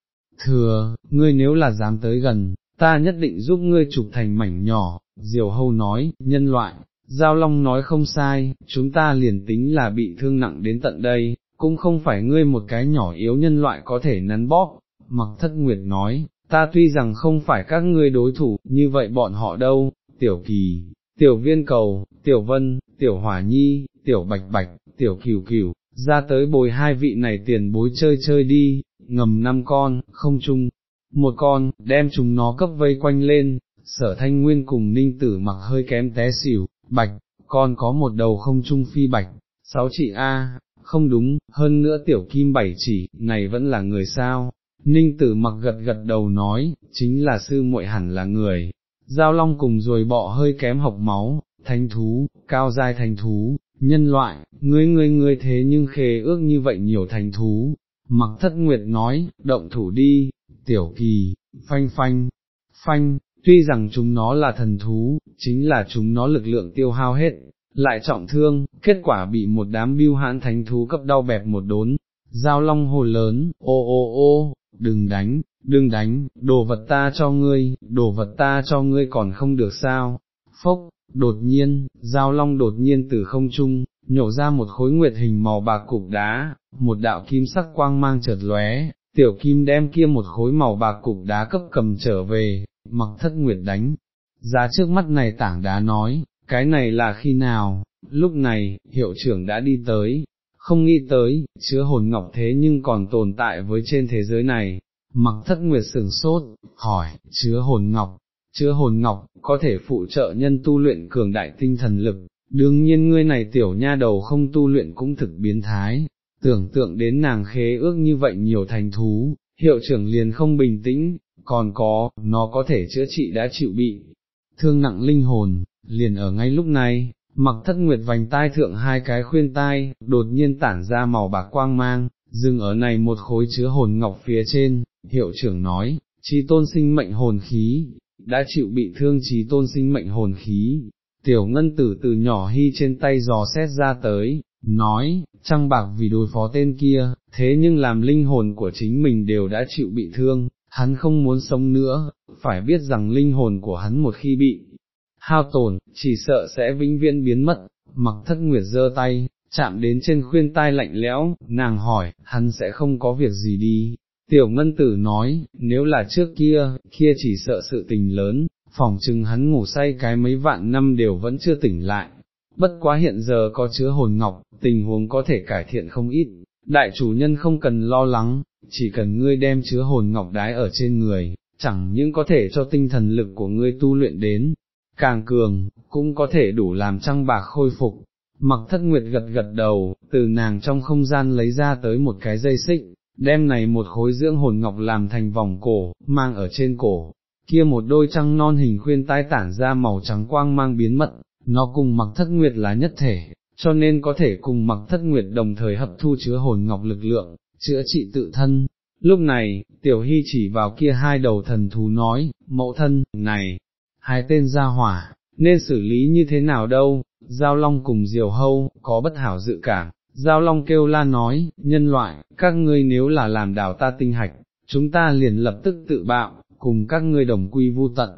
thừa, ngươi nếu là dám tới gần, ta nhất định giúp ngươi chụp thành mảnh nhỏ, diều hâu nói, nhân loại, giao long nói không sai, chúng ta liền tính là bị thương nặng đến tận đây, cũng không phải ngươi một cái nhỏ yếu nhân loại có thể nắn bóp, mặc thất nguyệt nói, ta tuy rằng không phải các ngươi đối thủ, như vậy bọn họ đâu, tiểu kỳ, tiểu viên cầu, tiểu vân, tiểu hỏa nhi, tiểu bạch bạch, tiểu cửu cửu, ra tới bồi hai vị này tiền bối chơi chơi đi, ngầm năm con, không chung, một con, đem chúng nó cấp vây quanh lên, sở thanh nguyên cùng ninh tử mặc hơi kém té xỉu, bạch, con có một đầu không chung phi bạch, sáu chị A, không đúng, hơn nữa tiểu kim bảy chỉ, này vẫn là người sao, ninh tử mặc gật gật đầu nói, chính là sư muội hẳn là người, giao long cùng rồi bọ hơi kém học máu, thanh thú, cao giai thành thú, nhân loại, ngươi ngươi ngươi thế nhưng khề ước như vậy nhiều thành thú, mặc thất nguyệt nói, động thủ đi, tiểu kỳ, phanh phanh, phanh, tuy rằng chúng nó là thần thú, chính là chúng nó lực lượng tiêu hao hết, lại trọng thương, kết quả bị một đám biêu hãn thánh thú cấp đau bẹp một đốn, giao long hồ lớn, ô ô ô, đừng đánh, đừng đánh, đồ vật ta cho ngươi, đồ vật ta cho ngươi còn không được sao, phốc, đột nhiên, giao long đột nhiên từ không trung, nhổ ra một khối nguyệt hình màu bạc cục đá, một đạo kim sắc quang mang chợt lóe, tiểu kim đem kia một khối màu bạc cục đá cấp cầm trở về, mặc thất nguyệt đánh, ra trước mắt này tảng đá nói, cái này là khi nào, lúc này, hiệu trưởng đã đi tới, không nghĩ tới, chứa hồn ngọc thế nhưng còn tồn tại với trên thế giới này, mặc thất nguyệt sửng sốt, hỏi, chứa hồn ngọc, chứa hồn ngọc, có thể phụ trợ nhân tu luyện cường đại tinh thần lực, đương nhiên ngươi này tiểu nha đầu không tu luyện cũng thực biến thái, tưởng tượng đến nàng khế ước như vậy nhiều thành thú, hiệu trưởng liền không bình tĩnh, còn có, nó có thể chữa trị đã chịu bị, thương nặng linh hồn, liền ở ngay lúc này, mặc thất nguyệt vành tai thượng hai cái khuyên tai, đột nhiên tản ra màu bạc quang mang, dừng ở này một khối chứa hồn ngọc phía trên, hiệu trưởng nói, chi tôn sinh mệnh hồn khí, đã chịu bị thương trí tôn sinh mệnh hồn khí, tiểu ngân tử từ nhỏ hy trên tay giò xét ra tới, nói, trăng bạc vì đối phó tên kia, thế nhưng làm linh hồn của chính mình đều đã chịu bị thương, hắn không muốn sống nữa, phải biết rằng linh hồn của hắn một khi bị hao tổn, chỉ sợ sẽ vĩnh viễn biến mất, mặc thất nguyệt giơ tay, chạm đến trên khuyên tai lạnh lẽo, nàng hỏi, hắn sẽ không có việc gì đi. Tiểu ngân tử nói, nếu là trước kia, kia chỉ sợ sự tình lớn, phòng chừng hắn ngủ say cái mấy vạn năm đều vẫn chưa tỉnh lại, bất quá hiện giờ có chứa hồn ngọc, tình huống có thể cải thiện không ít, đại chủ nhân không cần lo lắng, chỉ cần ngươi đem chứa hồn ngọc đái ở trên người, chẳng những có thể cho tinh thần lực của ngươi tu luyện đến, càng cường, cũng có thể đủ làm trăng bạc khôi phục. Mặc thất nguyệt gật gật đầu, từ nàng trong không gian lấy ra tới một cái dây xích, đem này một khối dưỡng hồn ngọc làm thành vòng cổ, mang ở trên cổ, kia một đôi trăng non hình khuyên tai tản ra màu trắng quang mang biến mất, nó cùng mặc thất nguyệt là nhất thể, cho nên có thể cùng mặc thất nguyệt đồng thời hấp thu chứa hồn ngọc lực lượng, chữa trị tự thân. Lúc này, tiểu hy chỉ vào kia hai đầu thần thú nói, mẫu thân, này, hai tên gia hỏa, nên xử lý như thế nào đâu, giao long cùng diều hâu, có bất hảo dự cảm, Giao Long kêu la nói, nhân loại, các ngươi nếu là làm đào ta tinh hạch, chúng ta liền lập tức tự bạo, cùng các ngươi đồng quy vu tận.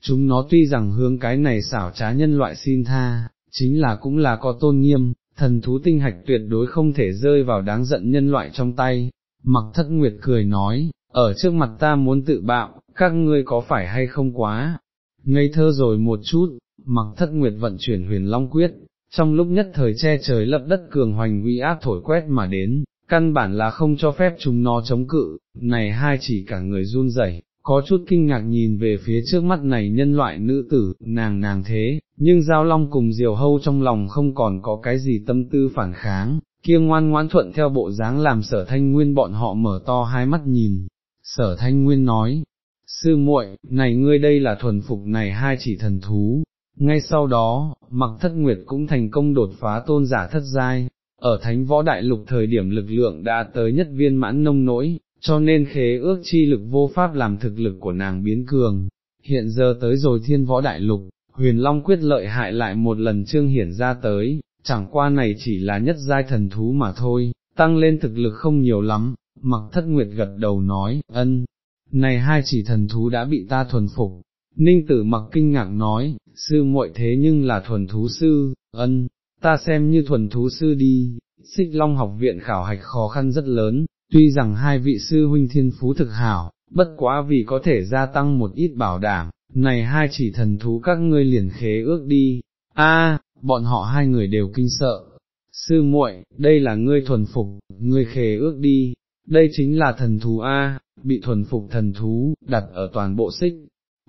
Chúng nó tuy rằng hướng cái này xảo trá nhân loại xin tha, chính là cũng là có tôn nghiêm, thần thú tinh hạch tuyệt đối không thể rơi vào đáng giận nhân loại trong tay. Mặc thất nguyệt cười nói, ở trước mặt ta muốn tự bạo, các ngươi có phải hay không quá, ngây thơ rồi một chút, mặc thất nguyệt vận chuyển huyền long quyết, trong lúc nhất thời che trời lập đất cường hoành uy áp thổi quét mà đến, căn bản là không cho phép chúng nó chống cự, này hai chỉ cả người run rẩy, có chút kinh ngạc nhìn về phía trước mắt này nhân loại nữ tử, nàng nàng thế, nhưng giao long cùng diều hâu trong lòng không còn có cái gì tâm tư phản kháng, kia ngoan ngoãn thuận theo bộ dáng làm sở thanh nguyên bọn họ mở to hai mắt nhìn, sở thanh nguyên nói, sư muội, này ngươi đây là thuần phục này hai chỉ thần thú, ngay sau đó, mặc thất nguyệt cũng thành công đột phá tôn giả thất giai, ở thánh võ đại lục thời điểm lực lượng đã tới nhất viên mãn nông nỗi, cho nên khế ước chi lực vô pháp làm thực lực của nàng biến cường. Hiện giờ tới rồi thiên võ đại lục, huyền long quyết lợi hại lại một lần trương hiển ra tới, chẳng qua này chỉ là nhất giai thần thú mà thôi, tăng lên thực lực không nhiều lắm, mặc thất nguyệt gật đầu nói, ân, này hai chỉ thần thú đã bị ta thuần phục. Ninh tử mặc kinh ngạc nói, sư muội thế nhưng là thuần thú sư, ân, ta xem như thuần thú sư đi, xích long học viện khảo hạch khó khăn rất lớn, tuy rằng hai vị sư huynh thiên phú thực hảo, bất quá vì có thể gia tăng một ít bảo đảm, này hai chỉ thần thú các ngươi liền khế ước đi, a, bọn họ hai người đều kinh sợ, sư muội, đây là ngươi thuần phục, ngươi khế ước đi, đây chính là thần thú A, bị thuần phục thần thú, đặt ở toàn bộ xích,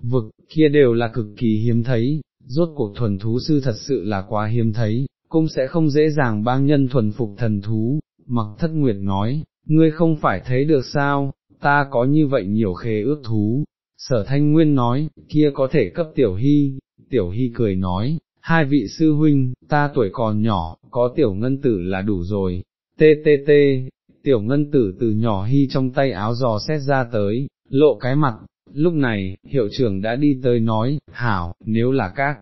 vực, kia đều là cực kỳ hiếm thấy, rốt cuộc thuần thú sư thật sự là quá hiếm thấy, cũng sẽ không dễ dàng bang nhân thuần phục thần thú, mặc thất nguyệt nói, ngươi không phải thấy được sao, ta có như vậy nhiều khế ước thú, sở thanh nguyên nói, kia có thể cấp tiểu hy, tiểu hy cười nói, hai vị sư huynh, ta tuổi còn nhỏ, có tiểu ngân tử là đủ rồi, tê tê tê, tiểu ngân tử từ nhỏ hy trong tay áo giò xét ra tới, lộ cái mặt, lúc này, hiệu trưởng đã đi tới nói, hảo, nếu là các,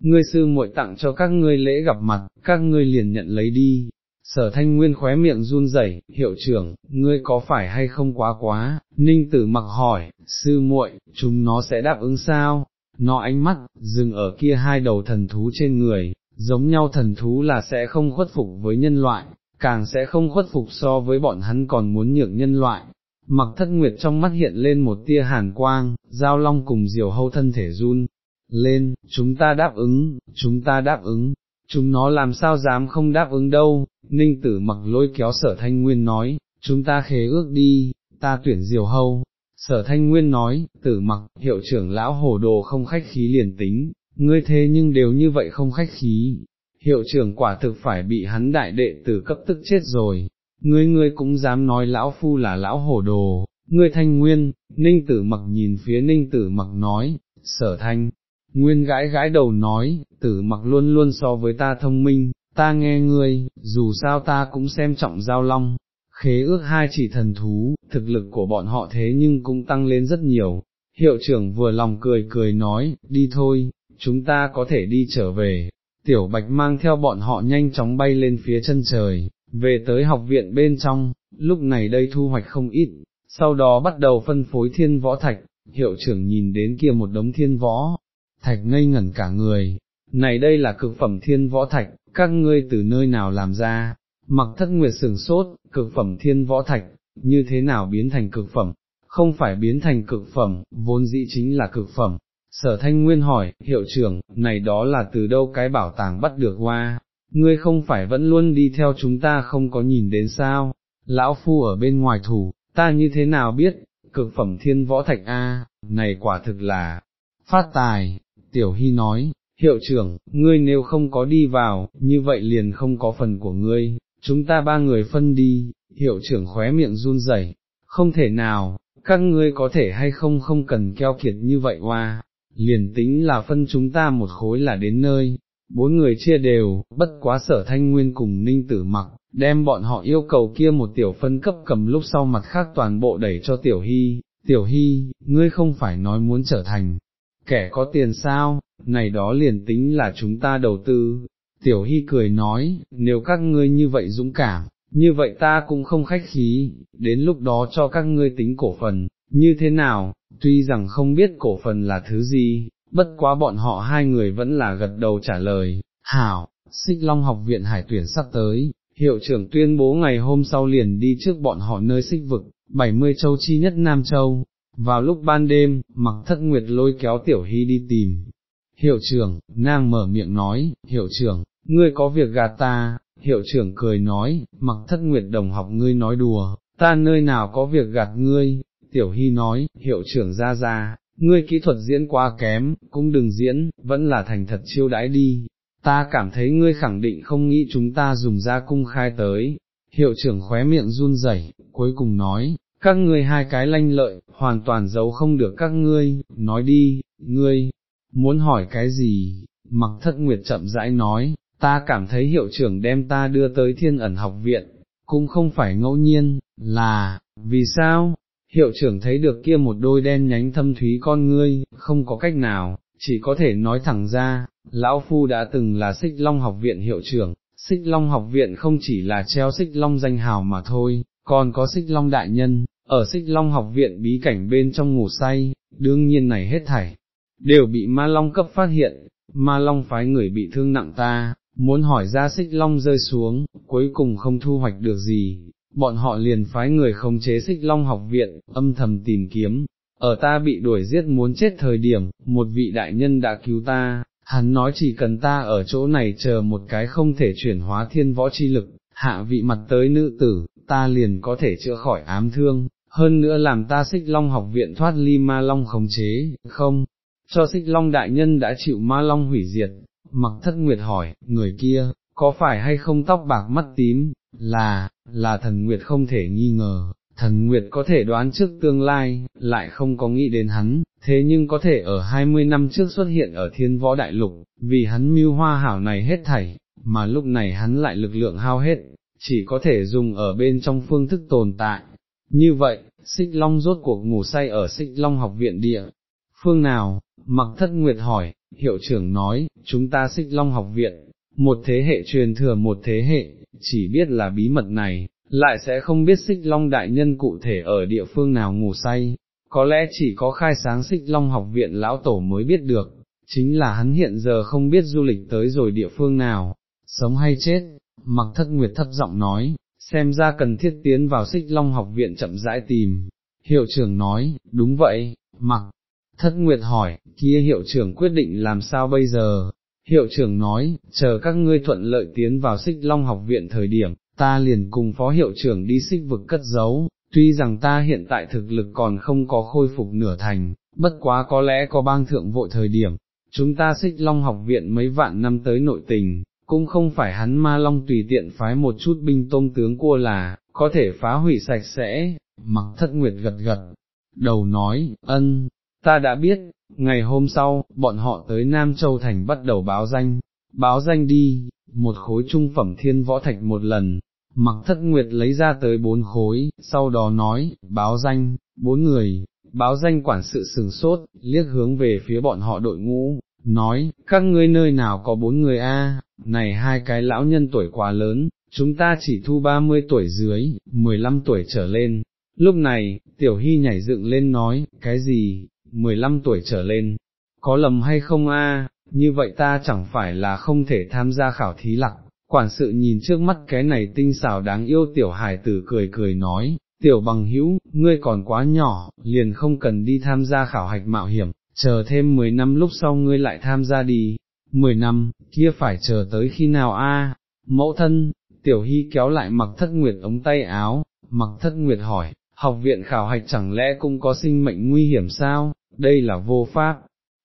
ngươi sư muội tặng cho các ngươi lễ gặp mặt, các ngươi liền nhận lấy đi. Sở thanh nguyên khóe miệng run rẩy, hiệu trưởng, ngươi có phải hay không quá quá, ninh tử mặc hỏi, sư muội, chúng nó sẽ đáp ứng sao, nó ánh mắt, dừng ở kia hai đầu thần thú trên người, giống nhau thần thú là sẽ không khuất phục với nhân loại, càng sẽ không khuất phục so với bọn hắn còn muốn nhượng nhân loại. Mặc thất nguyệt trong mắt hiện lên một tia hàn quang, giao long cùng diều hâu thân thể run, lên, chúng ta đáp ứng, chúng ta đáp ứng, chúng nó làm sao dám không đáp ứng đâu, ninh tử mặc lôi kéo sở thanh nguyên nói, chúng ta khế ước đi, ta tuyển diều hâu. Sở thanh nguyên nói, tử mặc, hiệu trưởng lão hồ đồ không khách khí liền tính, ngươi thế nhưng đều như vậy không khách khí, hiệu trưởng quả thực phải bị hắn đại đệ tử cấp tức chết rồi, ngươi ngươi cũng dám nói lão phu là lão hổ đồ, ngươi thanh nguyên, ninh tử mặc nhìn phía ninh tử mặc nói, sở thanh, nguyên gãi gãi đầu nói, tử mặc luôn luôn so với ta thông minh, ta nghe ngươi, dù sao ta cũng xem trọng giao long, khế ước hai chỉ thần thú, thực lực của bọn họ thế nhưng cũng tăng lên rất nhiều. Hiệu trưởng vừa lòng cười cười nói, đi thôi, chúng ta có thể đi trở về, tiểu bạch mang theo bọn họ nhanh chóng bay lên phía chân trời, về tới học viện bên trong, lúc này đây thu hoạch không ít, sau đó bắt đầu phân phối thiên võ thạch, hiệu trưởng nhìn đến kia một đống thiên võ, thạch ngây ngẩn cả người, này đây là cực phẩm thiên võ thạch, các ngươi từ nơi nào làm ra, mặc thất nguyệt sừng sốt, cực phẩm thiên võ thạch, như thế nào biến thành cực phẩm, không phải biến thành cực phẩm, vốn dĩ chính là cực phẩm, Sở Thanh Nguyên hỏi, hiệu trưởng, này đó là từ đâu cái bảo tàng bắt được qua, ngươi không phải vẫn luôn đi theo chúng ta không có nhìn đến sao, lão phu ở bên ngoài thủ, ta như thế nào biết, cực phẩm thiên võ thạch A, này quả thực là, phát tài, tiểu hy nói, hiệu trưởng, ngươi nếu không có đi vào, như vậy liền không có phần của ngươi, chúng ta ba người phân đi, hiệu trưởng khóe miệng run rẩy, không thể nào, các ngươi có thể hay không không cần keo kiệt như vậy hoa, liền tính là phân chúng ta một khối là đến nơi, bốn người chia đều, bất quá sở thanh nguyên cùng ninh tử mặc, đem bọn họ yêu cầu kia một tiểu phân cấp cầm lúc sau mặt khác toàn bộ đẩy cho tiểu hy, tiểu hy, ngươi không phải nói muốn trở thành, kẻ có tiền sao, này đó liền tính là chúng ta đầu tư, tiểu hy cười nói, nếu các ngươi như vậy dũng cảm, như vậy ta cũng không khách khí, đến lúc đó cho các ngươi tính cổ phần, như thế nào, tuy rằng không biết cổ phần là thứ gì, bất quá bọn họ hai người vẫn là gật đầu trả lời, hảo, xích long học viện hải tuyển sắp tới, hiệu trưởng tuyên bố ngày hôm sau liền đi trước bọn họ nơi xích vực, 70 châu chi nhất Nam Châu. Vào lúc ban đêm, mặc thất nguyệt lôi kéo tiểu hy đi tìm. Hiệu trưởng, nàng mở miệng nói, hiệu trưởng, ngươi có việc gạt ta, hiệu trưởng cười nói, mặc thất nguyệt đồng học ngươi nói đùa, ta nơi nào có việc gạt ngươi, tiểu hy nói, hiệu trưởng ra ra, ngươi kỹ thuật diễn quá kém, cũng đừng diễn, vẫn là thành thật chiêu đãi đi, ta cảm thấy ngươi khẳng định không nghĩ chúng ta dùng ra cung khai tới, hiệu trưởng khóe miệng run rẩy, cuối cùng nói, các ngươi hai cái lanh lợi, hoàn toàn giấu không được các ngươi, nói đi, ngươi, muốn hỏi cái gì, mặc thất nguyệt chậm rãi nói, ta cảm thấy hiệu trưởng đem ta đưa tới thiên ẩn học viện, cũng không phải ngẫu nhiên, là, vì sao, hiệu trưởng thấy được kia một đôi đen nhánh thâm thúy con ngươi, không có cách nào, chỉ có thể nói thẳng ra, lão phu đã từng là xích long học viện hiệu trưởng, xích long học viện không chỉ là treo xích long danh hào mà thôi, còn có xích long đại nhân, ở xích long học viện bí cảnh bên trong ngủ say, đương nhiên này hết thảy, đều bị ma long cấp phát hiện, ma long phái người bị thương nặng ta, muốn hỏi ra xích long rơi xuống, cuối cùng không thu hoạch được gì, bọn họ liền phái người khống chế xích long học viện, âm thầm tìm kiếm, ở ta bị đuổi giết muốn chết thời điểm, một vị đại nhân đã cứu ta, hắn nói chỉ cần ta ở chỗ này chờ một cái không thể chuyển hóa thiên võ chi lực, hạ vị mặt tới nữ tử, ta liền có thể chữa khỏi ám thương, hơn nữa làm ta xích long học viện thoát ly ma long khống chế, không, cho xích long đại nhân đã chịu ma long hủy diệt, mặc thất nguyệt hỏi, người kia, có phải hay không tóc bạc mắt tím, là, là thần nguyệt không thể nghi ngờ, thần nguyệt có thể đoán trước tương lai, lại không có nghĩ đến hắn, thế nhưng có thể ở 20 năm trước xuất hiện ở thiên võ đại lục, vì hắn mưu hoa hảo này hết thảy, mà lúc này hắn lại lực lượng hao hết, chỉ có thể dùng ở bên trong phương thức tồn tại. Như vậy, xích long rốt cuộc ngủ say ở xích long học viện địa. Phương nào, mặc thất nguyệt hỏi, hiệu trưởng nói, chúng ta xích long học viện, một thế hệ truyền thừa một thế hệ, chỉ biết là bí mật này, lại sẽ không biết xích long đại nhân cụ thể ở địa phương nào ngủ say, có lẽ chỉ có khai sáng xích long học viện lão tổ mới biết được, chính là hắn hiện giờ không biết du lịch tới rồi địa phương nào, sống hay chết, mặc thất nguyệt thấp giọng nói, xem ra cần thiết tiến vào xích long học viện chậm rãi tìm. Hiệu trưởng nói, đúng vậy, mặc, thất nguyệt hỏi, kia hiệu trưởng quyết định làm sao bây giờ, hiệu trưởng nói, chờ các ngươi thuận lợi tiến vào xích long học viện thời điểm, ta liền cùng phó hiệu trưởng đi xích vực cất giấu, tuy rằng ta hiện tại thực lực còn không có khôi phục nửa thành, bất quá có lẽ có bang thượng vội thời điểm, chúng ta xích long học viện mấy vạn năm tới nội tình, cũng không phải hắn ma long tùy tiện phái một chút binh tôm tướng cua là, có thể phá hủy sạch sẽ, mặc thất nguyệt gật gật, đầu nói, ân, ta đã biết, ngày hôm sau, bọn họ tới Nam Châu Thành bắt đầu báo danh, báo danh đi, một khối trung phẩm thiên võ thạch một lần, mặc thất nguyệt lấy ra tới bốn khối, sau đó nói, báo danh, bốn người, báo danh quản sự sừng sốt, liếc hướng về phía bọn họ đội ngũ, nói, các ngươi nơi nào có bốn người a? này hai cái lão nhân tuổi quá lớn, chúng ta chỉ thu ba mươi tuổi dưới, mười lăm tuổi trở lên. Lúc này, tiểu hy nhảy dựng lên nói, cái gì, mười lăm tuổi trở lên, có lầm hay không a? như vậy ta chẳng phải là không thể tham gia khảo thí lặc, quản sự nhìn trước mắt cái này tinh xảo đáng yêu tiểu hài tử cười cười nói, tiểu bằng hữu, ngươi còn quá nhỏ, liền không cần đi tham gia khảo hạch mạo hiểm, chờ thêm 10 năm lúc sau ngươi lại tham gia đi, 10 năm, kia phải chờ tới khi nào a? mẫu thân, tiểu hy kéo lại mặc thất nguyệt ống tay áo, mặc thất nguyệt hỏi, học viện khảo hạch chẳng lẽ cũng có sinh mệnh nguy hiểm sao, đây là vô pháp,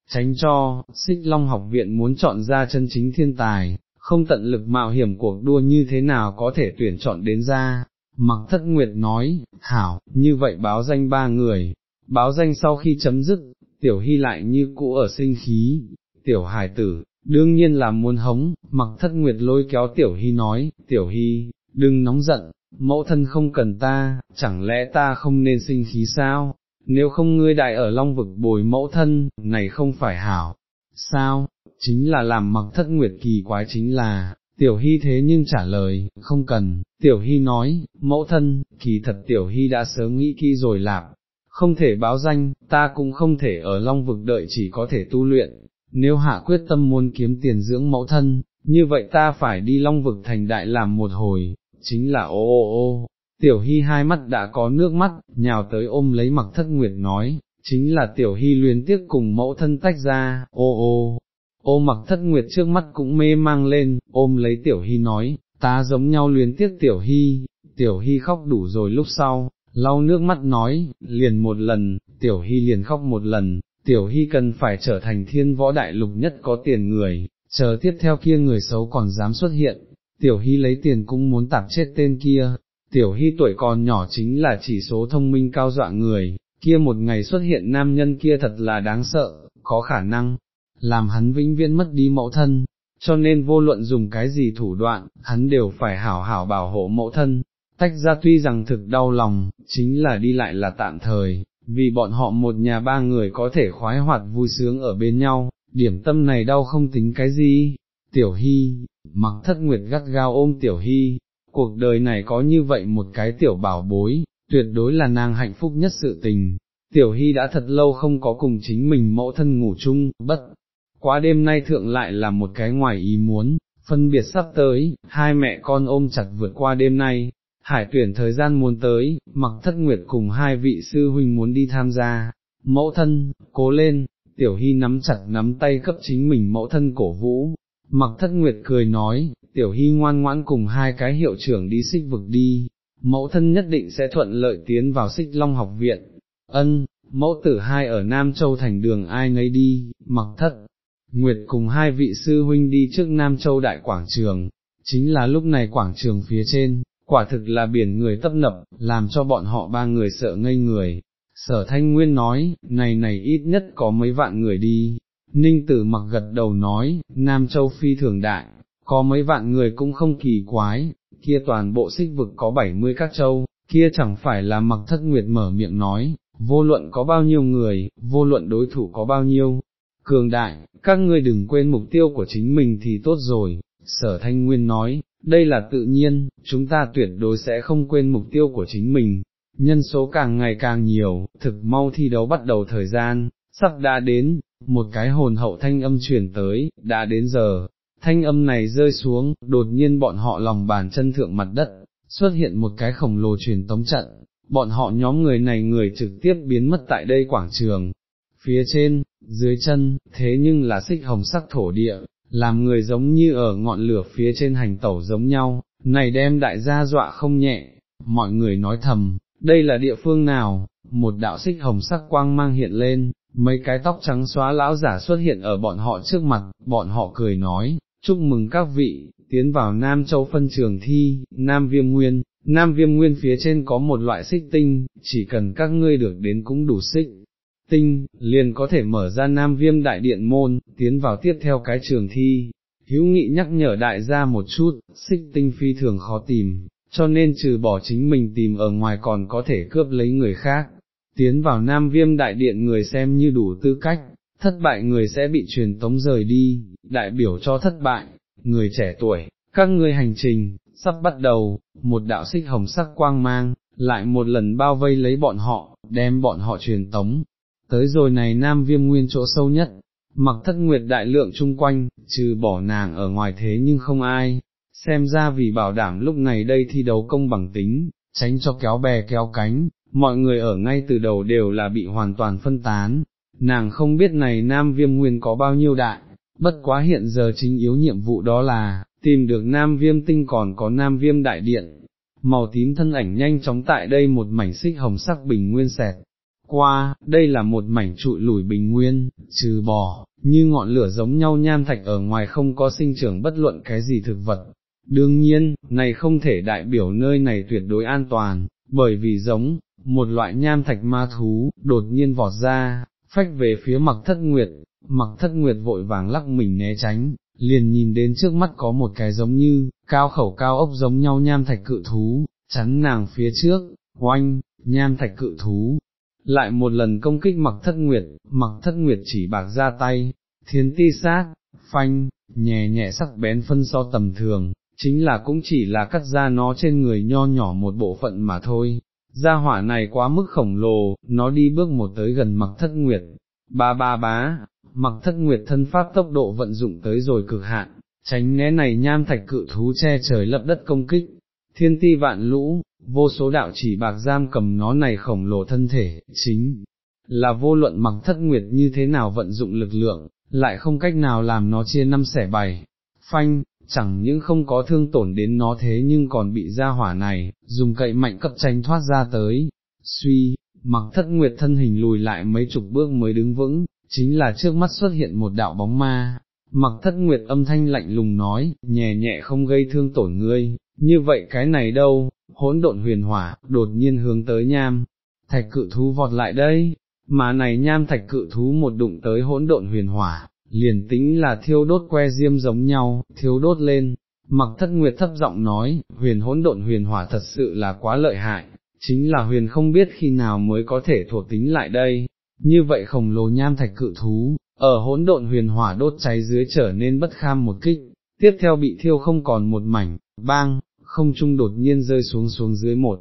tránh cho, xích long học viện muốn chọn ra chân chính thiên tài, không tận lực mạo hiểm cuộc đua như thế nào có thể tuyển chọn đến ra. Mặc thất nguyệt nói, hảo, như vậy báo danh ba người, báo danh sau khi chấm dứt, tiểu hy lại như cũ ở sinh khí, tiểu hài tử, đương nhiên là muốn hống, mặc thất nguyệt lôi kéo tiểu hy nói, tiểu hy, đừng nóng giận, mẫu thân không cần ta, chẳng lẽ ta không nên sinh khí sao, nếu không ngươi đại ở long vực bồi mẫu thân, này không phải hảo, sao, chính là làm mặc thất nguyệt kỳ quái chính là, tiểu hy thế nhưng trả lời, không cần, tiểu hy nói, mẫu thân, kỳ thật tiểu hy đã sớm nghĩ kỹ rồi lạp, không thể báo danh, ta cũng không thể ở long vực đợi chỉ có thể tu luyện, nếu hạ quyết tâm muốn kiếm tiền dưỡng mẫu thân, như vậy ta phải đi long vực thành đại làm một hồi, chính là ô ô ô, tiểu hy hai mắt đã có nước mắt, nhào tới ôm lấy mặc thất nguyệt nói, chính là tiểu hy luyến tiếc cùng mẫu thân tách ra, ô ô, ô mặc thất nguyệt trước mắt cũng mê mang lên, ôm lấy tiểu hy nói, ta giống nhau luyến tiếc tiểu hy, tiểu hy khóc đủ rồi lúc sau, lau nước mắt nói, liền một lần, tiểu hy liền khóc một lần, tiểu hy cần phải trở thành thiên võ đại lục nhất có tiền người, chờ tiếp theo kia người xấu còn dám xuất hiện, tiểu hy lấy tiền cũng muốn tạp chết tên kia, tiểu hy tuổi còn nhỏ chính là chỉ số thông minh cao dọa người, kia một ngày xuất hiện nam nhân kia thật là đáng sợ, có khả năng, làm hắn vĩnh viễn mất đi mẫu thân, cho nên vô luận dùng cái gì thủ đoạn, hắn đều phải hảo hảo bảo hộ mẫu thân, tách ra tuy rằng thực đau lòng, chính là đi lại là tạm thời, vì bọn họ một nhà ba người có thể khoái hoạt vui sướng ở bên nhau, điểm tâm này đau không tính cái gì, tiểu hy, mặc thất nguyệt gắt gao ôm tiểu hy, cuộc đời này có như vậy một cái tiểu bảo bối, tuyệt đối là nàng hạnh phúc nhất sự tình. Tiểu Hy đã thật lâu không có cùng chính mình mẫu thân ngủ chung, bất, quá đêm nay thượng lại là một cái ngoài ý muốn, phân biệt sắp tới, hai mẹ con ôm chặt vượt qua đêm nay, hải tuyển thời gian muốn tới, mặc thất nguyệt cùng hai vị sư huynh muốn đi tham gia, mẫu thân, cố lên, tiểu hy nắm chặt nắm tay cấp chính mình mẫu thân cổ vũ, mặc thất nguyệt cười nói, tiểu hy ngoan ngoãn cùng hai cái hiệu trưởng đi xích vực đi, mẫu thân nhất định sẽ thuận lợi tiến vào xích long học viện, ân, mẫu tử hai ở Nam Châu thành đường ai nấy đi, mặc thất. Nguyệt cùng hai vị sư huynh đi trước Nam Châu Đại Quảng Trường, chính là lúc này quảng trường phía trên, quả thực là biển người tấp nập, làm cho bọn họ ba người sợ ngây người. Sở Thanh Nguyên nói, này này ít nhất có mấy vạn người đi, Ninh Tử mặc gật đầu nói, Nam Châu phi thường đại, có mấy vạn người cũng không kỳ quái, kia toàn bộ xích vực có 70 các châu, kia chẳng phải là mặc thất nguyệt mở miệng nói, vô luận có bao nhiêu người, vô luận đối thủ có bao nhiêu, cường đại, các ngươi đừng quên mục tiêu của chính mình thì tốt rồi, sở thanh nguyên nói, đây là tự nhiên, chúng ta tuyệt đối sẽ không quên mục tiêu của chính mình, nhân số càng ngày càng nhiều, thực mau thi đấu bắt đầu thời gian, sắp đã đến, một cái hồn hậu thanh âm truyền tới, đã đến giờ, thanh âm này rơi xuống, đột nhiên bọn họ lòng bàn chân thượng mặt đất, xuất hiện một cái khổng lồ truyền tống trận, bọn họ nhóm người này người trực tiếp biến mất tại đây quảng trường, phía trên, dưới chân, thế nhưng là xích hồng sắc thổ địa, làm người giống như ở ngọn lửa phía trên hành tẩu giống nhau, này đem đại gia dọa không nhẹ, mọi người nói thầm, đây là địa phương nào, một đạo xích hồng sắc quang mang hiện lên, mấy cái tóc trắng xóa lão giả xuất hiện ở bọn họ trước mặt, bọn họ cười nói, chúc mừng các vị, tiến vào Nam Châu phân trường thi, Nam Viêm Nguyên, Nam Viêm Nguyên phía trên có một loại xích tinh, chỉ cần các ngươi được đến cũng đủ xích. Tinh, liền có thể mở ra Nam Viêm Đại Điện Môn, tiến vào tiếp theo cái trường thi, Hiếu nghị nhắc nhở đại gia một chút, xích tinh phi thường khó tìm, cho nên trừ bỏ chính mình tìm ở ngoài còn có thể cướp lấy người khác, tiến vào Nam Viêm Đại Điện người xem như đủ tư cách, thất bại người sẽ bị truyền tống rời đi, đại biểu cho thất bại, người trẻ tuổi, các ngươi hành trình, sắp bắt đầu, một đạo xích hồng sắc quang mang, lại một lần bao vây lấy bọn họ, đem bọn họ truyền tống, tới rồi này nam viêm nguyên chỗ sâu nhất, mặc thất nguyệt đại lượng chung quanh, trừ bỏ nàng ở ngoài thế nhưng không ai, xem ra vì bảo đảm lúc này đây thi đấu công bằng tính, tránh cho kéo bè kéo cánh, mọi người ở ngay từ đầu đều là bị hoàn toàn phân tán, nàng không biết này nam viêm nguyên có bao nhiêu đại, bất quá hiện giờ chính yếu nhiệm vụ đó là, tìm được nam viêm tinh còn có nam viêm đại điện, màu tím thân ảnh nhanh chóng tại đây một mảnh xích hồng sắc bình nguyên xẹt. Qua, đây là một mảnh trụi lùi bình nguyên, trừ bò, như ngọn lửa giống nhau nham thạch ở ngoài không có sinh trưởng bất luận cái gì thực vật. Đương nhiên, này không thể đại biểu nơi này tuyệt đối an toàn, bởi vì giống, một loại nham thạch ma thú, đột nhiên vọt ra, phách về phía mặc thất nguyệt, mặc thất nguyệt vội vàng lắc mình né tránh, liền nhìn đến trước mắt có một cái giống như, cao khẩu cao ốc giống nhau nham thạch cự thú, chắn nàng phía trước, oanh, nham thạch cự thú, lại một lần công kích mặc thất nguyệt, mặc thất nguyệt chỉ bạc ra tay, thiên ti sát, phanh, nhẹ nhẹ sắc bén phân so tầm thường, chính là cũng chỉ là cắt ra nó trên người nho nhỏ một bộ phận mà thôi. Gia hỏa này quá mức khổng lồ, nó đi bước một tới gần mặc thất nguyệt, ba ba bá, mặc thất nguyệt thân pháp tốc độ vận dụng tới rồi cực hạn, tránh né này nham thạch cự thú che trời lập đất công kích, thiên ti vạn lũ, vô số đạo chỉ bạc giam cầm nó này khổng lồ thân thể, chính là vô luận mặc thất nguyệt như thế nào vận dụng lực lượng, lại không cách nào làm nó chia năm xẻ bảy, phanh, chẳng những không có thương tổn đến nó thế nhưng còn bị ra hỏa này, dùng cậy mạnh cấp tranh thoát ra tới, suy, mặc thất nguyệt thân hình lùi lại mấy chục bước mới đứng vững, chính là trước mắt xuất hiện một đạo bóng ma. Mặc thất nguyệt âm thanh lạnh lùng nói, nhẹ nhẹ không gây thương tổn ngươi, như vậy cái này đâu, hỗn độn huyền hỏa, đột nhiên hướng tới nham, thạch cự thú vọt lại đây, mà này nham thạch cự thú một đụng tới hỗn độn huyền hỏa, liền tính là thiêu đốt que diêm giống nhau, thiêu đốt lên, mặc thất nguyệt thấp giọng nói, huyền hỗn độn huyền hỏa thật sự là quá lợi hại, chính là huyền không biết khi nào mới có thể thuộc tính lại đây, như vậy khổng lồ nham thạch cự thú, ở hỗn độn huyền hỏa đốt cháy dưới trở nên bất kham một kích, tiếp theo bị thiêu không còn một mảnh, bang, không trung đột nhiên rơi xuống xuống dưới một,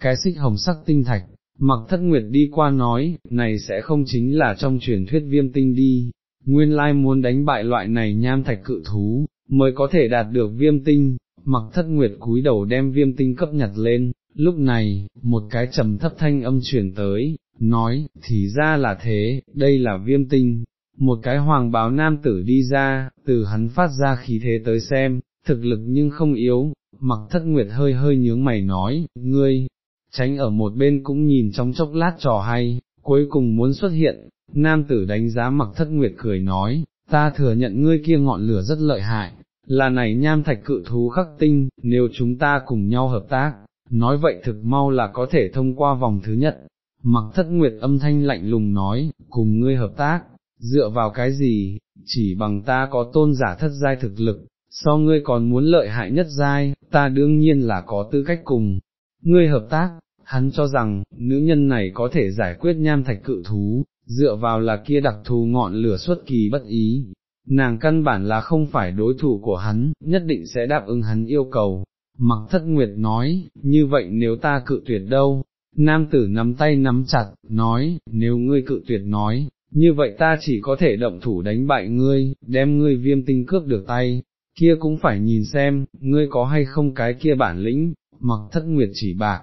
cái xích hồng sắc tinh thạch, mặc thất nguyệt đi qua nói, này sẽ không chính là trong truyền thuyết viêm tinh đi, nguyên lai muốn đánh bại loại này nham thạch cự thú, mới có thể đạt được viêm tinh, mặc thất nguyệt cúi đầu đem viêm tinh cấp nhặt lên, lúc này, một cái trầm thấp thanh âm chuyển tới, nói, thì ra là thế, đây là viêm tinh, một cái hoàng báo nam tử đi ra, từ hắn phát ra khí thế tới xem, thực lực nhưng không yếu, mặc thất nguyệt hơi hơi nhướng mày nói, ngươi, tránh ở một bên cũng nhìn trong chốc lát trò hay, cuối cùng muốn xuất hiện, nam tử đánh giá mặc thất nguyệt cười nói, ta thừa nhận ngươi kia ngọn lửa rất lợi hại, là này nham thạch cự thú khắc tinh, nếu chúng ta cùng nhau hợp tác, nói vậy thực mau là có thể thông qua vòng thứ nhất. Mặc thất nguyệt âm thanh lạnh lùng nói, cùng ngươi hợp tác, dựa vào cái gì, chỉ bằng ta có tôn giả thất giai thực lực, so ngươi còn muốn lợi hại nhất giai, ta đương nhiên là có tư cách cùng. Ngươi hợp tác, hắn cho rằng, nữ nhân này có thể giải quyết nham thạch cự thú, dựa vào là kia đặc thù ngọn lửa xuất kỳ bất ý, nàng căn bản là không phải đối thủ của hắn, nhất định sẽ đáp ứng hắn yêu cầu. Mặc thất nguyệt nói, như vậy nếu ta cự tuyệt đâu, nam tử nắm tay nắm chặt, nói, nếu ngươi cự tuyệt nói, như vậy ta chỉ có thể động thủ đánh bại ngươi, đem ngươi viêm tinh cướp được tay, kia cũng phải nhìn xem, ngươi có hay không cái kia bản lĩnh, mặc thất nguyệt chỉ bạc,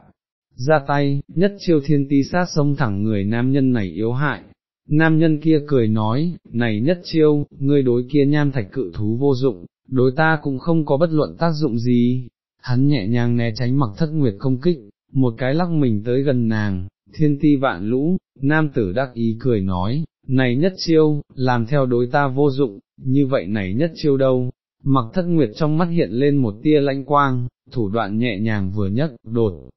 ra tay, nhất chiêu thiên ti sát sông thẳng người nam nhân này yếu hại. Nam nhân kia cười nói, này nhất chiêu, ngươi đối kia nham thạch cự thú vô dụng, đối ta cũng không có bất luận tác dụng gì. Hắn nhẹ nhàng né tránh mặc thất nguyệt công kích, một cái lắc mình tới gần nàng, thiên ti vạn lũ, nam tử đắc ý cười nói, này nhất chiêu, làm theo đối ta vô dụng, như vậy này nhất chiêu đâu, mặc thất nguyệt trong mắt hiện lên một tia lãnh quang, thủ đoạn nhẹ nhàng vừa nhấc, đột,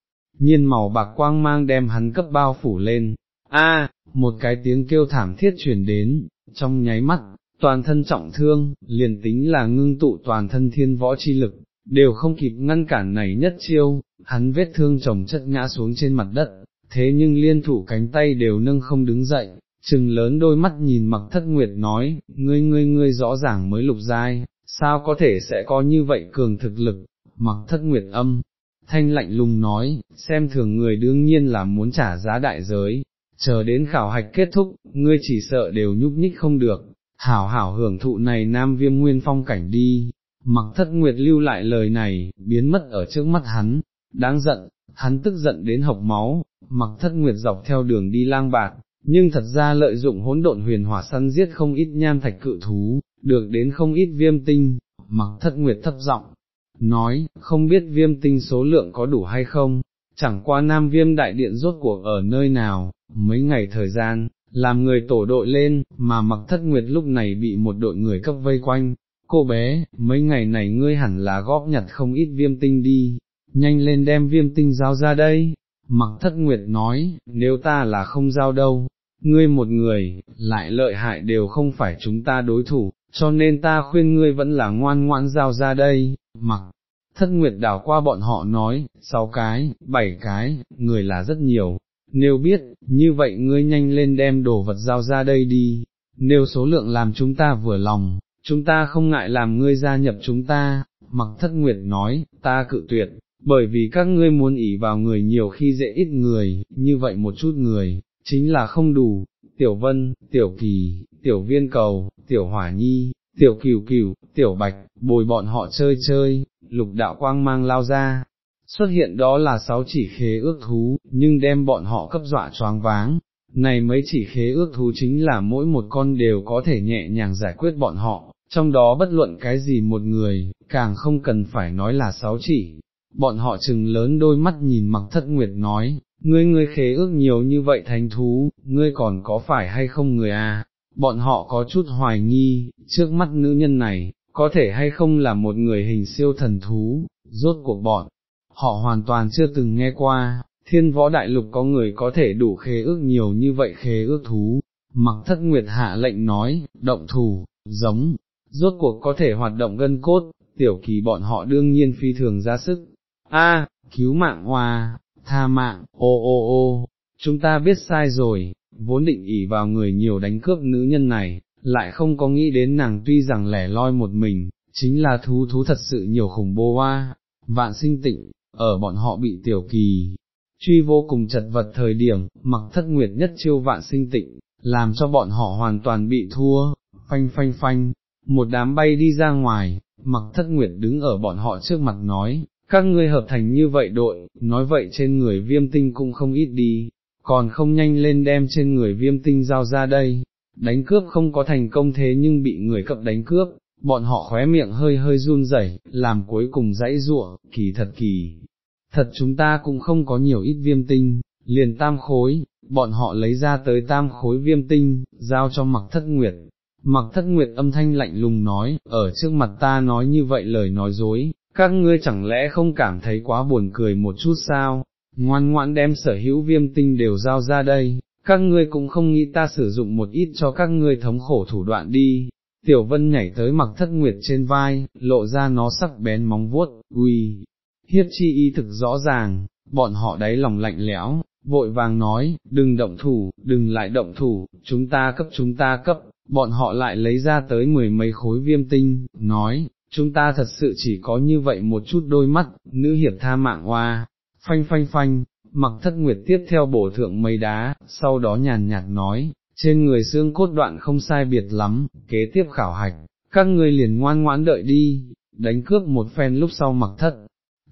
nhiên màu bạc quang mang đem hắn cấp bao phủ lên, a một cái tiếng kêu thảm thiết truyền đến, trong nháy mắt, toàn thân trọng thương, liền tính là ngưng tụ toàn thân thiên võ chi lực, đều không kịp ngăn cản này nhất chiêu, hắn vết thương chồng chất ngã xuống trên mặt đất, thế nhưng liên thủ cánh tay đều nâng không đứng dậy, trừng lớn đôi mắt nhìn mặc thất nguyệt nói, ngươi ngươi ngươi rõ ràng mới lục giai, sao có thể sẽ có như vậy cường thực lực, mặc thất nguyệt âm, thanh lạnh lùng nói, xem thường người đương nhiên là muốn trả giá đại giới, chờ đến khảo hạch kết thúc, ngươi chỉ sợ đều nhúc nhích không được, hảo hảo hưởng thụ này nam viêm nguyên phong cảnh đi, mặc thất nguyệt lưu lại lời này, biến mất ở trước mắt hắn, đáng giận, hắn tức giận đến học máu, mặc thất nguyệt dọc theo đường đi lang bạc, nhưng thật ra lợi dụng hỗn độn huyền hỏa săn giết không ít nham thạch cự thú, được đến không ít viêm tinh, mặc thất nguyệt thấp giọng nói, không biết viêm tinh số lượng có đủ hay không, chẳng qua nam viêm đại điện rốt cuộc ở nơi nào, mấy ngày thời gian, làm người tổ đội lên, mà mặc thất nguyệt lúc này bị một đội người cấp vây quanh, cô bé, mấy ngày này ngươi hẳn là góp nhặt không ít viêm tinh đi, nhanh lên đem viêm tinh giao ra đây, mặc thất nguyệt nói, nếu ta là không giao đâu, ngươi một người, lại lợi hại đều không phải chúng ta đối thủ, cho nên ta khuyên ngươi vẫn là ngoan ngoãn giao ra đây, mặc. Thất Nguyệt đảo qua bọn họ nói, sáu cái, bảy cái, người là rất nhiều, nếu biết, như vậy ngươi nhanh lên đem đồ vật giao ra đây đi, nếu số lượng làm chúng ta vừa lòng, chúng ta không ngại làm ngươi gia nhập chúng ta, mặc thất nguyệt nói, ta cự tuyệt, bởi vì các ngươi muốn ỉ vào người nhiều khi dễ ít người, như vậy một chút người, chính là không đủ, tiểu vân, tiểu kỳ, tiểu viên cầu, tiểu hỏa nhi, tiểu cửu cửu, tiểu bạch, bồi bọn họ chơi chơi, lục đạo quang mang lao ra, xuất hiện đó là sáu chỉ khế ước thú, nhưng đem bọn họ cấp dọa choáng váng. Này mấy chỉ khế ước thú chính là mỗi một con đều có thể nhẹ nhàng giải quyết bọn họ, trong đó bất luận cái gì một người, càng không cần phải nói là sáu chỉ. Bọn họ chừng lớn đôi mắt nhìn mặc thất nguyệt nói, ngươi ngươi khế ước nhiều như vậy thánh thú, ngươi còn có phải hay không người à, bọn họ có chút hoài nghi, trước mắt nữ nhân này, có thể hay không là một người hình siêu thần thú, rốt cuộc bọn, họ hoàn toàn chưa từng nghe qua, thiên võ đại lục có người có thể đủ khế ước nhiều như vậy khế ước thú, mặc thất nguyệt hạ lệnh nói, động thủ, giống, rốt cuộc có thể hoạt động gân cốt, tiểu kỳ bọn họ đương nhiên phi thường ra sức, a cứu mạng hoa, tha mạng, ô ô ô, chúng ta biết sai rồi, vốn định ỉ vào người nhiều đánh cướp nữ nhân này, lại không có nghĩ đến nàng tuy rằng lẻ loi một mình, chính là thú thú thật sự nhiều khủng bố hoa, vạn sinh tịnh, ở bọn họ bị tiểu kỳ, truy vô cùng chật vật thời điểm, mặc thất nguyệt nhất chiêu vạn sinh tịnh, làm cho bọn họ hoàn toàn bị thua, phanh phanh phanh, một đám bay đi ra ngoài, mặc thất nguyệt đứng ở bọn họ trước mặt nói, các ngươi hợp thành như vậy đội, nói vậy trên người viêm tinh cũng không ít đi, còn không nhanh lên đem trên người viêm tinh giao ra đây, đánh cướp không có thành công thế nhưng bị người cập đánh cướp, bọn họ khóe miệng hơi hơi run rẩy, làm cuối cùng dãy rủa kỳ thật kỳ. Thật chúng ta cũng không có nhiều ít viêm tinh, liền tam khối, bọn họ lấy ra tới tam khối viêm tinh, giao cho mặc thất nguyệt. Mặc thất nguyệt âm thanh lạnh lùng nói, ở trước mặt ta nói như vậy lời nói dối, các ngươi chẳng lẽ không cảm thấy quá buồn cười một chút sao, ngoan ngoãn đem sở hữu viêm tinh đều giao ra đây, các ngươi cũng không nghĩ ta sử dụng một ít cho các ngươi thống khổ thủ đoạn đi. Tiểu vân nhảy tới mặc thất nguyệt trên vai, lộ ra nó sắc bén móng vuốt, uy, hiếp chi ý thực rõ ràng, bọn họ đáy lòng lạnh lẽo, vội vàng nói, đừng động thủ, đừng lại động thủ, chúng ta cấp chúng ta cấp, bọn họ lại lấy ra tới mười mấy khối viêm tinh, nói, chúng ta thật sự chỉ có như vậy một chút đôi mắt, nữ hiệp tha mạng hoa, phanh phanh phanh, mặc thất nguyệt tiếp theo bổ thượng mấy đá, sau đó nhàn nhạt nói, trên người xương cốt đoạn không sai biệt lắm, kế tiếp khảo hạch, các ngươi liền ngoan ngoãn đợi đi, đánh cướp một phen lúc sau mặc thất.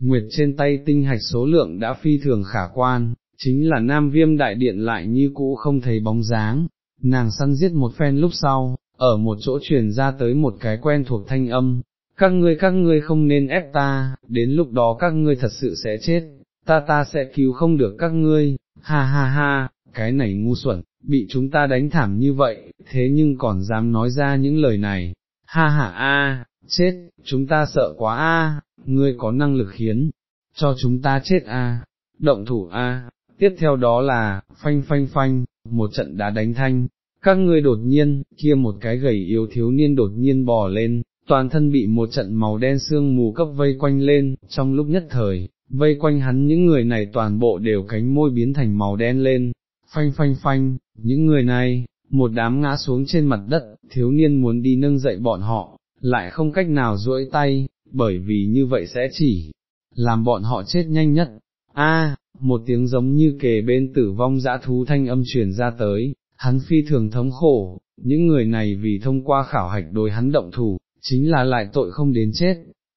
Nguyệt trên tay tinh hạch số lượng đã phi thường khả quan, chính là nam viêm đại điện lại như cũ không thấy bóng dáng, nàng săn giết một phen lúc sau, ở một chỗ truyền ra tới một cái quen thuộc thanh âm, các ngươi các ngươi không nên ép ta, đến lúc đó các ngươi thật sự sẽ chết, ta ta sẽ cứu không được các ngươi, ha ha ha, cái này ngu xuẩn, bị chúng ta đánh thảm như vậy, thế nhưng còn dám nói ra những lời này, ha ha a, chết, chúng ta sợ quá a, ngươi có năng lực khiến, cho chúng ta chết a, động thủ a, tiếp theo đó là, phanh phanh phanh, một trận đá đánh thanh, các ngươi đột nhiên, kia một cái gầy yếu thiếu niên đột nhiên bò lên, toàn thân bị một trận màu đen sương mù cấp vây quanh lên, trong lúc nhất thời, vây quanh hắn những người này toàn bộ đều cánh môi biến thành màu đen lên, phanh phanh phanh, những người này, một đám ngã xuống trên mặt đất, thiếu niên muốn đi nâng dậy bọn họ, lại không cách nào duỗi tay, bởi vì như vậy sẽ chỉ làm bọn họ chết nhanh nhất. A, một tiếng giống như kề bên tử vong dã thú thanh âm truyền ra tới, hắn phi thường thống khổ, những người này vì thông qua khảo hạch đối hắn động thủ, chính là lại tội không đến chết,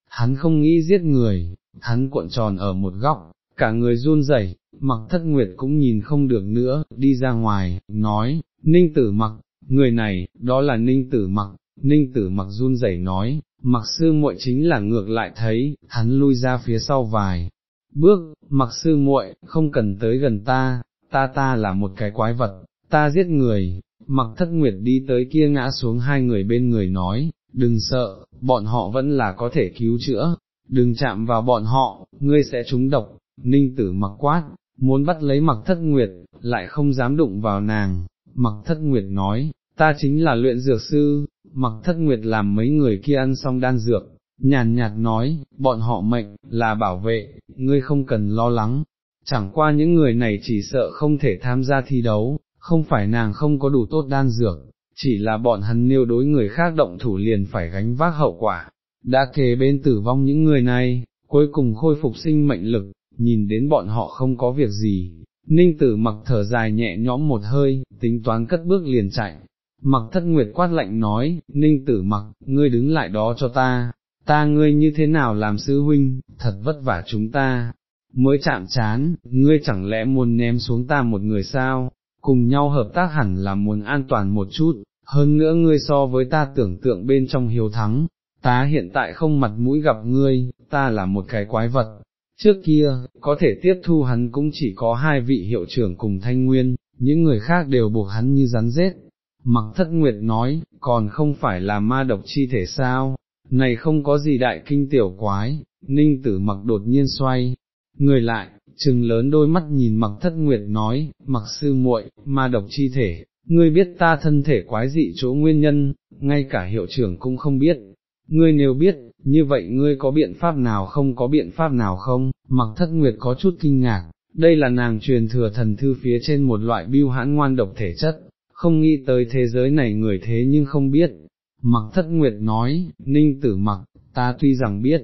hắn không nghĩ giết người, hắn cuộn tròn ở một góc, cả người run rẩy, mặc thất nguyệt cũng nhìn không được nữa, đi ra ngoài, nói, ninh tử mặc, người này, đó là ninh tử mặc, ninh tử mặc run rẩy nói, mặc sư muội chính là ngược lại thấy, hắn lui ra phía sau vài bước, mặc sư muội, không cần tới gần ta, ta ta là một cái quái vật, ta giết người, mặc thất nguyệt đi tới kia ngã xuống hai người bên người nói, đừng sợ, bọn họ vẫn là có thể cứu chữa, đừng chạm vào bọn họ, ngươi sẽ trúng độc, ninh tử mặc quát, muốn bắt lấy mặc thất nguyệt, lại không dám đụng vào nàng, mặc thất nguyệt nói, ta chính là luyện dược sư, mặc thất nguyệt làm mấy người kia ăn xong đan dược, nhàn nhạt nói, bọn họ mệnh, là bảo vệ, ngươi không cần lo lắng, chẳng qua những người này chỉ sợ không thể tham gia thi đấu, không phải nàng không có đủ tốt đan dược, chỉ là bọn hắn nêu đối người khác động thủ liền phải gánh vác hậu quả, đã kề bên tử vong những người này, cuối cùng khôi phục sinh mệnh lực, nhìn đến bọn họ không có việc gì, ninh tử mặc thở dài nhẹ nhõm một hơi, tính toán cất bước liền chạy, mặc thất nguyệt quát lạnh nói, ninh tử mặc, ngươi đứng lại đó cho ta, ta ngươi như thế nào làm sư huynh, thật vất vả chúng ta, mới chạm chán, ngươi chẳng lẽ muốn ném xuống ta một người sao, cùng nhau hợp tác hẳn là muốn an toàn một chút, hơn nữa ngươi so với ta tưởng tượng bên trong hiếu thắng, ta hiện tại không mặt mũi gặp ngươi, ta là một cái quái vật. Trước kia, có thể tiếp thu hắn cũng chỉ có hai vị hiệu trưởng cùng thanh nguyên, những người khác đều buộc hắn như rắn rết. Mặc thất nguyệt nói, còn không phải là ma độc chi thể sao, này không có gì đại kinh tiểu quái, ninh tử mặc đột nhiên xoay, người lại, trừng lớn đôi mắt nhìn mặc thất nguyệt nói, mặc sư muội, ma độc chi thể, ngươi biết ta thân thể quái dị chỗ nguyên nhân, ngay cả hiệu trưởng cũng không biết, ngươi nếu biết, như vậy ngươi có biện pháp nào không có biện pháp nào không, mặc thất nguyệt có chút kinh ngạc, đây là nàng truyền thừa thần thư phía trên một loại biêu hãn ngoan độc thể chất, không nghĩ tới thế giới này người thế nhưng không biết. Mặc thất nguyệt nói, ninh tử mặc, ta tuy rằng biết,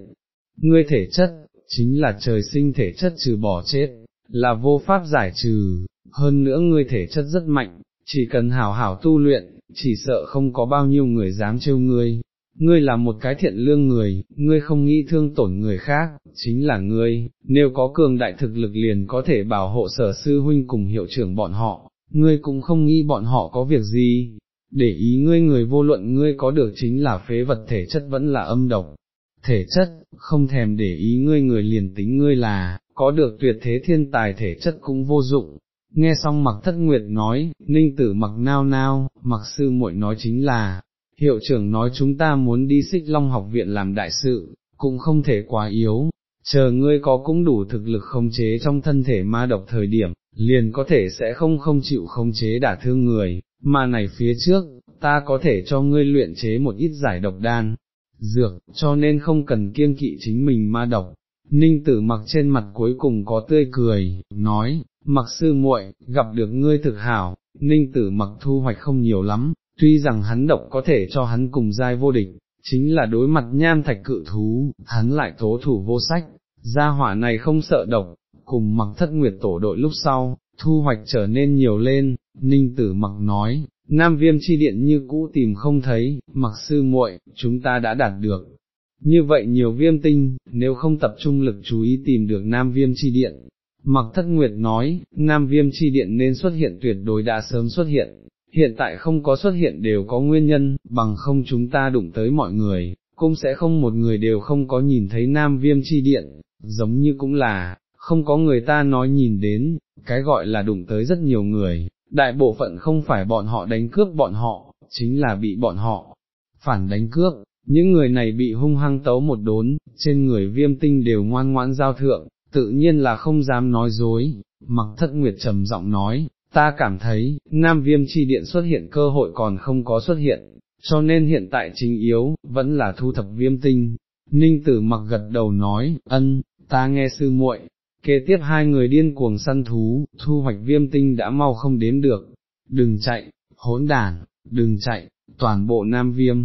ngươi thể chất, chính là trời sinh thể chất trừ bỏ chết, là vô pháp giải trừ, hơn nữa ngươi thể chất rất mạnh, chỉ cần hảo hảo tu luyện, chỉ sợ không có bao nhiêu người dám trêu ngươi, ngươi là một cái thiện lương người, ngươi không nghĩ thương tổn người khác, chính là ngươi, nếu có cường đại thực lực liền có thể bảo hộ sở sư huynh cùng hiệu trưởng bọn họ, ngươi cũng không nghĩ bọn họ có việc gì, để ý ngươi người vô luận ngươi có được chính là phế vật thể chất vẫn là âm độc. Thể chất, không thèm để ý ngươi người liền tính ngươi là, có được tuyệt thế thiên tài thể chất cũng vô dụng, nghe xong mặc thất nguyệt nói, ninh tử mặc nao nao, mặc sư muội nói chính là, hiệu trưởng nói chúng ta muốn đi xích long học viện làm đại sự, cũng không thể quá yếu, chờ ngươi có cũng đủ thực lực khống chế trong thân thể ma độc thời điểm, liền có thể sẽ không không chịu khống chế đả thương người, mà này phía trước, ta có thể cho ngươi luyện chế một ít giải độc đan, dược, cho nên không cần kiêng kỵ chính mình ma độc. Ninh tử mặc trên mặt cuối cùng có tươi cười, nói, mặc sư muội, gặp được ngươi thực hảo, ninh tử mặc thu hoạch không nhiều lắm, tuy rằng hắn độc có thể cho hắn cùng giai vô địch, chính là đối mặt nham thạch cự thú, hắn lại tố thủ vô sách, gia hỏa này không sợ độc, cùng mặc thất nguyệt tổ đội lúc sau, thu hoạch trở nên nhiều lên, ninh tử mặc nói, nam viêm chi điện như cũ tìm không thấy, mặc sư muội, chúng ta đã đạt được. Như vậy nhiều viêm tinh, nếu không tập trung lực chú ý tìm được nam viêm chi điện, mặc thất nguyệt nói, nam viêm chi điện nên xuất hiện tuyệt đối đã sớm xuất hiện, hiện tại không có xuất hiện đều có nguyên nhân, bằng không chúng ta đụng tới mọi người, cũng sẽ không một người đều không có nhìn thấy nam viêm chi điện, giống như cũng là, không có người ta nói nhìn đến, cái gọi là đụng tới rất nhiều người, đại bộ phận không phải bọn họ đánh cướp bọn họ, chính là bị bọn họ phản đánh cướp, những người này bị hung hăng tấu một đốn, trên người viêm tinh đều ngoan ngoãn giao thượng, tự nhiên là không dám nói dối, mặc thất nguyệt trầm giọng nói, ta cảm thấy, Nam Viêm chi điện xuất hiện cơ hội còn không có xuất hiện, cho nên hiện tại chính yếu, vẫn là thu thập viêm tinh. Ninh tử mặc gật đầu nói, ân, ta nghe sư muội. Kế tiếp hai người điên cuồng săn thú, thu hoạch viêm tinh đã mau không đếm được, đừng chạy, hỗn đàn, đừng chạy, toàn bộ nam viêm.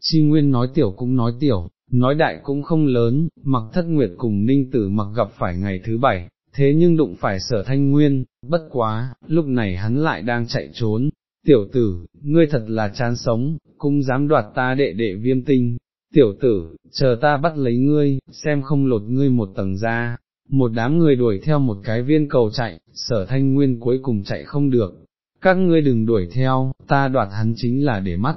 Chi Nguyên nói tiểu cũng nói tiểu, nói đại cũng không lớn, mặc thất nguyệt cùng ninh tử mặc gặp phải ngày thứ bảy, thế nhưng đụng phải sở thanh nguyên, bất quá, lúc này hắn lại đang chạy trốn, tiểu tử, ngươi thật là chán sống, cũng dám đoạt ta đệ đệ viêm tinh, tiểu tử, chờ ta bắt lấy ngươi, xem không lột ngươi một tầng ra, một đám người đuổi theo một cái viên cầu chạy, sở thanh nguyên cuối cùng chạy không được, các ngươi đừng đuổi theo, ta đoạt hắn chính là để mắt,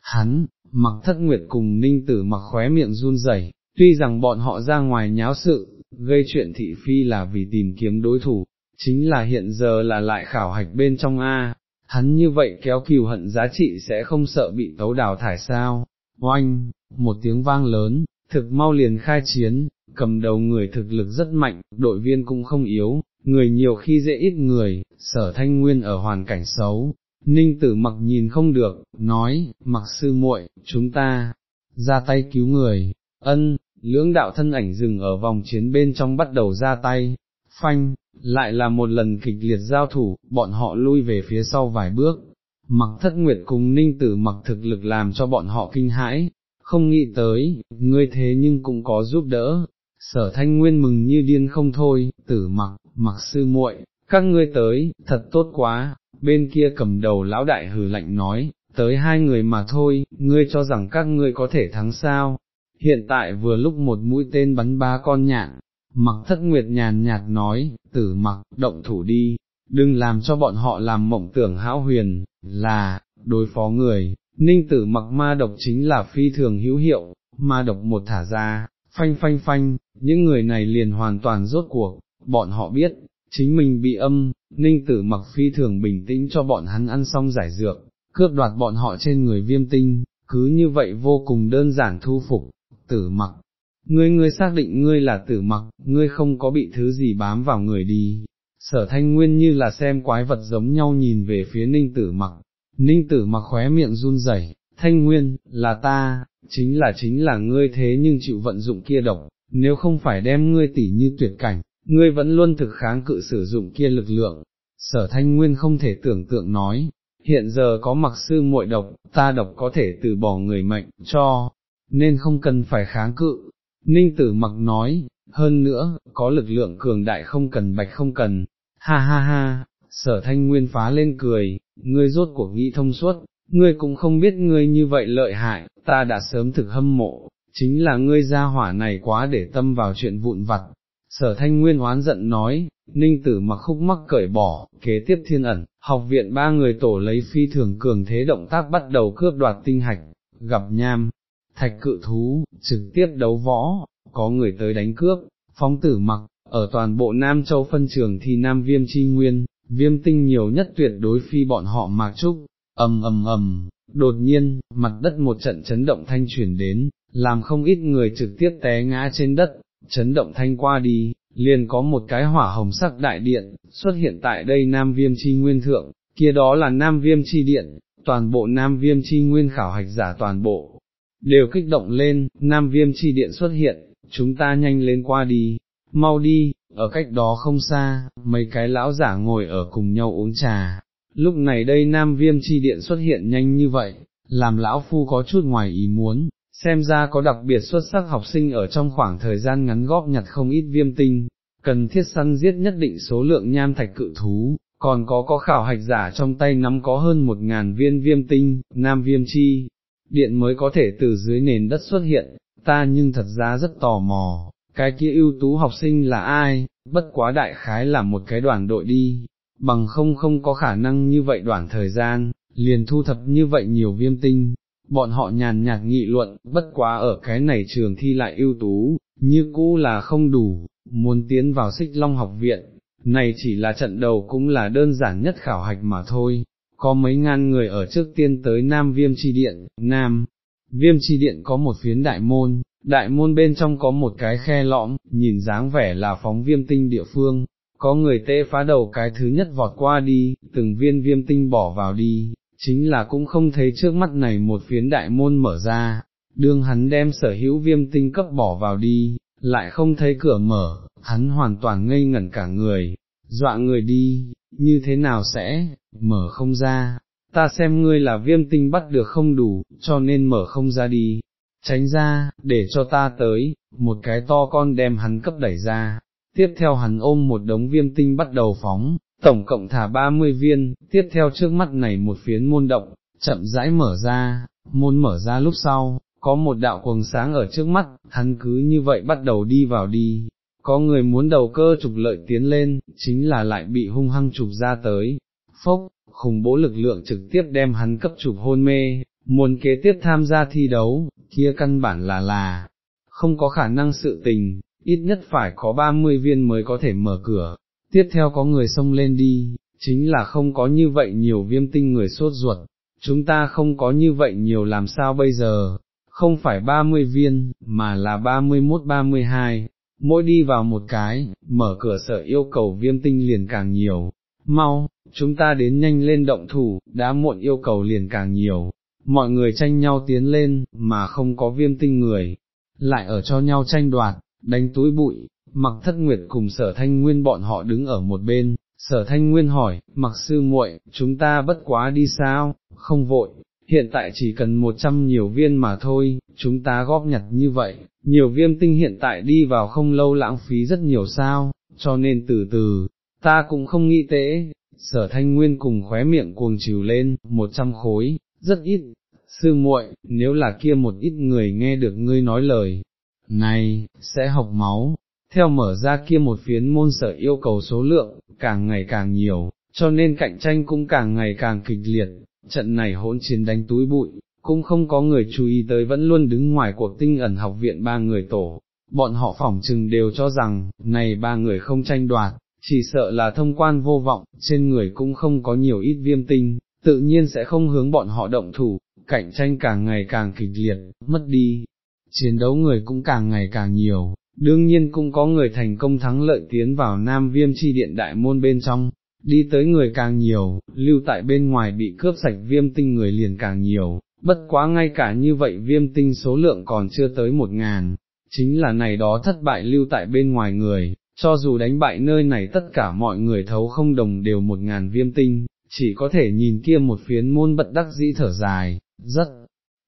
hắn, mặc thất nguyệt cùng ninh tử mặc khóe miệng run rẩy, tuy rằng bọn họ ra ngoài nháo sự, gây chuyện thị phi là vì tìm kiếm đối thủ, chính là hiện giờ là lại khảo hạch bên trong A, hắn như vậy kéo kiều hận giá trị sẽ không sợ bị tấu đào thải sao, oanh, một tiếng vang lớn, thực mau liền khai chiến, cầm đầu người thực lực rất mạnh, đội viên cũng không yếu, người nhiều khi dễ ít người, sở thanh nguyên ở hoàn cảnh xấu. Ninh tử mặc nhìn không được, nói, mặc sư muội, chúng ta, ra tay cứu người, ân, lưỡng đạo thân ảnh dừng ở vòng chiến bên trong bắt đầu ra tay, phanh, lại là một lần kịch liệt giao thủ, bọn họ lui về phía sau vài bước, mặc thất nguyệt cùng ninh tử mặc thực lực làm cho bọn họ kinh hãi, không nghĩ tới, ngươi thế nhưng cũng có giúp đỡ, sở thanh nguyên mừng như điên không thôi, tử mặc, mặc sư muội, các ngươi tới, thật tốt quá, bên kia cầm đầu lão đại hừ lạnh nói, tới hai người mà thôi, ngươi cho rằng các ngươi có thể thắng sao, hiện tại vừa lúc một mũi tên bắn ba con nhạn, mặc thất nguyệt nhàn nhạt nói, tử mặc, động thủ đi, đừng làm cho bọn họ làm mộng tưởng hão huyền, là, đối phó người, ninh tử mặc ma độc chính là phi thường hữu hiệu, ma độc một thả ra, phanh phanh phanh, những người này liền hoàn toàn rốt cuộc, bọn họ biết, chính mình bị âm, ninh tử mặc phi thường bình tĩnh cho bọn hắn ăn xong giải dược, cướp đoạt bọn họ trên người viêm tinh, cứ như vậy vô cùng đơn giản thu phục, tử mặc. Ngươi ngươi xác định ngươi là tử mặc, ngươi không có bị thứ gì bám vào người đi. Sở thanh nguyên như là xem quái vật giống nhau nhìn về phía ninh tử mặc, ninh tử mặc khóe miệng run rẩy, thanh nguyên, là ta, chính là chính là ngươi thế nhưng chịu vận dụng kia độc, nếu không phải đem ngươi tỉ như tuyệt cảnh, ngươi vẫn luôn thực kháng cự sử dụng kia lực lượng. Sở thanh nguyên không thể tưởng tượng nói, hiện giờ có mặc sư muội độc, ta độc có thể từ bỏ người mệnh, cho, nên không cần phải kháng cự. Ninh tử mặc nói, hơn nữa, có lực lượng cường đại không cần bạch không cần, ha ha ha, sở thanh nguyên phá lên cười, ngươi rốt cuộc nghĩ thông suốt, ngươi cũng không biết ngươi như vậy lợi hại, ta đã sớm thực hâm mộ, chính là ngươi gia hỏa này quá để tâm vào chuyện vụn vặt. Sở thanh nguyên oán giận nói, ninh tử mặc khúc mắc cởi bỏ, kế tiếp thiên ẩn, học viện ba người tổ lấy phi thường cường thế động tác bắt đầu cướp đoạt tinh hạch, gặp nham, thạch cự thú, trực tiếp đấu võ, có người tới đánh cướp, phóng tử mặc, ở toàn bộ Nam Châu phân trường thì Nam Viêm chi nguyên, viêm tinh nhiều nhất tuyệt đối phi bọn họ mạc trúc, ầm ầm ầm, đột nhiên, mặt đất một trận chấn động thanh chuyển đến, làm không ít người trực tiếp té ngã trên đất, chấn động thanh qua đi, liền có một cái hỏa hồng sắc đại điện, xuất hiện tại đây Nam Viêm chi nguyên thượng, kia đó là Nam Viêm chi điện, toàn bộ Nam Viêm chi nguyên khảo hạch giả toàn bộ, đều kích động lên, Nam Viêm chi điện xuất hiện, chúng ta nhanh lên qua đi, mau đi, ở cách đó không xa, mấy cái lão giả ngồi ở cùng nhau uống trà, lúc này đây Nam Viêm chi điện xuất hiện nhanh như vậy, làm lão phu có chút ngoài ý muốn, xem ra có đặc biệt xuất sắc học sinh ở trong khoảng thời gian ngắn góp nhặt không ít viêm tinh, cần thiết săn giết nhất định số lượng nham thạch cự thú, còn có có khảo hạch giả trong tay nắm có hơn một ngàn viên viêm tinh, nam viêm chi, điện mới có thể từ dưới nền đất xuất hiện, ta nhưng thật ra rất tò mò, cái kia ưu tú học sinh là ai, bất quá đại khái là một cái đoàn đội đi, bằng không không có khả năng như vậy đoạn thời gian, liền thu thập như vậy nhiều viêm tinh, bọn họ nhàn nhạt nghị luận, bất quá ở cái này trường thi lại ưu tú, như cũ là không đủ, muốn tiến vào xích long học viện, này chỉ là trận đầu cũng là đơn giản nhất khảo hạch mà thôi, có mấy ngàn người ở trước tiên tới Nam Viêm Chi Điện, Nam, Viêm Chi Điện có một phiến đại môn, đại môn bên trong có một cái khe lõm, nhìn dáng vẻ là phóng viêm tinh địa phương, có người tê phá đầu cái thứ nhất vọt qua đi, từng viên viêm tinh bỏ vào đi, chính là cũng không thấy trước mắt này một phiến đại môn mở ra, đương hắn đem sở hữu viêm tinh cấp bỏ vào đi, lại không thấy cửa mở, hắn hoàn toàn ngây ngẩn cả người, dọa người đi, như thế nào sẽ, mở không ra, ta xem ngươi là viêm tinh bắt được không đủ, cho nên mở không ra đi, tránh ra, để cho ta tới, một cái to con đem hắn cấp đẩy ra, tiếp theo hắn ôm một đống viêm tinh bắt đầu phóng, tổng cộng thả 30 viên, tiếp theo trước mắt này một phiến môn động, chậm rãi mở ra, môn mở ra lúc sau, có một đạo quần sáng ở trước mắt, hắn cứ như vậy bắt đầu đi vào đi, có người muốn đầu cơ trục lợi tiến lên, chính là lại bị hung hăng trục ra tới, phốc, khủng bố lực lượng trực tiếp đem hắn cấp trục hôn mê, muốn kế tiếp tham gia thi đấu, kia căn bản là là, không có khả năng sự tình, ít nhất phải có 30 viên mới có thể mở cửa, tiếp theo có người xông lên đi, chính là không có như vậy nhiều viêm tinh người sốt ruột, chúng ta không có như vậy nhiều làm sao bây giờ, không phải 30 viên, mà là 31-32, mỗi đi vào một cái, mở cửa sở yêu cầu viêm tinh liền càng nhiều, mau, chúng ta đến nhanh lên động thủ, đã muộn yêu cầu liền càng nhiều, mọi người tranh nhau tiến lên, mà không có viêm tinh người, lại ở cho nhau tranh đoạt, đánh túi bụi, mặc thất nguyệt cùng sở thanh nguyên bọn họ đứng ở một bên, Sở thanh nguyên hỏi, mặc sư muội, chúng ta bất quá đi sao, không vội, hiện tại chỉ cần một trăm nhiều viên mà thôi, chúng ta góp nhặt như vậy, nhiều viêm tinh hiện tại đi vào không lâu lãng phí rất nhiều sao, cho nên từ từ, ta cũng không nghĩ tế, sở thanh nguyên cùng khóe miệng cuồng chiều lên, một trăm khối, rất ít, sư muội, nếu là kia một ít người nghe được ngươi nói lời, này, sẽ học máu, theo mở ra kia một phiến môn sở yêu cầu số lượng, càng ngày càng nhiều, cho nên cạnh tranh cũng càng ngày càng kịch liệt, trận này hỗn chiến đánh túi bụi, cũng không có người chú ý tới vẫn luôn đứng ngoài cuộc tinh ẩn học viện ba người tổ, bọn họ phỏng chừng đều cho rằng, này ba người không tranh đoạt, chỉ sợ là thông quan vô vọng, trên người cũng không có nhiều ít viêm tinh, tự nhiên sẽ không hướng bọn họ động thủ, cạnh tranh càng ngày càng kịch liệt, mất đi, chiến đấu người cũng càng ngày càng nhiều, đương nhiên cũng có người thành công thắng lợi tiến vào Nam Viêm chi điện đại môn bên trong, đi tới người càng nhiều, lưu tại bên ngoài bị cướp sạch viêm tinh người liền càng nhiều, bất quá ngay cả như vậy viêm tinh số lượng còn chưa tới một ngàn, chính là này đó thất bại lưu tại bên ngoài người, cho dù đánh bại nơi này tất cả mọi người thấu không đồng đều một ngàn viêm tinh, chỉ có thể nhìn kia một phiến môn bật đắc dĩ thở dài, rất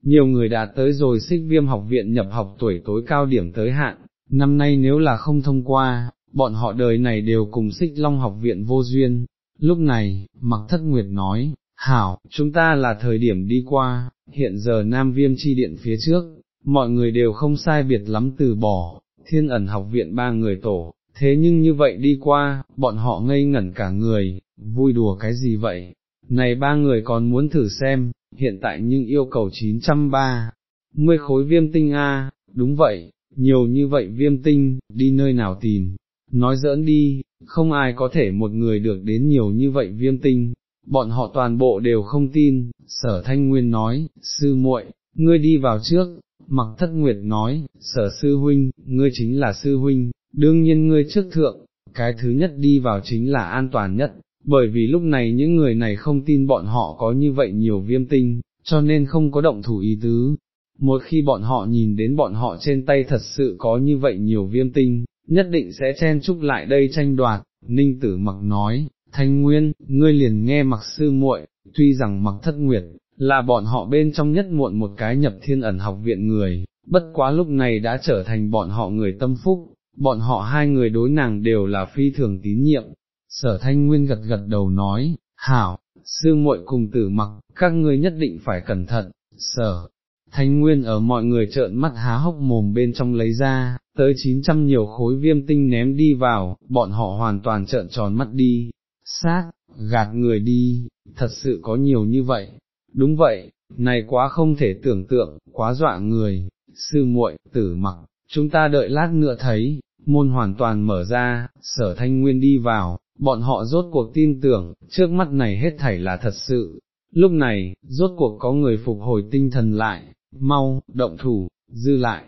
nhiều người đã tới rồi xích viêm học viện nhập học tuổi tối cao điểm tới hạn, năm nay nếu là không thông qua, bọn họ đời này đều cùng xích long học viện vô duyên. Lúc này, mặc thất nguyệt nói, hảo, chúng ta là thời điểm đi qua, hiện giờ Nam Viêm chi điện phía trước, mọi người đều không sai biệt lắm từ bỏ, thiên ẩn học viện ba người tổ, thế nhưng như vậy đi qua, bọn họ ngây ngẩn cả người, vui đùa cái gì vậy, này ba người còn muốn thử xem, hiện tại nhưng yêu cầu 930 mươi khối viêm tinh A, đúng vậy, nhiều như vậy viêm tinh, đi nơi nào tìm, nói giỡn đi, không ai có thể một người được đến nhiều như vậy viêm tinh, bọn họ toàn bộ đều không tin, sở thanh nguyên nói, sư muội, ngươi đi vào trước, mặc thất nguyệt nói, sở sư huynh, ngươi chính là sư huynh, đương nhiên ngươi trước thượng, cái thứ nhất đi vào chính là an toàn nhất, bởi vì lúc này những người này không tin bọn họ có như vậy nhiều viêm tinh, cho nên không có động thủ ý tứ. Một khi bọn họ nhìn đến bọn họ trên tay thật sự có như vậy nhiều viêm tinh, nhất định sẽ chen chúc lại đây tranh đoạt, ninh tử mặc nói, thanh nguyên, ngươi liền nghe mặc sư muội, tuy rằng mặc thất nguyệt, là bọn họ bên trong nhất muộn một cái nhập thiên ẩn học viện người, bất quá lúc này đã trở thành bọn họ người tâm phúc, bọn họ hai người đối nàng đều là phi thường tín nhiệm, sở thanh nguyên gật gật đầu nói, hảo, sư muội cùng tử mặc, các ngươi nhất định phải cẩn thận, sở. Thanh Nguyên ở mọi người trợn mắt há hốc mồm bên trong lấy ra, tới 900 nhiều khối viêm tinh ném đi vào, bọn họ hoàn toàn trợn tròn mắt đi, sát, gạt người đi, thật sự có nhiều như vậy, đúng vậy, này quá không thể tưởng tượng, quá dọa người, sư muội, tử mặc, chúng ta đợi lát nữa thấy, môn hoàn toàn mở ra, sở thanh nguyên đi vào, bọn họ rốt cuộc tin tưởng, trước mắt này hết thảy là thật sự. Lúc này, rốt cuộc có người phục hồi tinh thần lại, mau, động thủ, dư lại.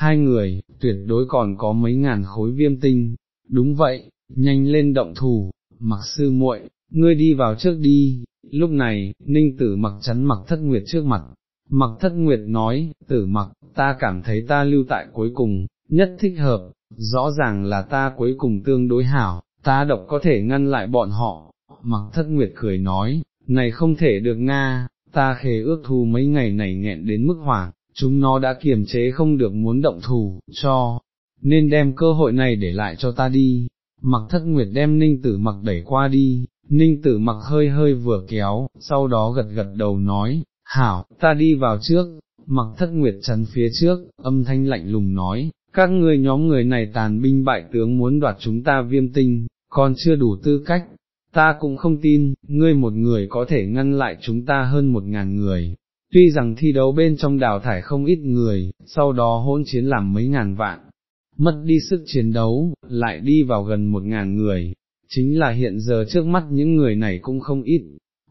Hai người, tuyệt đối còn có mấy ngàn khối viêm tinh, đúng vậy, nhanh lên động thủ, mặc sư muội, ngươi đi vào trước đi. Lúc này, ninh tử mặc chắn mặc thất nguyệt trước mặt, mặc thất nguyệt nói, tử mặc, ta cảm thấy ta lưu tại cuối cùng, nhất thích hợp, rõ ràng là ta cuối cùng tương đối hảo, ta độc có thể ngăn lại bọn họ, mặc thất nguyệt cười nói, này không thể được Nga, ta khề ước thu mấy ngày này nghẹn đến mức hoảng, chúng nó đã kiềm chế không được muốn động thủ, cho, nên đem cơ hội này để lại cho ta đi, mặc thất nguyệt đem ninh tử mặc đẩy qua đi, ninh tử mặc hơi hơi vừa kéo, sau đó gật gật đầu nói, hảo, ta đi vào trước, mặc thất nguyệt chắn phía trước, âm thanh lạnh lùng nói, các ngươi nhóm người này tàn binh bại tướng muốn đoạt chúng ta viêm tinh, còn chưa đủ tư cách, ta cũng không tin, ngươi một người có thể ngăn lại chúng ta hơn một ngàn người. Tuy rằng thi đấu bên trong đào thải không ít người, sau đó hỗn chiến làm mấy ngàn vạn, mất đi sức chiến đấu, lại đi vào gần một ngàn người, chính là hiện giờ trước mắt những người này cũng không ít.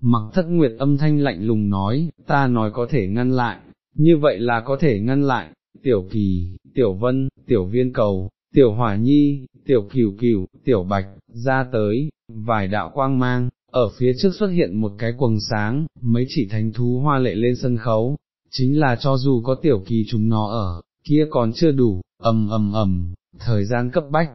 Mặc thất nguyệt âm thanh lạnh lùng nói, ta nói có thể ngăn lại, như vậy là có thể ngăn lại, tiểu kỳ, tiểu vân, tiểu viên cầu, tiểu hỏa nhi, tiểu cửu cửu, tiểu bạch, ra tới, vài đạo quang mang, ở phía trước xuất hiện một cái quầng sáng, mấy chỉ thánh thú hoa lệ lên sân khấu, chính là cho dù có tiểu kỳ chúng nó ở, kia còn chưa đủ, ầm ầm ầm, thời gian cấp bách,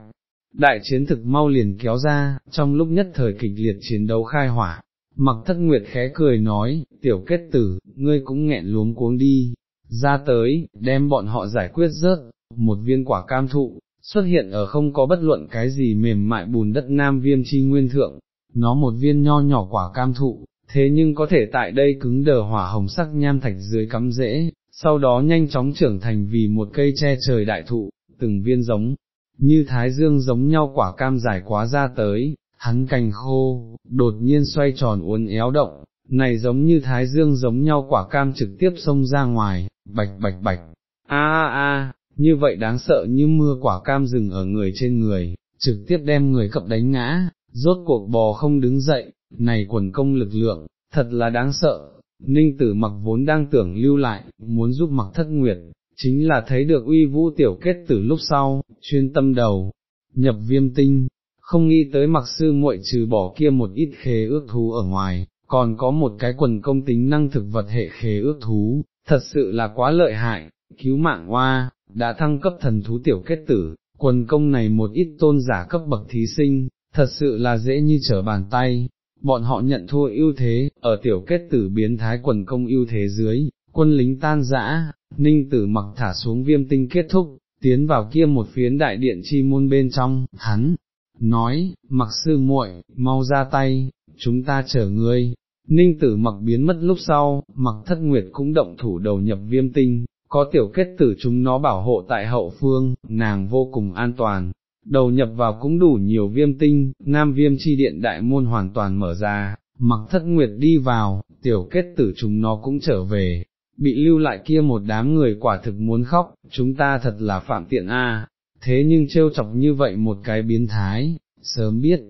đại chiến thực mau liền kéo ra, trong lúc nhất thời kịch liệt chiến đấu khai hỏa. Mặc thất nguyệt khẽ cười nói, tiểu kết tử, ngươi cũng nghẹn luống cuống đi, ra tới, đem bọn họ giải quyết rớt, một viên quả cam thụ, xuất hiện ở không có bất luận cái gì mềm mại bùn đất nam viêm chi nguyên thượng, nó một viên nho nhỏ quả cam thụ, thế nhưng có thể tại đây cứng đờ hỏa hồng sắc nham thạch dưới cắm rễ, sau đó nhanh chóng trưởng thành vì một cây che trời đại thụ, từng viên giống, như thái dương giống nhau quả cam dài quá ra tới, hắn cành khô, đột nhiên xoay tròn uốn éo động, này giống như thái dương giống nhau quả cam trực tiếp xông ra ngoài, bạch bạch bạch, a a a, như vậy đáng sợ như mưa quả cam rừng ở người trên người, trực tiếp đem người cập đánh ngã, rốt cuộc bò không đứng dậy, này quần công lực lượng, thật là đáng sợ, ninh tử mặc vốn đang tưởng lưu lại, muốn giúp mặc thất nguyệt, chính là thấy được uy vũ tiểu kết từ lúc sau, chuyên tâm đầu, nhập viêm tinh, không nghĩ tới mặc sư muội trừ bỏ kia một ít khế ước thú ở ngoài, còn có một cái quần công tính năng thực vật hệ khế ước thú, thật sự là quá lợi hại, cứu mạng hoa, đã thăng cấp thần thú tiểu kết tử, quần công này một ít tôn giả cấp bậc thí sinh, thật sự là dễ như trở bàn tay, bọn họ nhận thua ưu thế, ở tiểu kết tử biến thái quần công ưu thế dưới, quân lính tan rã, ninh tử mặc thả xuống viêm tinh kết thúc, tiến vào kia một phiến đại điện chi môn bên trong, hắn, nói, mặc sư muội, mau ra tay, chúng ta chờ ngươi. Ninh tử mặc biến mất lúc sau, mặc thất nguyệt cũng động thủ đầu nhập viêm tinh, có tiểu kết tử chúng nó bảo hộ tại hậu phương, nàng vô cùng an toàn, đầu nhập vào cũng đủ nhiều viêm tinh, nam viêm chi điện đại môn hoàn toàn mở ra, mặc thất nguyệt đi vào, tiểu kết tử chúng nó cũng trở về, bị lưu lại kia một đám người quả thực muốn khóc, chúng ta thật là phạm tiện a. thế nhưng trêu chọc như vậy một cái biến thái, sớm biết,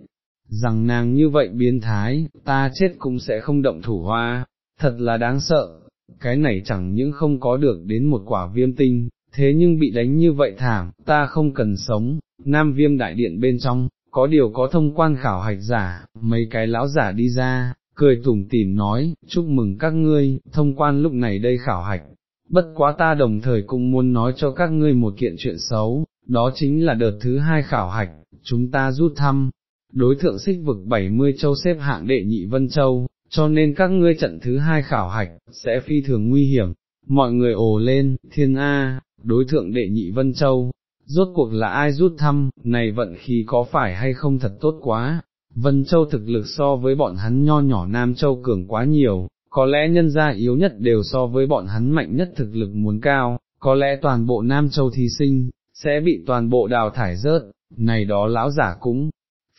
rằng nàng như vậy biến thái, ta chết cũng sẽ không động thủ hoa, thật là đáng sợ, cái này chẳng những không có được đến một quả viêm tinh, thế nhưng bị đánh như vậy thảm, ta không cần sống, nam viêm đại điện bên trong, có điều có thông quan khảo hạch giả, mấy cái lão giả đi ra, cười tủm tỉm nói, chúc mừng các ngươi, thông quan lúc này đây khảo hạch, bất quá ta đồng thời cũng muốn nói cho các ngươi một kiện chuyện xấu, đó chính là đợt thứ hai khảo hạch, chúng ta rút thăm, đối thượng xích vực 70 châu xếp hạng đệ nhị Vân Châu, cho nên các ngươi trận thứ hai khảo hạch, sẽ phi thường nguy hiểm, mọi người ồ lên, thiên A, đối thượng đệ nhị Vân Châu, rốt cuộc là ai rút thăm, này vận khí có phải hay không thật tốt quá, Vân Châu thực lực so với bọn hắn nho nhỏ Nam Châu cường quá nhiều, có lẽ nhân gia yếu nhất đều so với bọn hắn mạnh nhất thực lực muốn cao, có lẽ toàn bộ Nam Châu thí sinh, sẽ bị toàn bộ đào thải rớt, này đó lão giả cũng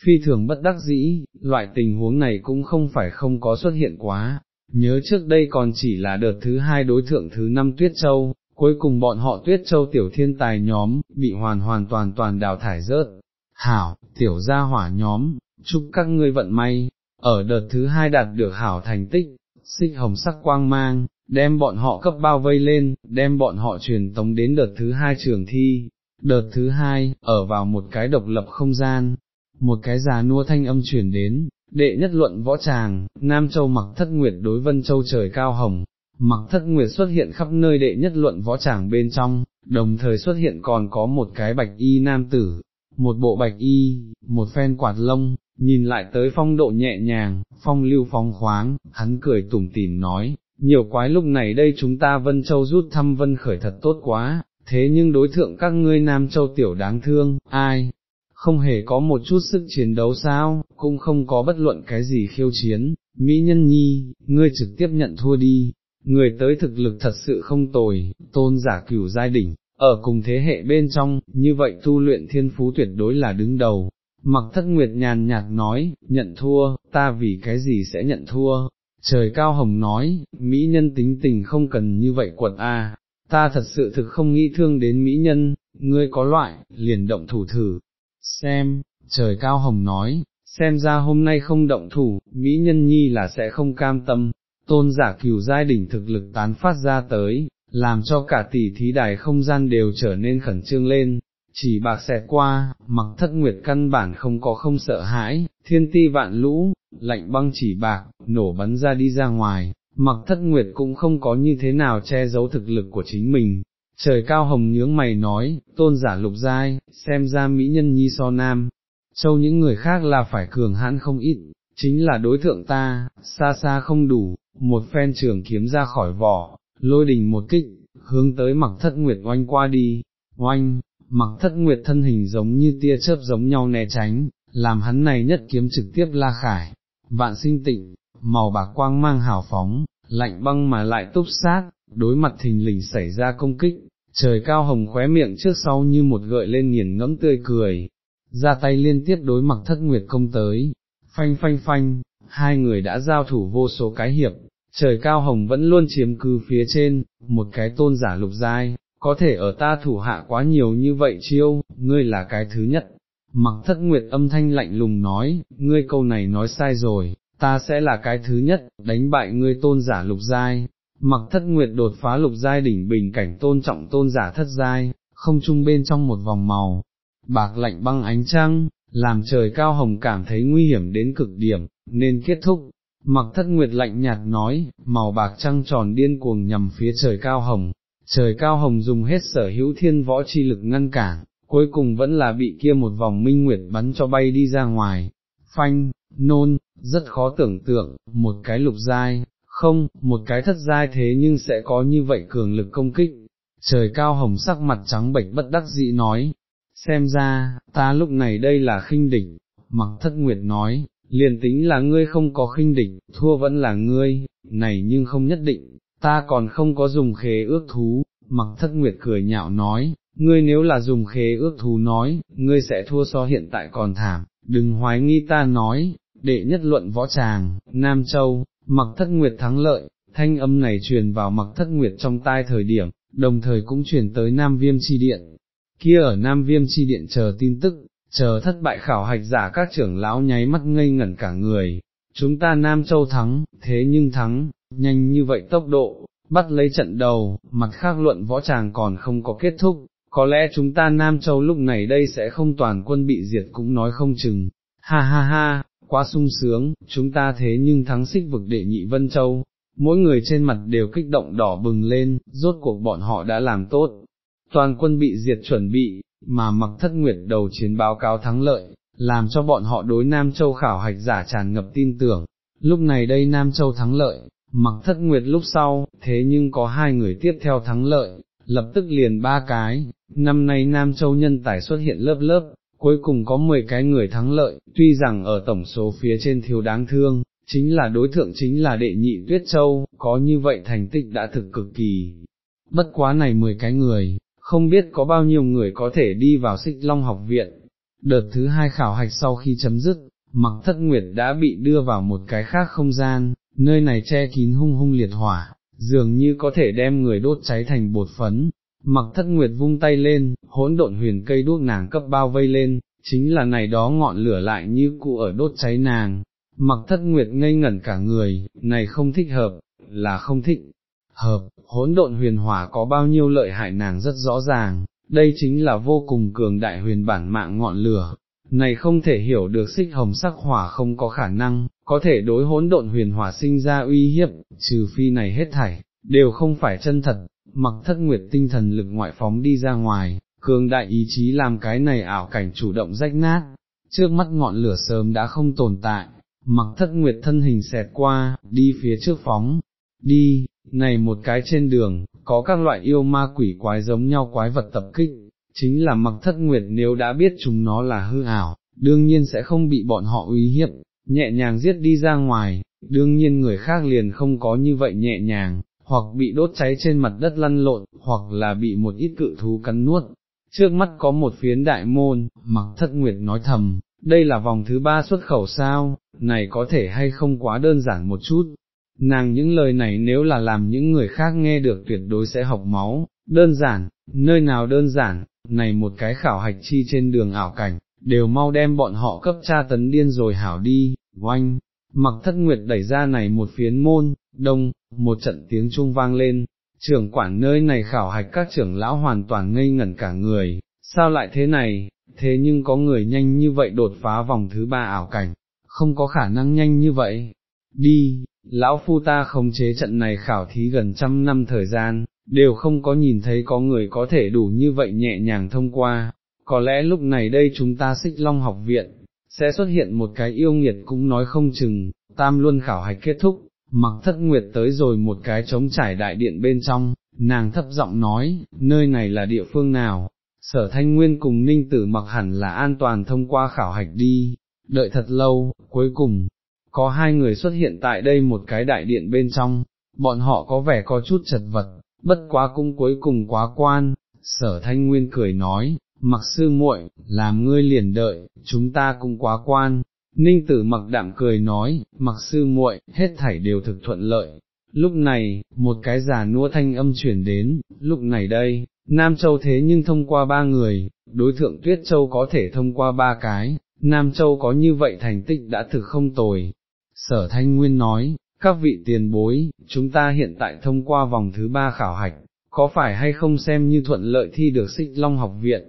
phi thường bất đắc dĩ, loại tình huống này cũng không phải không có xuất hiện quá, nhớ trước đây còn chỉ là đợt thứ hai đối thượng thứ năm Tuyết Châu, cuối cùng bọn họ Tuyết Châu tiểu thiên tài nhóm, bị hoàn hoàn toàn toàn đào thải rớt. Hảo, tiểu gia hỏa nhóm, chúc các ngươi vận may, ở đợt thứ hai đạt được hảo thành tích, xích hồng sắc quang mang, đem bọn họ cấp bao vây lên, đem bọn họ truyền tống đến đợt thứ hai trường thi, đợt thứ hai, ở vào một cái độc lập không gian, một cái già nua thanh âm truyền đến, đệ nhất luận võ tràng, Nam Châu mặc thất nguyệt đối Vân Châu trời cao hồng, mặc thất nguyệt xuất hiện khắp nơi đệ nhất luận võ tràng bên trong, đồng thời xuất hiện còn có một cái bạch y nam tử, một bộ bạch y, một phen quạt lông, nhìn lại tới phong độ nhẹ nhàng, phong lưu phong khoáng, hắn cười tủm tỉm nói, nhiều quái lúc này đây chúng ta Vân Châu rút thăm Vân khởi thật tốt quá, thế nhưng đối thượng các ngươi Nam Châu tiểu đáng thương, ai, không hề có một chút sức chiến đấu sao, cũng không có bất luận cái gì khiêu chiến, Mỹ Nhân Nhi, ngươi trực tiếp nhận thua đi, người tới thực lực thật sự không tồi, tôn giả cửu giai đỉnh, ở cùng thế hệ bên trong, như vậy tu luyện thiên phú tuyệt đối là đứng đầu. Mặc thất nguyệt nhàn nhạt nói, nhận thua, ta vì cái gì sẽ nhận thua, trời cao hồng nói, mỹ nhân tính tình không cần như vậy quật a, ta thật sự thực không nghĩ thương đến mỹ nhân, ngươi có loại, liền động thủ thử, xem, trời cao hồng nói, xem ra hôm nay không động thủ, mỹ nhân nhi là sẽ không cam tâm, tôn giả cửu giai đỉnh thực lực tán phát ra tới, làm cho cả tỷ thí đài không gian đều trở nên khẩn trương lên, chỉ bạc xẹt qua, mặc thất nguyệt căn bản không có không sợ hãi, thiên ti vạn lũ, lạnh băng chỉ bạc, nổ bắn ra đi ra ngoài, mặc thất nguyệt cũng không có như thế nào che giấu thực lực của chính mình, Trời cao hồng nhướng mày nói, tôn giả lục giai, xem ra mỹ nhân nhi so nam, châu những người khác là phải cường hãn không ít, chính là đối tượng ta, xa xa không đủ, một phen trường kiếm ra khỏi vỏ, lôi đình một kích, hướng tới mặc thất nguyệt oanh qua đi, oanh, mặc thất nguyệt thân hình giống như tia chớp giống nhau né tránh, làm hắn này nhất kiếm trực tiếp la khải, vạn sinh tịnh, màu bạc quang mang hào phóng, lạnh băng mà lại túc sát, đối mặt thình lình xảy ra công kích, trời cao hồng khóe miệng trước sau như một gợi lên nghiền ngẫm tươi cười, ra tay liên tiếp đối mặc thất nguyệt công tới, phanh phanh phanh, hai người đã giao thủ vô số cái hiệp, trời cao hồng vẫn luôn chiếm cứ phía trên, một cái tôn giả lục giai, có thể ở ta thủ hạ quá nhiều như vậy chiêu, ngươi là cái thứ nhất. Mặc thất nguyệt âm thanh lạnh lùng nói, ngươi câu này nói sai rồi, ta sẽ là cái thứ nhất, đánh bại ngươi tôn giả lục giai. Mặc thất nguyệt đột phá lục giai đỉnh bình cảnh tôn trọng tôn giả thất giai, không chung bên trong một vòng màu, bạc lạnh băng ánh trăng, làm trời cao hồng cảm thấy nguy hiểm đến cực điểm, nên kết thúc. Mặc thất nguyệt lạnh nhạt nói, màu bạc trăng tròn điên cuồng nhằm phía trời cao hồng, trời cao hồng dùng hết sở hữu thiên võ chi lực ngăn cản, cuối cùng vẫn là bị kia một vòng minh nguyệt bắn cho bay đi ra ngoài, phanh, nôn, rất khó tưởng tượng, một cái lục giai, không, một cái thất giai thế nhưng sẽ có như vậy cường lực công kích. Trời cao hồng sắc mặt trắng bệch bất đắc dĩ nói, xem ra, ta lúc này đây là khinh địch, mặc thất nguyệt nói, liền tính là ngươi không có khinh địch, thua vẫn là ngươi, này nhưng không nhất định, ta còn không có dùng khế ước thú, mặc thất nguyệt cười nhạo nói, ngươi nếu là dùng khế ước thú nói, ngươi sẽ thua so hiện tại còn thảm, đừng hoái nghi ta nói, đệ nhất luận võ tràng, Nam Châu, mặc thất nguyệt thắng lợi, thanh âm này truyền vào mặc thất nguyệt trong tai thời điểm, đồng thời cũng truyền tới Nam Viêm Chi Điện, kia ở Nam Viêm Chi Điện chờ tin tức, chờ thất bại khảo hạch giả các trưởng lão nháy mắt ngây ngẩn cả người, chúng ta Nam Châu thắng, thế nhưng thắng, nhanh như vậy tốc độ, bắt lấy trận đầu, mặt khác luận võ tràng còn không có kết thúc, có lẽ chúng ta Nam Châu lúc này đây sẽ không toàn quân bị diệt cũng nói không chừng, ha ha ha, quá sung sướng, chúng ta thế nhưng thắng xích vực đệ nhị Vân Châu, mỗi người trên mặt đều kích động đỏ bừng lên, rốt cuộc bọn họ đã làm tốt, toàn quân bị diệt chuẩn bị, mà mặc thất nguyệt đầu chiến báo cáo thắng lợi, làm cho bọn họ đối Nam Châu khảo hạch giả tràn ngập tin tưởng, lúc này đây Nam Châu thắng lợi, mặc thất nguyệt lúc sau, thế nhưng có hai người tiếp theo thắng lợi, lập tức liền ba cái, năm nay Nam Châu nhân tài xuất hiện lớp lớp, cuối cùng có 10 cái người thắng lợi, tuy rằng ở tổng số phía trên thiếu đáng thương, chính là đối tượng chính là đệ nhị Tuyết Châu, có như vậy thành tích đã thực cực kỳ. Bất quá này 10 cái người, không biết có bao nhiêu người có thể đi vào xích long học viện. Đợt thứ hai khảo hạch sau khi chấm dứt, mặc thất nguyệt đã bị đưa vào một cái khác không gian, nơi này che kín hung hung liệt hỏa, dường như có thể đem người đốt cháy thành bột phấn. Mặc thất nguyệt vung tay lên, hỗn độn huyền cây đuốc nàng cấp bao vây lên, chính là này đó ngọn lửa lại như cụ ở đốt cháy nàng. Mặc thất nguyệt ngây ngẩn cả người, này không thích hợp, là không thích, hợp, hỗn độn huyền hỏa có bao nhiêu lợi hại nàng rất rõ ràng, đây chính là vô cùng cường đại huyền bản mạng ngọn lửa, này không thể hiểu được xích hồng sắc hỏa không có khả năng, có thể đối hỗn độn huyền hỏa sinh ra uy hiếp, trừ phi này hết thảy, đều không phải chân thật, mặc thất nguyệt tinh thần lực ngoại phóng đi ra ngoài, cường đại ý chí làm cái này ảo cảnh chủ động rách nát, trước mắt ngọn lửa sớm đã không tồn tại, mặc thất nguyệt thân hình xẹt qua, đi phía trước phóng, đi, này một cái trên đường, có các loại yêu ma quỷ quái giống nhau quái vật tập kích, chính là mặc thất nguyệt nếu đã biết chúng nó là hư ảo, đương nhiên sẽ không bị bọn họ uy hiếp, nhẹ nhàng giết đi ra ngoài, đương nhiên người khác liền không có như vậy nhẹ nhàng, hoặc bị đốt cháy trên mặt đất lăn lộn, hoặc là bị một ít cự thú cắn nuốt. Trước mắt có một phiến đại môn, mặc thất nguyệt nói thầm, đây là vòng thứ ba xuất khẩu sao, này có thể hay không quá đơn giản một chút, Nàng những lời này nếu là làm những người khác nghe được tuyệt đối sẽ học máu, đơn giản, nơi nào đơn giản, này một cái khảo hạch chi trên đường ảo cảnh, đều mau đem bọn họ cấp tra tấn điên rồi hảo đi, oanh, mặc thất nguyệt đẩy ra này một phiến môn, đông, một trận tiếng trung vang lên, trưởng quản nơi này khảo hạch các trưởng lão hoàn toàn ngây ngẩn cả người, sao lại thế này, thế nhưng có người nhanh như vậy đột phá vòng thứ ba ảo cảnh, không có khả năng nhanh như vậy, đi, lão phu ta khống chế trận này khảo thí gần trăm năm thời gian, đều không có nhìn thấy có người có thể đủ như vậy nhẹ nhàng thông qua, có lẽ lúc này đây chúng ta xích long học viện, sẽ xuất hiện một cái yêu nghiệt cũng nói không chừng, tam luân khảo hạch kết thúc, mặc thất nguyệt tới rồi một cái trống trải đại điện bên trong, nàng thấp giọng nói, nơi này là địa phương nào, sở thanh nguyên cùng ninh tử mặc hẳn là an toàn thông qua khảo hạch đi, đợi thật lâu, cuối cùng, có hai người xuất hiện tại đây một cái đại điện bên trong, bọn họ có vẻ có chút chật vật, bất quá cũng cuối cùng quá quan, sở thanh nguyên cười nói, mặc sư muội, làm ngươi liền đợi, chúng ta cũng quá quan. Ninh tử mặc đạm cười nói, mặc sư muội, hết thảy đều thực thuận lợi. Lúc này, một cái giả nua thanh âm chuyển đến, lúc này đây, Nam Châu thế nhưng thông qua ba người, đối thượng Tuyết Châu có thể thông qua ba cái, Nam Châu có như vậy thành tích đã thực không tồi. Sở Thanh Nguyên nói, các vị tiền bối, chúng ta hiện tại thông qua vòng thứ ba khảo hạch, có phải hay không xem như thuận lợi thi được xích long học viện,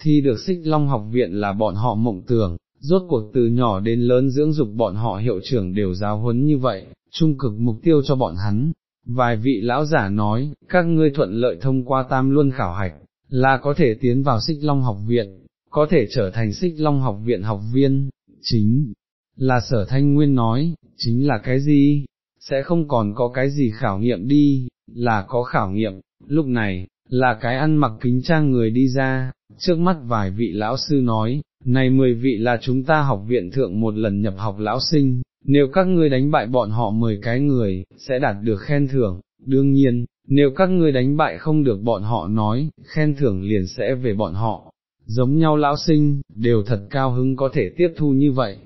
thi được xích long học viện là bọn họ mộng tưởng, rốt cuộc từ nhỏ đến lớn dưỡng dục bọn họ hiệu trưởng đều giáo huấn như vậy, trung cực mục tiêu cho bọn hắn. Vài vị lão giả nói, các ngươi thuận lợi thông qua tam luân khảo hạch, là có thể tiến vào xích long học viện, có thể trở thành xích long học viện học viên, chính là sở thanh nguyên nói, chính là cái gì, sẽ không còn có cái gì khảo nghiệm đi, là có khảo nghiệm, lúc này, là cái ăn mặc kính trang người đi ra, trước mắt vài vị lão sư nói, này mười vị là chúng ta học viện thượng một lần nhập học lão sinh, nếu các ngươi đánh bại bọn họ mười cái người, sẽ đạt được khen thưởng, đương nhiên, nếu các ngươi đánh bại không được bọn họ nói, khen thưởng liền sẽ về bọn họ, giống nhau lão sinh, đều thật cao hứng có thể tiếp thu như vậy.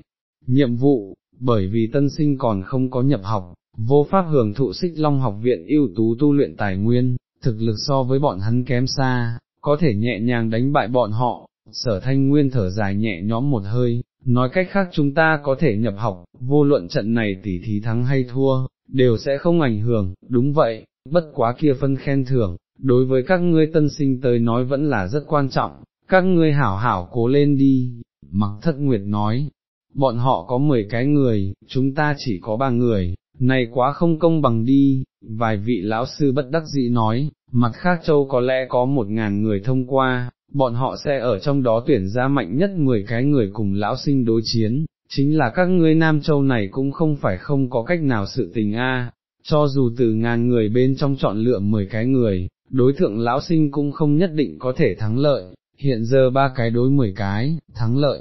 Nhiệm vụ, bởi vì tân sinh còn không có nhập học, vô pháp hưởng thụ xích long học viện ưu tú tu luyện tài nguyên, thực lực so với bọn hắn kém xa, có thể nhẹ nhàng đánh bại bọn họ, sở thanh nguyên thở dài nhẹ nhõm một hơi, nói cách khác chúng ta có thể nhập học, vô luận trận này tỉ thí thắng hay thua, đều sẽ không ảnh hưởng, đúng vậy, bất quá kia phân khen thưởng, đối với các ngươi tân sinh tới nói vẫn là rất quan trọng, các ngươi hảo hảo cố lên đi, mặc thất nguyệt nói, bọn họ có 10 cái người, chúng ta chỉ có ba người, này quá không công bằng đi, vài vị lão sư bất đắc dĩ nói, mặt khác châu có lẽ có một ngàn người thông qua, bọn họ sẽ ở trong đó tuyển ra mạnh nhất 10 cái người cùng lão sinh đối chiến, chính là các ngươi Nam Châu này cũng không phải không có cách nào sự tình a. cho dù từ ngàn người bên trong chọn lựa 10 cái người, đối thượng lão sinh cũng không nhất định có thể thắng lợi, hiện giờ ba cái đối 10 cái, thắng lợi,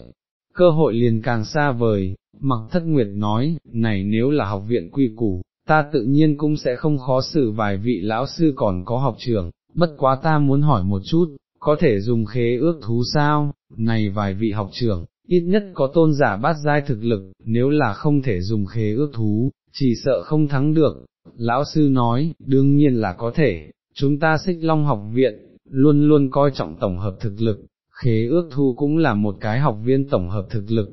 cơ hội liền càng xa vời, mặc thất nguyệt nói, này nếu là học viện quy củ, ta tự nhiên cũng sẽ không khó xử vài vị lão sư còn có học trưởng, bất quá ta muốn hỏi một chút, có thể dùng khế ước thú sao, này vài vị học trưởng, ít nhất có tôn giả bát giai thực lực, nếu là không thể dùng khế ước thú, chỉ sợ không thắng được. Lão sư nói, đương nhiên là có thể, chúng ta xích long học viện, luôn luôn coi trọng tổng hợp thực lực, khế ước thu cũng là một cái học viên tổng hợp thực lực,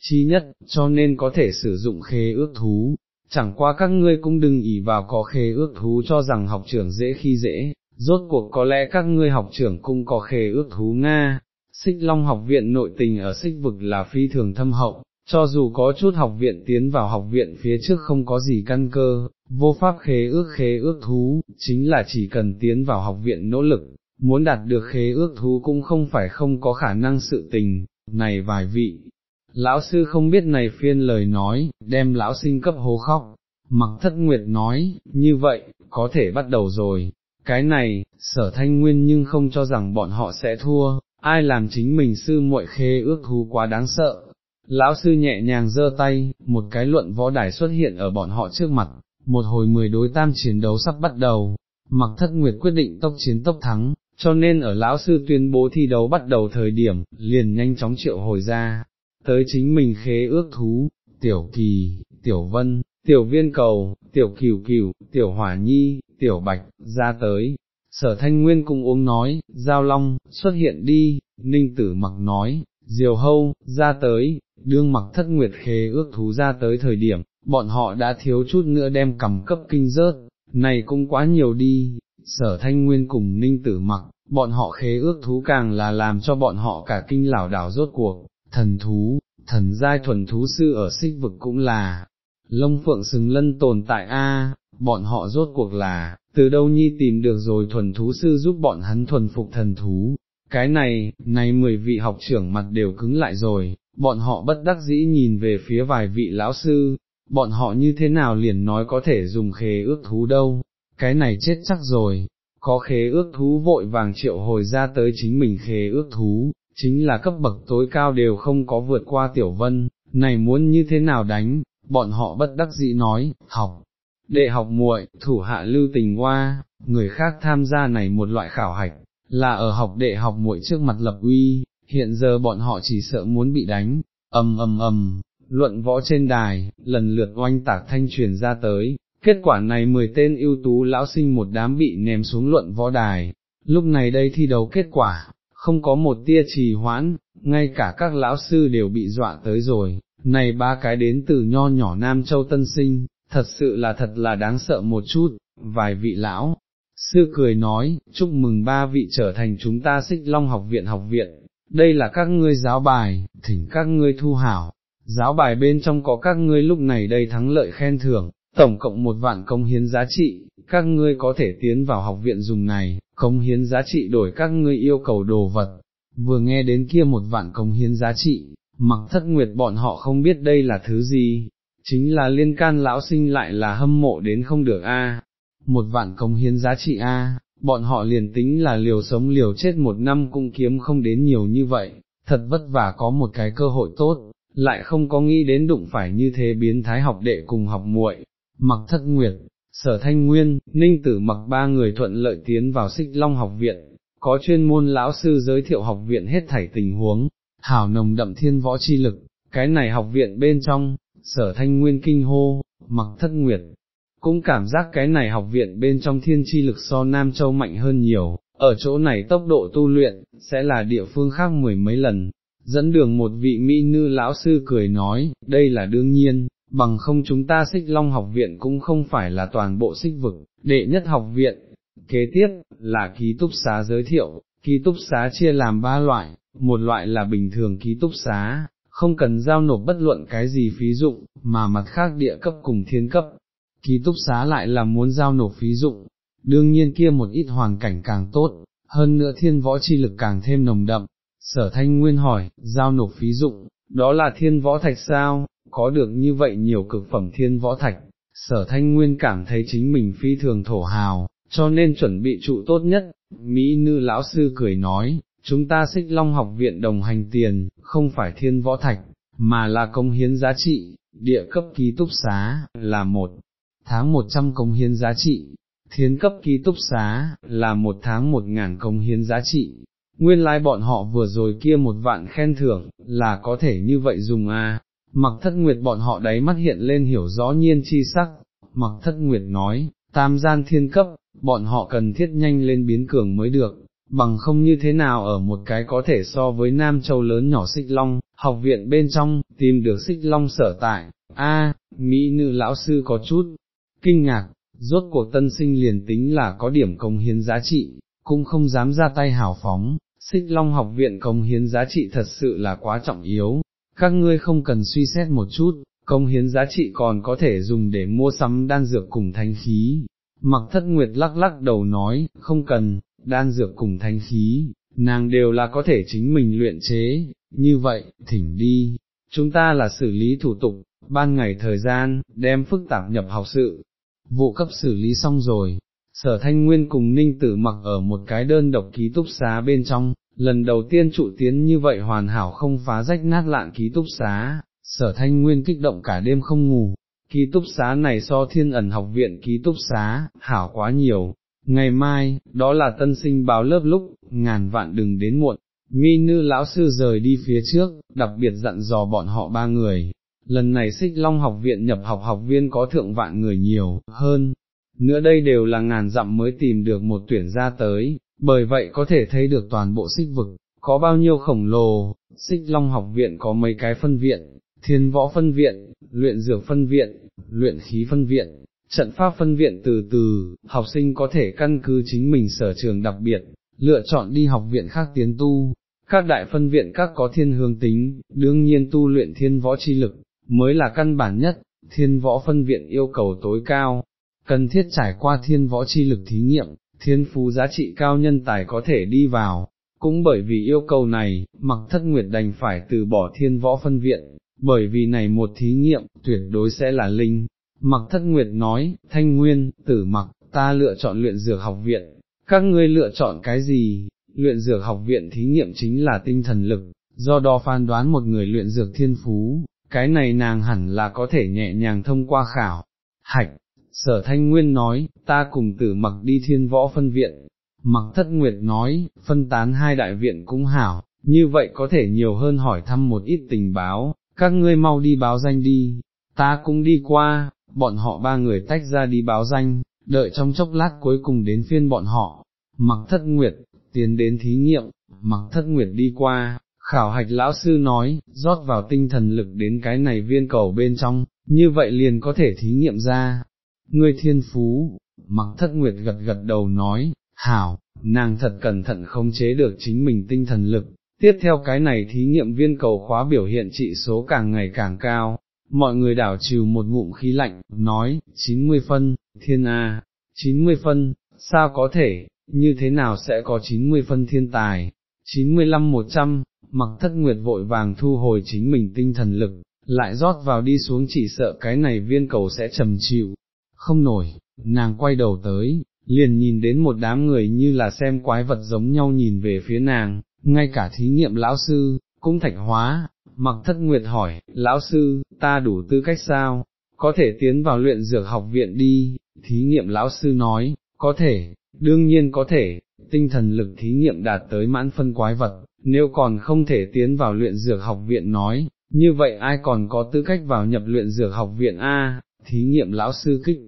chi nhất, cho nên có thể sử dụng khế ước thú, chẳng qua các ngươi cũng đừng ỉ vào có khế ước thú cho rằng học trưởng dễ khi dễ, rốt cuộc có lẽ các ngươi học trưởng cũng có khế ước thú Nga. Xích Long học viện nội tình ở xích vực là phi thường thâm hậu, cho dù có chút học viện tiến vào học viện phía trước không có gì căn cơ, vô pháp khế ước khế ước thú, chính là chỉ cần tiến vào học viện nỗ lực, muốn đạt được khế ước thú cũng không phải không có khả năng sự tình, này vài vị. Lão sư không biết này phiên lời nói, đem lão sinh cấp hố khóc, mặc thất nguyệt nói, như vậy, có thể bắt đầu rồi, cái này, sở thanh nguyên nhưng không cho rằng bọn họ sẽ thua, ai làm chính mình sư muội khê ước thú quá đáng sợ. Lão sư nhẹ nhàng giơ tay, một cái luận võ đài xuất hiện ở bọn họ trước mặt, một hồi mười đối tam chiến đấu sắp bắt đầu, mặc thất nguyệt quyết định tốc chiến tốc thắng, cho nên ở lão sư tuyên bố thi đấu bắt đầu thời điểm, liền nhanh chóng triệu hồi ra, tới chính mình khế ước thú, tiểu kỳ, tiểu vân, tiểu viên cầu, tiểu cửu cửu, tiểu hỏa nhi, tiểu bạch, ra tới. Sở thanh nguyên cung uống nói, giao long, xuất hiện đi, ninh tử mặc nói, diều hâu, ra tới, đương mặc thất nguyệt khế ước thú ra tới thời điểm, bọn họ đã thiếu chút nữa đem cầm cấp kinh rớt, này cũng quá nhiều đi, sở thanh nguyên cùng ninh tử mặc, bọn họ khế ước thú càng là làm cho bọn họ cả kinh lảo đảo rốt cuộc, thần thú, thần giai thuần thú sư ở xích vực cũng là, lông phượng xứng lân tồn tại a bọn họ rốt cuộc là, từ đâu nhi tìm được rồi thuần thú sư giúp bọn hắn thuần phục thần thú. Cái này, này mười vị học trưởng mặt đều cứng lại rồi, bọn họ bất đắc dĩ nhìn về phía vài vị lão sư, bọn họ như thế nào liền nói có thể dùng khế ước thú đâu, cái này chết chắc rồi, có khế ước thú vội vàng triệu hồi ra tới chính mình khế ước thú, chính là cấp bậc tối cao đều không có vượt qua tiểu vân, này muốn như thế nào đánh, bọn họ bất đắc dĩ nói, học, đệ học muội, thủ hạ lưu tình hoa, người khác tham gia này một loại khảo hạch, là ở học đệ học muội trước mặt lập uy, hiện giờ bọn họ chỉ sợ muốn bị đánh, ầm ầm ầm, luận võ trên đài, lần lượt oanh tạc thanh truyền ra tới, kết quả này 10 tên ưu tú lão sinh một đám bị ném xuống luận võ đài, lúc này đây thi đấu kết quả, không có một tia trì hoãn, ngay cả các lão sư đều bị dọa tới rồi, này ba cái đến từ nho nhỏ Nam Châu Tân Sinh, thật sự là thật là đáng sợ một chút, vài vị lão. Sư cười nói, chúc mừng ba vị trở thành chúng ta xích long học viện học viện, đây là các ngươi giáo bài, thỉnh các ngươi thu hảo, giáo bài bên trong có các ngươi lúc này đây thắng lợi khen thưởng, tổng cộng một vạn công hiến giá trị, các ngươi có thể tiến vào học viện dùng này, công hiến giá trị đổi các ngươi yêu cầu đồ vật, vừa nghe đến kia một vạn công hiến giá trị, mặc thất nguyệt bọn họ không biết đây là thứ gì, chính là liên can lão sinh lại là hâm mộ đến không được a. một vạn công hiến giá trị a, bọn họ liền tính là liều sống liều chết một năm cũng kiếm không đến nhiều như vậy, thật vất vả có một cái cơ hội tốt, lại không có nghĩ đến đụng phải như thế biến thái học đệ cùng học muội, mặc thất nguyệt, sở thanh nguyên, ninh tử mặc ba người thuận lợi tiến vào xích long học viện, có chuyên môn lão sư giới thiệu học viện hết thảy tình huống, hảo nồng đậm thiên võ chi lực, cái này học viện bên trong, sở thanh nguyên kinh hô, mặc thất nguyệt, cũng cảm giác cái này học viện bên trong thiên chi lực so Nam Châu mạnh hơn nhiều, ở chỗ này tốc độ tu luyện, sẽ là địa phương khác mười mấy lần. Dẫn đường một vị mỹ nữ lão sư cười nói, đây là đương nhiên, bằng không chúng ta xích long học viện cũng không phải là toàn bộ xích vực, đệ nhất học viện. Kế tiếp, là ký túc xá giới thiệu, ký túc xá chia làm ba loại, một loại là bình thường ký túc xá, không cần giao nộp bất luận cái gì phí dụng, mà mặt khác địa cấp cùng thiên cấp, ký túc xá lại là muốn giao nộp phí dụng, đương nhiên kia một ít hoàn cảnh càng tốt, hơn nữa thiên võ chi lực càng thêm nồng đậm. Sở thanh nguyên hỏi, giao nộp phí dụng, đó là thiên võ thạch sao, có được như vậy nhiều cực phẩm thiên võ thạch, sở thanh nguyên cảm thấy chính mình phi thường thổ hào, cho nên chuẩn bị trụ tốt nhất, Mỹ nữ lão sư cười nói, chúng ta xích long học viện đồng hành tiền, không phải thiên võ thạch, mà là công hiến giá trị, địa cấp ký túc xá, là một tháng một trăm công hiến giá trị, thiên cấp ký túc xá, là một tháng một ngàn công hiến giá trị. Nguyên lai like bọn họ vừa rồi kia một vạn khen thưởng, là có thể như vậy dùng à? Mặc thất nguyệt bọn họ đáy mắt hiện lên hiểu rõ nhiên chi sắc, mặc thất nguyệt nói, tam gian thiên cấp, bọn họ cần thiết nhanh lên biến cường mới được, bằng không như thế nào ở một cái có thể so với Nam Châu lớn nhỏ xích long, học viện bên trong, tìm được xích long sở tại, a Mỹ nữ lão sư có chút, kinh ngạc, rốt cuộc tân sinh liền tính là có điểm công hiến giá trị, cũng không dám ra tay hào phóng, xích long học viện công hiến giá trị thật sự là quá trọng yếu, các ngươi không cần suy xét một chút, công hiến giá trị còn có thể dùng để mua sắm đan dược cùng thanh khí. Mặc thất nguyệt lắc lắc đầu nói, không cần, đan dược cùng thanh khí, nàng đều là có thể chính mình luyện chế, như vậy, thỉnh đi, chúng ta là xử lý thủ tục, ban ngày thời gian, đem phức tạp nhập học sự, vụ cấp xử lý xong rồi, sở thanh nguyên cùng ninh tử mặc ở một cái đơn độc ký túc xá bên trong, lần đầu tiên trụ tiến như vậy hoàn hảo không phá rách nát lạn ký túc xá, sở thanh nguyên kích động cả đêm không ngủ, ký túc xá này so thiên ẩn học viện ký túc xá, hảo quá nhiều, ngày mai, đó là tân sinh báo lớp lúc, ngàn vạn đừng đến muộn, mi nữ lão sư rời đi phía trước, đặc biệt dặn dò bọn họ ba người, lần này xích long học viện nhập học học viên có thượng vạn người nhiều, hơn, nữa đây đều là ngàn dặm mới tìm được một tuyển ra tới, bởi vậy có thể thấy được toàn bộ xích vực, có bao nhiêu khổng lồ, xích long học viện có mấy cái phân viện, thiên võ phân viện, luyện dược phân viện, luyện khí phân viện, trận pháp phân viện từ từ, học sinh có thể căn cứ chính mình sở trường đặc biệt, lựa chọn đi học viện khác tiến tu, các đại phân viện các có thiên hướng tính, đương nhiên tu luyện thiên võ chi lực, mới là căn bản nhất, thiên võ phân viện yêu cầu tối cao, cần thiết trải qua thiên võ chi lực thí nghiệm, thiên phú giá trị cao nhân tài có thể đi vào. Cũng bởi vì yêu cầu này, mặc thất nguyệt đành phải từ bỏ thiên võ phân viện, bởi vì này một thí nghiệm, tuyệt đối sẽ là linh. Mặc thất nguyệt nói, thanh nguyên, tử mặc, ta lựa chọn luyện dược học viện, các ngươi lựa chọn cái gì, luyện dược học viện thí nghiệm chính là tinh thần lực, do đó phán đoán một người luyện dược thiên phú, cái này nàng hẳn là có thể nhẹ nhàng thông qua khảo. Hạch, sở thanh nguyên nói, ta cùng tử mặc đi thiên võ phân viện, mặc thất nguyệt nói, phân tán hai đại viện cũng hảo, như vậy có thể nhiều hơn hỏi thăm một ít tình báo, các ngươi mau đi báo danh đi, ta cũng đi qua, bọn họ ba người tách ra đi báo danh, đợi trong chốc lát cuối cùng đến phiên bọn họ, mặc thất nguyệt, tiến đến thí nghiệm, mặc thất nguyệt đi qua, khảo hạch lão sư nói, rót vào tinh thần lực đến cái này viên cầu bên trong, như vậy liền có thể thí nghiệm ra. Ngươi thiên phú, mặc thất nguyệt gật gật đầu nói, hảo, nàng thật cẩn thận không chế được chính mình tinh thần lực, tiếp theo cái này thí nghiệm viên cầu khóa biểu hiện trị số càng ngày càng cao, mọi người đảo trừ một ngụm khí lạnh, nói, 90 phân, thiên A, 90 phân, sao có thể, như thế nào sẽ có 90 phân thiên tài, 95-100, mặc thất nguyệt vội vàng thu hồi chính mình tinh thần lực, lại rót vào đi xuống chỉ sợ cái này viên cầu sẽ trầm chịu, không nổi, nàng quay đầu tới, liền nhìn đến một đám người như là xem quái vật giống nhau nhìn về phía nàng, ngay cả thí nghiệm lão sư, cũng thạch hóa, mặc thất nguyệt hỏi, lão sư, ta đủ tư cách sao, có thể tiến vào luyện dược học viện đi, thí nghiệm lão sư nói, có thể, đương nhiên có thể, tinh thần lực thí nghiệm đạt tới mãn phân quái vật, nếu còn không thể tiến vào luyện dược học viện nói, như vậy ai còn có tư cách vào nhập luyện dược học viện A, thí nghiệm lão sư kích,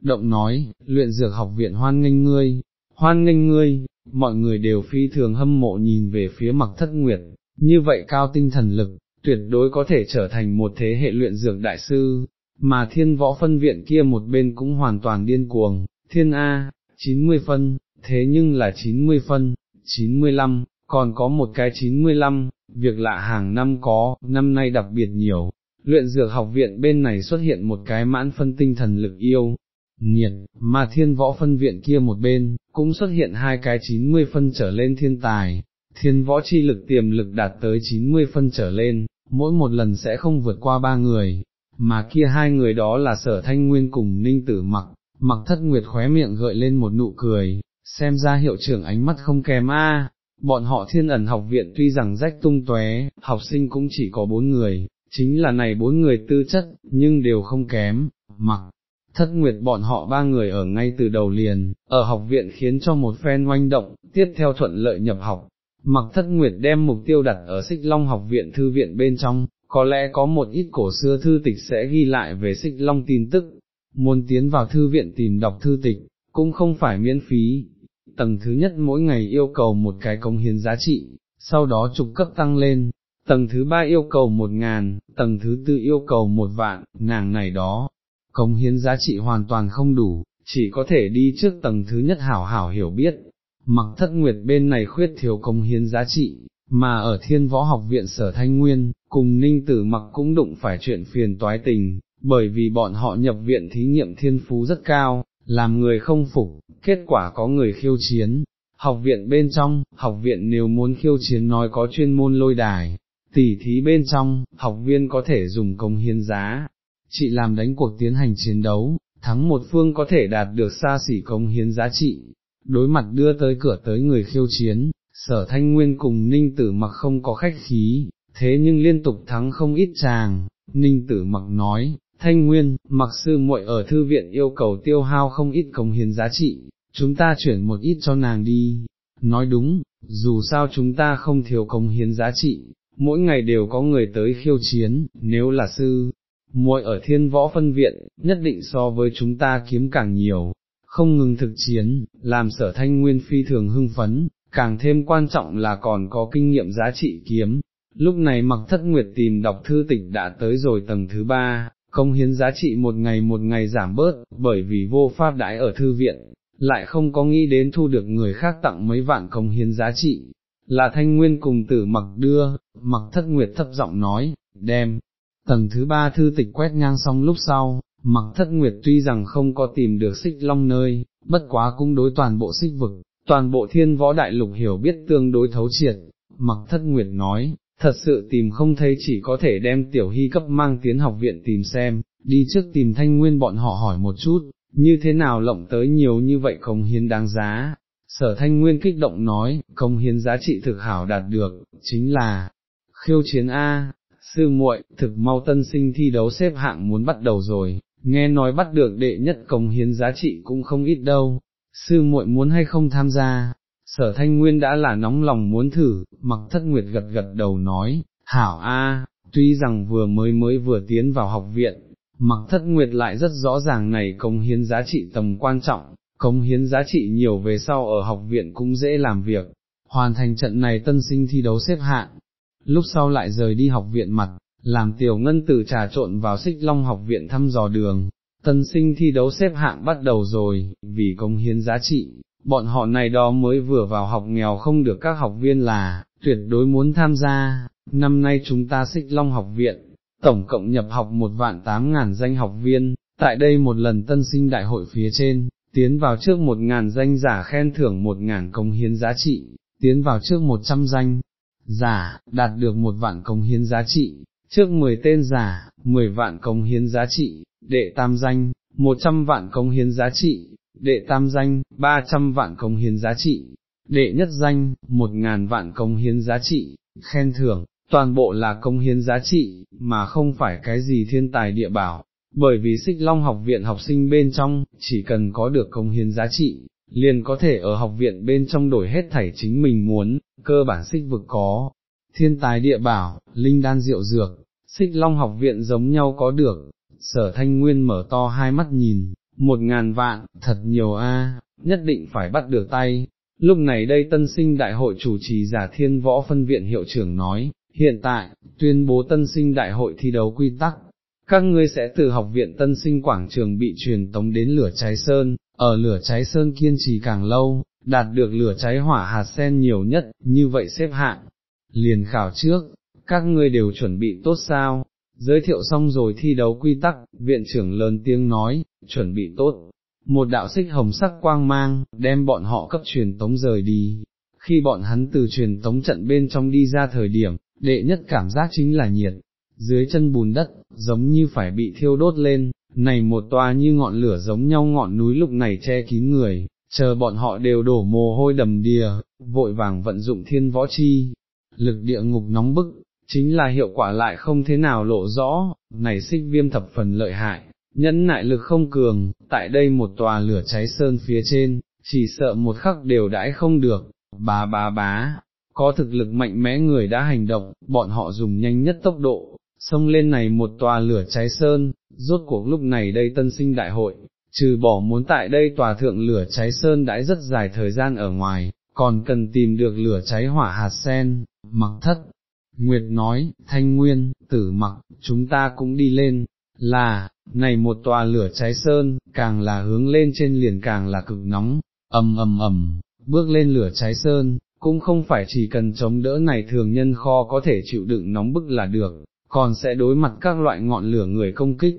động nói, luyện dược học viện hoan nghênh ngươi, hoan nghênh ngươi, mọi người đều phi thường hâm mộ nhìn về phía mặc thất nguyệt, như vậy cao tinh thần lực, tuyệt đối có thể trở thành một thế hệ luyện dược đại sư, mà thiên võ phân viện kia một bên cũng hoàn toàn điên cuồng, thiên A, 90 phân, thế nhưng là 90 phân, 95, còn có một cái 95, việc lạ hàng năm có, năm nay đặc biệt nhiều. Luyện dược học viện bên này xuất hiện một cái mãn phân tinh thần lực yêu, nghiệt, mà thiên võ phân viện kia một bên, cũng xuất hiện hai cái 90 phân trở lên thiên tài, thiên võ chi lực tiềm lực đạt tới 90 phân trở lên, mỗi một lần sẽ không vượt qua ba người, mà kia hai người đó là sở thanh nguyên cùng ninh tử mặc, mặc thất nguyệt khóe miệng gợi lên một nụ cười, xem ra hiệu trưởng ánh mắt không kém a. Bọn họ thiên ẩn học viện tuy rằng rách tung tóe, học sinh cũng chỉ có bốn người, chính là này bốn người tư chất, nhưng đều không kém, mặc, thất nguyệt bọn họ ba người ở ngay từ đầu liền, ở học viện khiến cho một phen oanh động, tiếp theo thuận lợi nhập học. Mặc thất nguyệt đem mục tiêu đặt ở xích long học viện thư viện bên trong, có lẽ có một ít cổ xưa thư tịch sẽ ghi lại về xích long tin tức, muốn tiến vào thư viện tìm đọc thư tịch, cũng không phải miễn phí. Tầng thứ nhất mỗi ngày yêu cầu một cái công hiến giá trị, sau đó trục cấp tăng lên, tầng thứ ba yêu cầu một ngàn, tầng thứ tư yêu cầu một vạn, nàng này đó, công hiến giá trị hoàn toàn không đủ, chỉ có thể đi trước tầng thứ nhất hảo hảo hiểu biết, mặc thất nguyệt bên này khuyết thiếu công hiến giá trị, mà ở thiên võ học viện sở thanh nguyên, cùng ninh tử mặc cũng đụng phải chuyện phiền toái tình, bởi vì bọn họ nhập viện thí nghiệm thiên phú rất cao, làm người không phục, kết quả có người khiêu chiến. Học viện bên trong, học viện nếu muốn khiêu chiến nói có chuyên môn lôi đài, tỉ thí bên trong, học viên có thể dùng công hiến giá, trị làm đánh cuộc tiến hành chiến đấu, thắng một phương có thể đạt được xa xỉ công hiến giá trị, đối mặt đưa tới cửa tới người khiêu chiến, sở thanh nguyên cùng ninh tử mặc không có khách khí, thế nhưng liên tục thắng không ít chàng, ninh tử mặc nói, thanh nguyên, mặc sư muội ở thư viện yêu cầu tiêu hao không ít công hiến giá trị, chúng ta chuyển một ít cho nàng đi, nói đúng, dù sao chúng ta không thiếu công hiến giá trị, mỗi ngày đều có người tới khiêu chiến, nếu là sư, muội ở thiên võ phân viện, nhất định so với chúng ta kiếm càng nhiều, không ngừng thực chiến, làm sở thanh nguyên phi thường hưng phấn, càng thêm quan trọng là còn có kinh nghiệm giá trị kiếm. Lúc này mặc thất nguyệt tìm đọc thư tịch đã tới rồi tầng thứ ba, công hiến giá trị một ngày một ngày giảm bớt, bởi vì vô pháp đãi ở thư viện, lại không có nghĩ đến thu được người khác tặng mấy vạn công hiến giá trị. Là thanh nguyên cùng tử mặc đưa, mặc thất nguyệt thấp giọng nói, đem, tầng thứ ba thư tịch quét ngang xong lúc sau, mặc thất nguyệt tuy rằng không có tìm được xích long nơi, bất quá cũng đối toàn bộ xích vực, toàn bộ thiên võ đại lục hiểu biết tương đối thấu triệt, mặc thất nguyệt nói, thật sự tìm không thấy chỉ có thể đem tiểu hy cấp mang tiến học viện tìm xem, đi trước tìm thanh nguyên bọn họ hỏi một chút, như thế nào lộng tới nhiều như vậy không hiến đáng giá. Sở thanh nguyên kích động nói, công hiến giá trị thực hảo đạt được, chính là, khiêu chiến A, sư muội, thực mau tân sinh thi đấu xếp hạng muốn bắt đầu rồi, nghe nói bắt được đệ nhất công hiến giá trị cũng không ít đâu, sư muội muốn hay không tham gia, sở thanh nguyên đã là nóng lòng muốn thử, mặc thất nguyệt gật gật đầu nói, hảo a, tuy rằng vừa mới mới vừa tiến vào học viện, mặc thất nguyệt lại rất rõ ràng này công hiến giá trị tầm quan trọng, công hiến giá trị nhiều về sau ở học viện cũng dễ làm việc, hoàn thành trận này tân sinh thi đấu xếp hạng, lúc sau lại rời đi học viện mặt, làm tiểu ngân tử trà trộn vào xích long học viện thăm dò đường, tân sinh thi đấu xếp hạng bắt đầu rồi, vì công hiến giá trị, bọn họ này đó mới vừa vào học nghèo không được các học viên là, tuyệt đối muốn tham gia, năm nay chúng ta xích long học viện, tổng cộng nhập học một vạn tám ngàn danh học viên, tại đây một lần tân sinh đại hội phía trên, tiến vào trước một ngàn danh giả khen thưởng một ngàn công hiến giá trị, tiến vào trước một trăm danh, giả, đạt được một vạn công hiến giá trị, trước mười tên giả, mười vạn công hiến giá trị, đệ tam danh, một trăm vạn công hiến giá trị, đệ tam danh, ba trăm vạn công hiến giá trị, đệ nhất danh, một ngàn vạn công hiến giá trị, khen thưởng, toàn bộ là công hiến giá trị, mà không phải cái gì thiên tài địa bảo, bởi vì xích long học viện học sinh bên trong, chỉ cần có được công hiến giá trị, liền có thể ở học viện bên trong đổi hết thảy chính mình muốn, cơ bản xích vực có, thiên tài địa bảo, linh đan diệu dược, xích long học viện giống nhau có được, sở thanh nguyên mở to hai mắt nhìn, một ngàn vạn, thật nhiều a, nhất định phải bắt được tay. Lúc này đây tân sinh đại hội chủ trì giả thiên võ phân viện hiệu trưởng nói, hiện tại, tuyên bố tân sinh đại hội thi đấu quy tắc, các ngươi sẽ từ học viện tân sinh quảng trường bị truyền tống đến lửa cháy sơn, ở lửa cháy sơn kiên trì càng lâu, đạt được lửa cháy hỏa hạt sen nhiều nhất, như vậy xếp hạng. Liền khảo trước, các ngươi đều chuẩn bị tốt sao, giới thiệu xong rồi thi đấu quy tắc, viện trưởng lớn tiếng nói, chuẩn bị tốt, một đạo xích hồng sắc quang mang, đem bọn họ cấp truyền tống rời đi, khi bọn hắn từ truyền tống trận bên trong đi ra thời điểm, đệ nhất cảm giác chính là nhiệt, dưới chân bùn đất, giống như phải bị thiêu đốt lên, này một tòa như ngọn lửa giống nhau ngọn núi lúc này che kín người, chờ bọn họ đều đổ mồ hôi đầm đìa, vội vàng vận dụng thiên võ chi, lực địa ngục nóng bức, chính là hiệu quả lại không thế nào lộ rõ, này xích viêm thập phần lợi hại, nhẫn nại lực không cường, tại đây một tòa lửa cháy sơn phía trên, chỉ sợ một khắc đều đãi không được, bá bá bá, có thực lực mạnh mẽ người đã hành động, bọn họ dùng nhanh nhất tốc độ, xông lên này một tòa lửa cháy sơn, rốt cuộc lúc này đây tân sinh đại hội, trừ bỏ muốn tại đây tòa thượng lửa cháy sơn đãi rất dài thời gian ở ngoài, còn cần tìm được lửa cháy hỏa hạt sen, mặc thất. Nguyệt nói, Thanh Nguyên, tử mặc, chúng ta cũng đi lên, là, này một tòa lửa cháy sơn, càng là hướng lên trên liền càng là cực nóng, ầm ầm ầm, bước lên lửa cháy sơn, cũng không phải chỉ cần chống đỡ này thường nhân kho có thể chịu đựng nóng bức là được, còn sẽ đối mặt các loại ngọn lửa người công kích.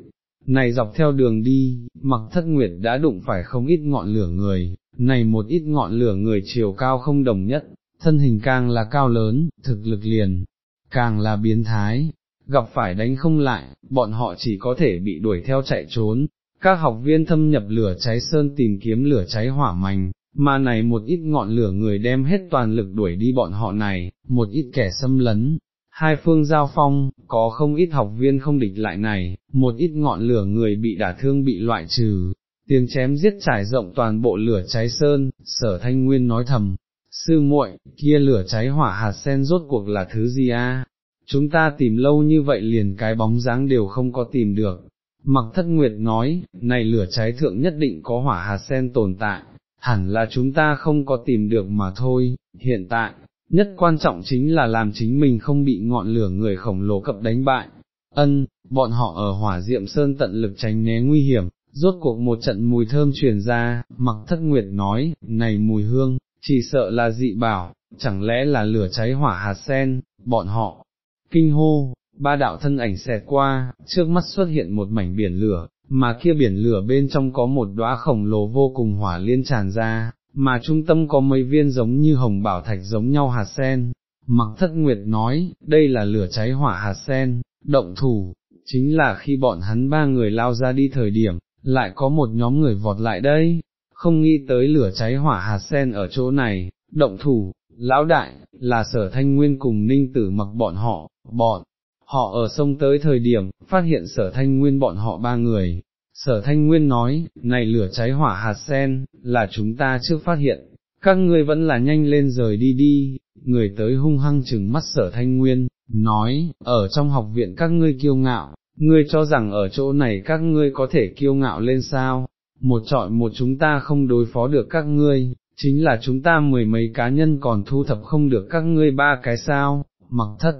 Này dọc theo đường đi, mặc thất nguyệt đã đụng phải không ít ngọn lửa người, này một ít ngọn lửa người chiều cao không đồng nhất, thân hình càng là cao lớn, thực lực liền, càng là biến thái, gặp phải đánh không lại, bọn họ chỉ có thể bị đuổi theo chạy trốn. Các học viên thâm nhập lửa cháy sơn tìm kiếm lửa cháy hỏa mành, mà này một ít ngọn lửa người đem hết toàn lực đuổi đi bọn họ này, một ít kẻ xâm lấn, hai phương giao phong, có không ít học viên không địch lại này, một ít ngọn lửa người bị đả thương bị loại trừ, tiếng chém giết trải rộng toàn bộ lửa cháy sơn, sở thanh nguyên nói thầm, sư muội, kia lửa cháy hỏa hạt sen rốt cuộc là thứ gì a? Chúng ta tìm lâu như vậy liền cái bóng dáng đều không có tìm được. Mặc thất nguyệt nói, này lửa cháy thượng nhất định có hỏa hạt sen tồn tại, hẳn là chúng ta không có tìm được mà thôi, hiện tại, nhất quan trọng chính là làm chính mình không bị ngọn lửa người khổng lồ cập đánh bại. Ân, bọn họ ở hỏa diệm sơn tận lực tránh né nguy hiểm, rốt cuộc một trận mùi thơm truyền ra, mặc thất nguyệt nói, này mùi hương, chỉ sợ là dị bảo, chẳng lẽ là lửa cháy hỏa hạt sen, bọn họ, kinh hô, ba đạo thân ảnh xẹt qua, trước mắt xuất hiện một mảnh biển lửa, mà kia biển lửa bên trong có một đóa khổng lồ vô cùng hỏa liên tràn ra, mà trung tâm có mấy viên giống như hồng bảo thạch giống nhau hạt sen. Mặc thất nguyệt nói, đây là lửa cháy hỏa hạt sen, động thủ, chính là khi bọn hắn ba người lao ra đi thời điểm, lại có một nhóm người vọt lại đây, không nghĩ tới lửa cháy hỏa hạt sen ở chỗ này, động thủ, lão đại, là sở thanh nguyên cùng ninh tử mặc bọn họ, bọn, họ ở sông tới thời điểm, phát hiện sở thanh nguyên bọn họ ba người. Sở thanh nguyên nói, này lửa cháy hỏa hạt sen, là chúng ta chưa phát hiện, các ngươi vẫn là nhanh lên rời đi đi, người tới hung hăng chừng mắt sở thanh nguyên, nói, ở trong học viện các ngươi kiêu ngạo, ngươi cho rằng ở chỗ này các ngươi có thể kiêu ngạo lên sao, một trọi một chúng ta không đối phó được các ngươi, chính là chúng ta mười mấy cá nhân còn thu thập không được các ngươi ba cái sao, mặc thất.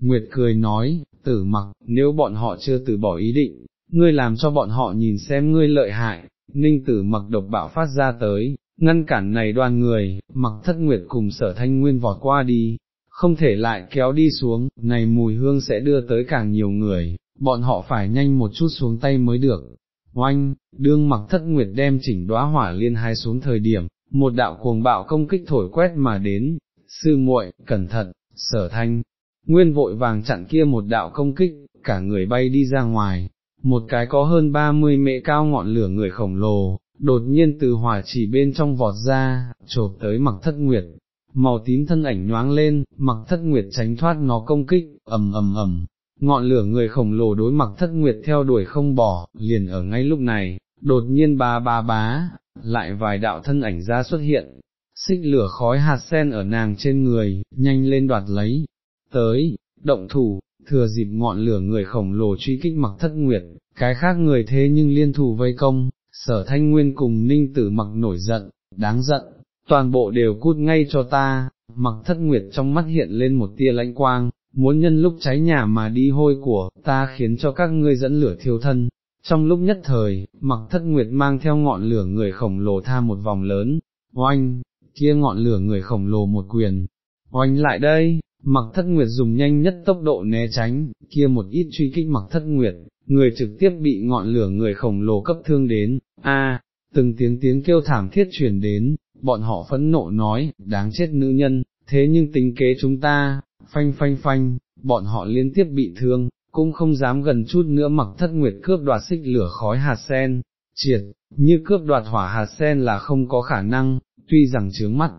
Nguyệt cười nói, tử mặc, nếu bọn họ chưa từ bỏ ý định, ngươi làm cho bọn họ nhìn xem ngươi lợi hại, ninh tử mặc độc bạo phát ra tới, ngăn cản này đoàn người, mặc thất nguyệt cùng sở thanh nguyên vọt qua đi, không thể lại kéo đi xuống, này mùi hương sẽ đưa tới càng nhiều người, bọn họ phải nhanh một chút xuống tay mới được. Oanh, đương mặc thất nguyệt đem chỉnh đóa hỏa liên hai xuống thời điểm, một đạo cuồng bạo công kích thổi quét mà đến, sư muội, cẩn thận, sở thanh, nguyên vội vàng chặn kia một đạo công kích, cả người bay đi ra ngoài, một cái có hơn 30 mệ cao ngọn lửa người khổng lồ, đột nhiên từ hỏa chỉ bên trong vọt ra, chộp tới mặc thất nguyệt, màu tím thân ảnh nhoáng lên, mặc thất nguyệt tránh thoát nó công kích, ầm ầm ầm, ngọn lửa người khổng lồ đối mặc thất nguyệt theo đuổi không bỏ, liền ở ngay lúc này, đột nhiên bá bá bá, lại vài đạo thân ảnh ra xuất hiện, xích lửa khói hạt sen ở nàng trên người, nhanh lên đoạt lấy, tới, động thủ, thừa dịp ngọn lửa người khổng lồ truy kích mặc thất nguyệt, cái khác người thế nhưng liên thủ vây công, sở thanh nguyên cùng ninh tử mặc nổi giận, đáng giận, toàn bộ đều cút ngay cho ta, mặc thất nguyệt trong mắt hiện lên một tia lãnh quang, muốn nhân lúc cháy nhà mà đi hôi của, ta khiến cho các ngươi dẫn lửa thiêu thân. Trong lúc nhất thời, mặc thất nguyệt mang theo ngọn lửa người khổng lồ tha một vòng lớn, oanh, kia ngọn lửa người khổng lồ một quyền, oanh lại đây, mặc thất nguyệt dùng nhanh nhất tốc độ né tránh, kia một ít truy kích mặc thất nguyệt, người trực tiếp bị ngọn lửa người khổng lồ cấp thương đến, a từng tiếng tiếng kêu thảm thiết truyền đến, bọn họ phẫn nộ nói, đáng chết nữ nhân, thế nhưng tính kế chúng ta, phanh phanh phanh, bọn họ liên tiếp bị thương, cũng không dám gần chút nữa. Mặc thất nguyệt cướp đoạt xích lửa khói hạt sen, triệt, như cướp đoạt hỏa hạt sen là không có khả năng, tuy rằng chướng mắt,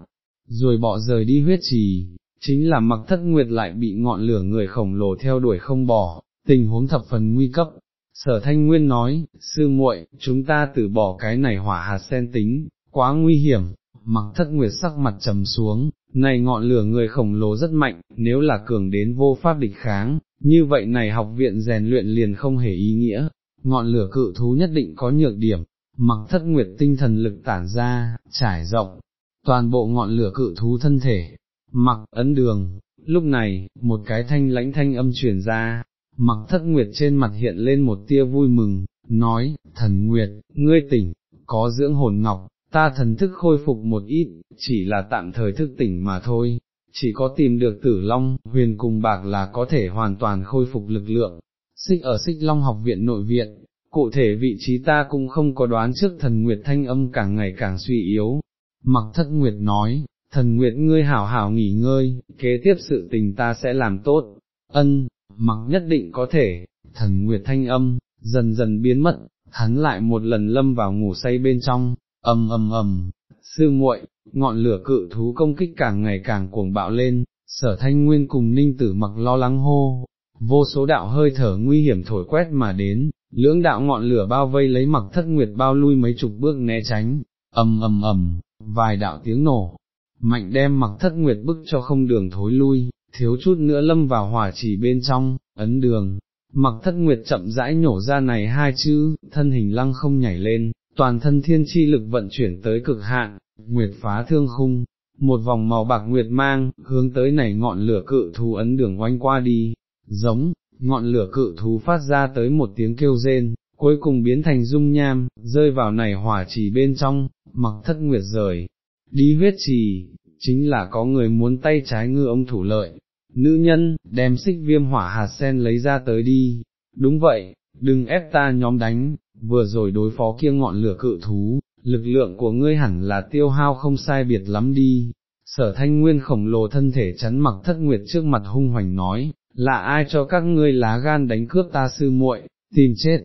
rồi bỏ rời đi huyết trì, chính là mặc thất nguyệt lại bị ngọn lửa người khổng lồ theo đuổi không bỏ, tình huống thập phần nguy cấp. Sở Thanh Nguyên nói, sư muội, chúng ta từ bỏ cái này hỏa hạt sen tính, quá nguy hiểm, mặc thất nguyệt sắc mặt trầm xuống, này ngọn lửa người khổng lồ rất mạnh, nếu là cường đến vô pháp địch kháng, như vậy này học viện rèn luyện liền không hề ý nghĩa, ngọn lửa cự thú nhất định có nhược điểm, mặc thất nguyệt tinh thần lực tản ra, trải rộng, toàn bộ ngọn lửa cự thú thân thể, mặc ấn đường, lúc này, một cái thanh lãnh thanh âm truyền ra, mặc thất nguyệt trên mặt hiện lên một tia vui mừng, nói, thần nguyệt, ngươi tỉnh, có dưỡng hồn ngọc, ta thần thức khôi phục một ít, chỉ là tạm thời thức tỉnh mà thôi, chỉ có tìm được tử long, huyền cùng bạc là có thể hoàn toàn khôi phục lực lượng. Xích ở xích long học viện nội viện, cụ thể vị trí ta cũng không có đoán trước thần nguyệt thanh âm càng ngày càng suy yếu. Mặc thất nguyệt nói, thần nguyệt ngươi hảo hảo nghỉ ngơi, kế tiếp sự tình ta sẽ làm tốt, ân, mặc nhất định có thể, thần nguyệt thanh âm, dần dần biến mất, hắn lại một lần lâm vào ngủ say bên trong, ầm ầm ầm, sư muội, ngọn lửa cự thú công kích càng ngày càng cuồng bạo lên, sở thanh nguyên cùng ninh tử mặc lo lắng hô, vô số đạo hơi thở nguy hiểm thổi quét mà đến, lưỡng đạo ngọn lửa bao vây lấy mặc thất nguyệt bao lui mấy chục bước né tránh, ầm ầm ầm, vài đạo tiếng nổ, mạnh đem mặc thất nguyệt bức cho không đường thối lui, thiếu chút nữa lâm vào hỏa chỉ bên trong, ấn đường. Mặc thất nguyệt chậm rãi nhổ ra này hai chữ, thân hình lăng không nhảy lên, toàn thân thiên chi lực vận chuyển tới cực hạn, nguyệt phá thương khung, một vòng màu bạc nguyệt mang, hướng tới này ngọn lửa cự thú ấn đường oanh qua đi, giống, ngọn lửa cự thú phát ra tới một tiếng kêu rên, cuối cùng biến thành dung nham, rơi vào này hỏa chỉ bên trong, mặc thất nguyệt rời, đi huyết trì, chính là có người muốn tay trái ngư ông thủ lợi, nữ nhân, đem xích viêm hỏa hạt sen lấy ra tới đi, đúng vậy, đừng ép ta nhóm đánh, vừa rồi đối phó kia ngọn lửa cự thú, lực lượng của ngươi hẳn là tiêu hao không sai biệt lắm đi. Sở thanh nguyên khổng lồ thân thể chắn mặc thất nguyệt trước mặt hung hoành nói, là ai cho các ngươi lá gan đánh cướp ta sư muội, tìm chết,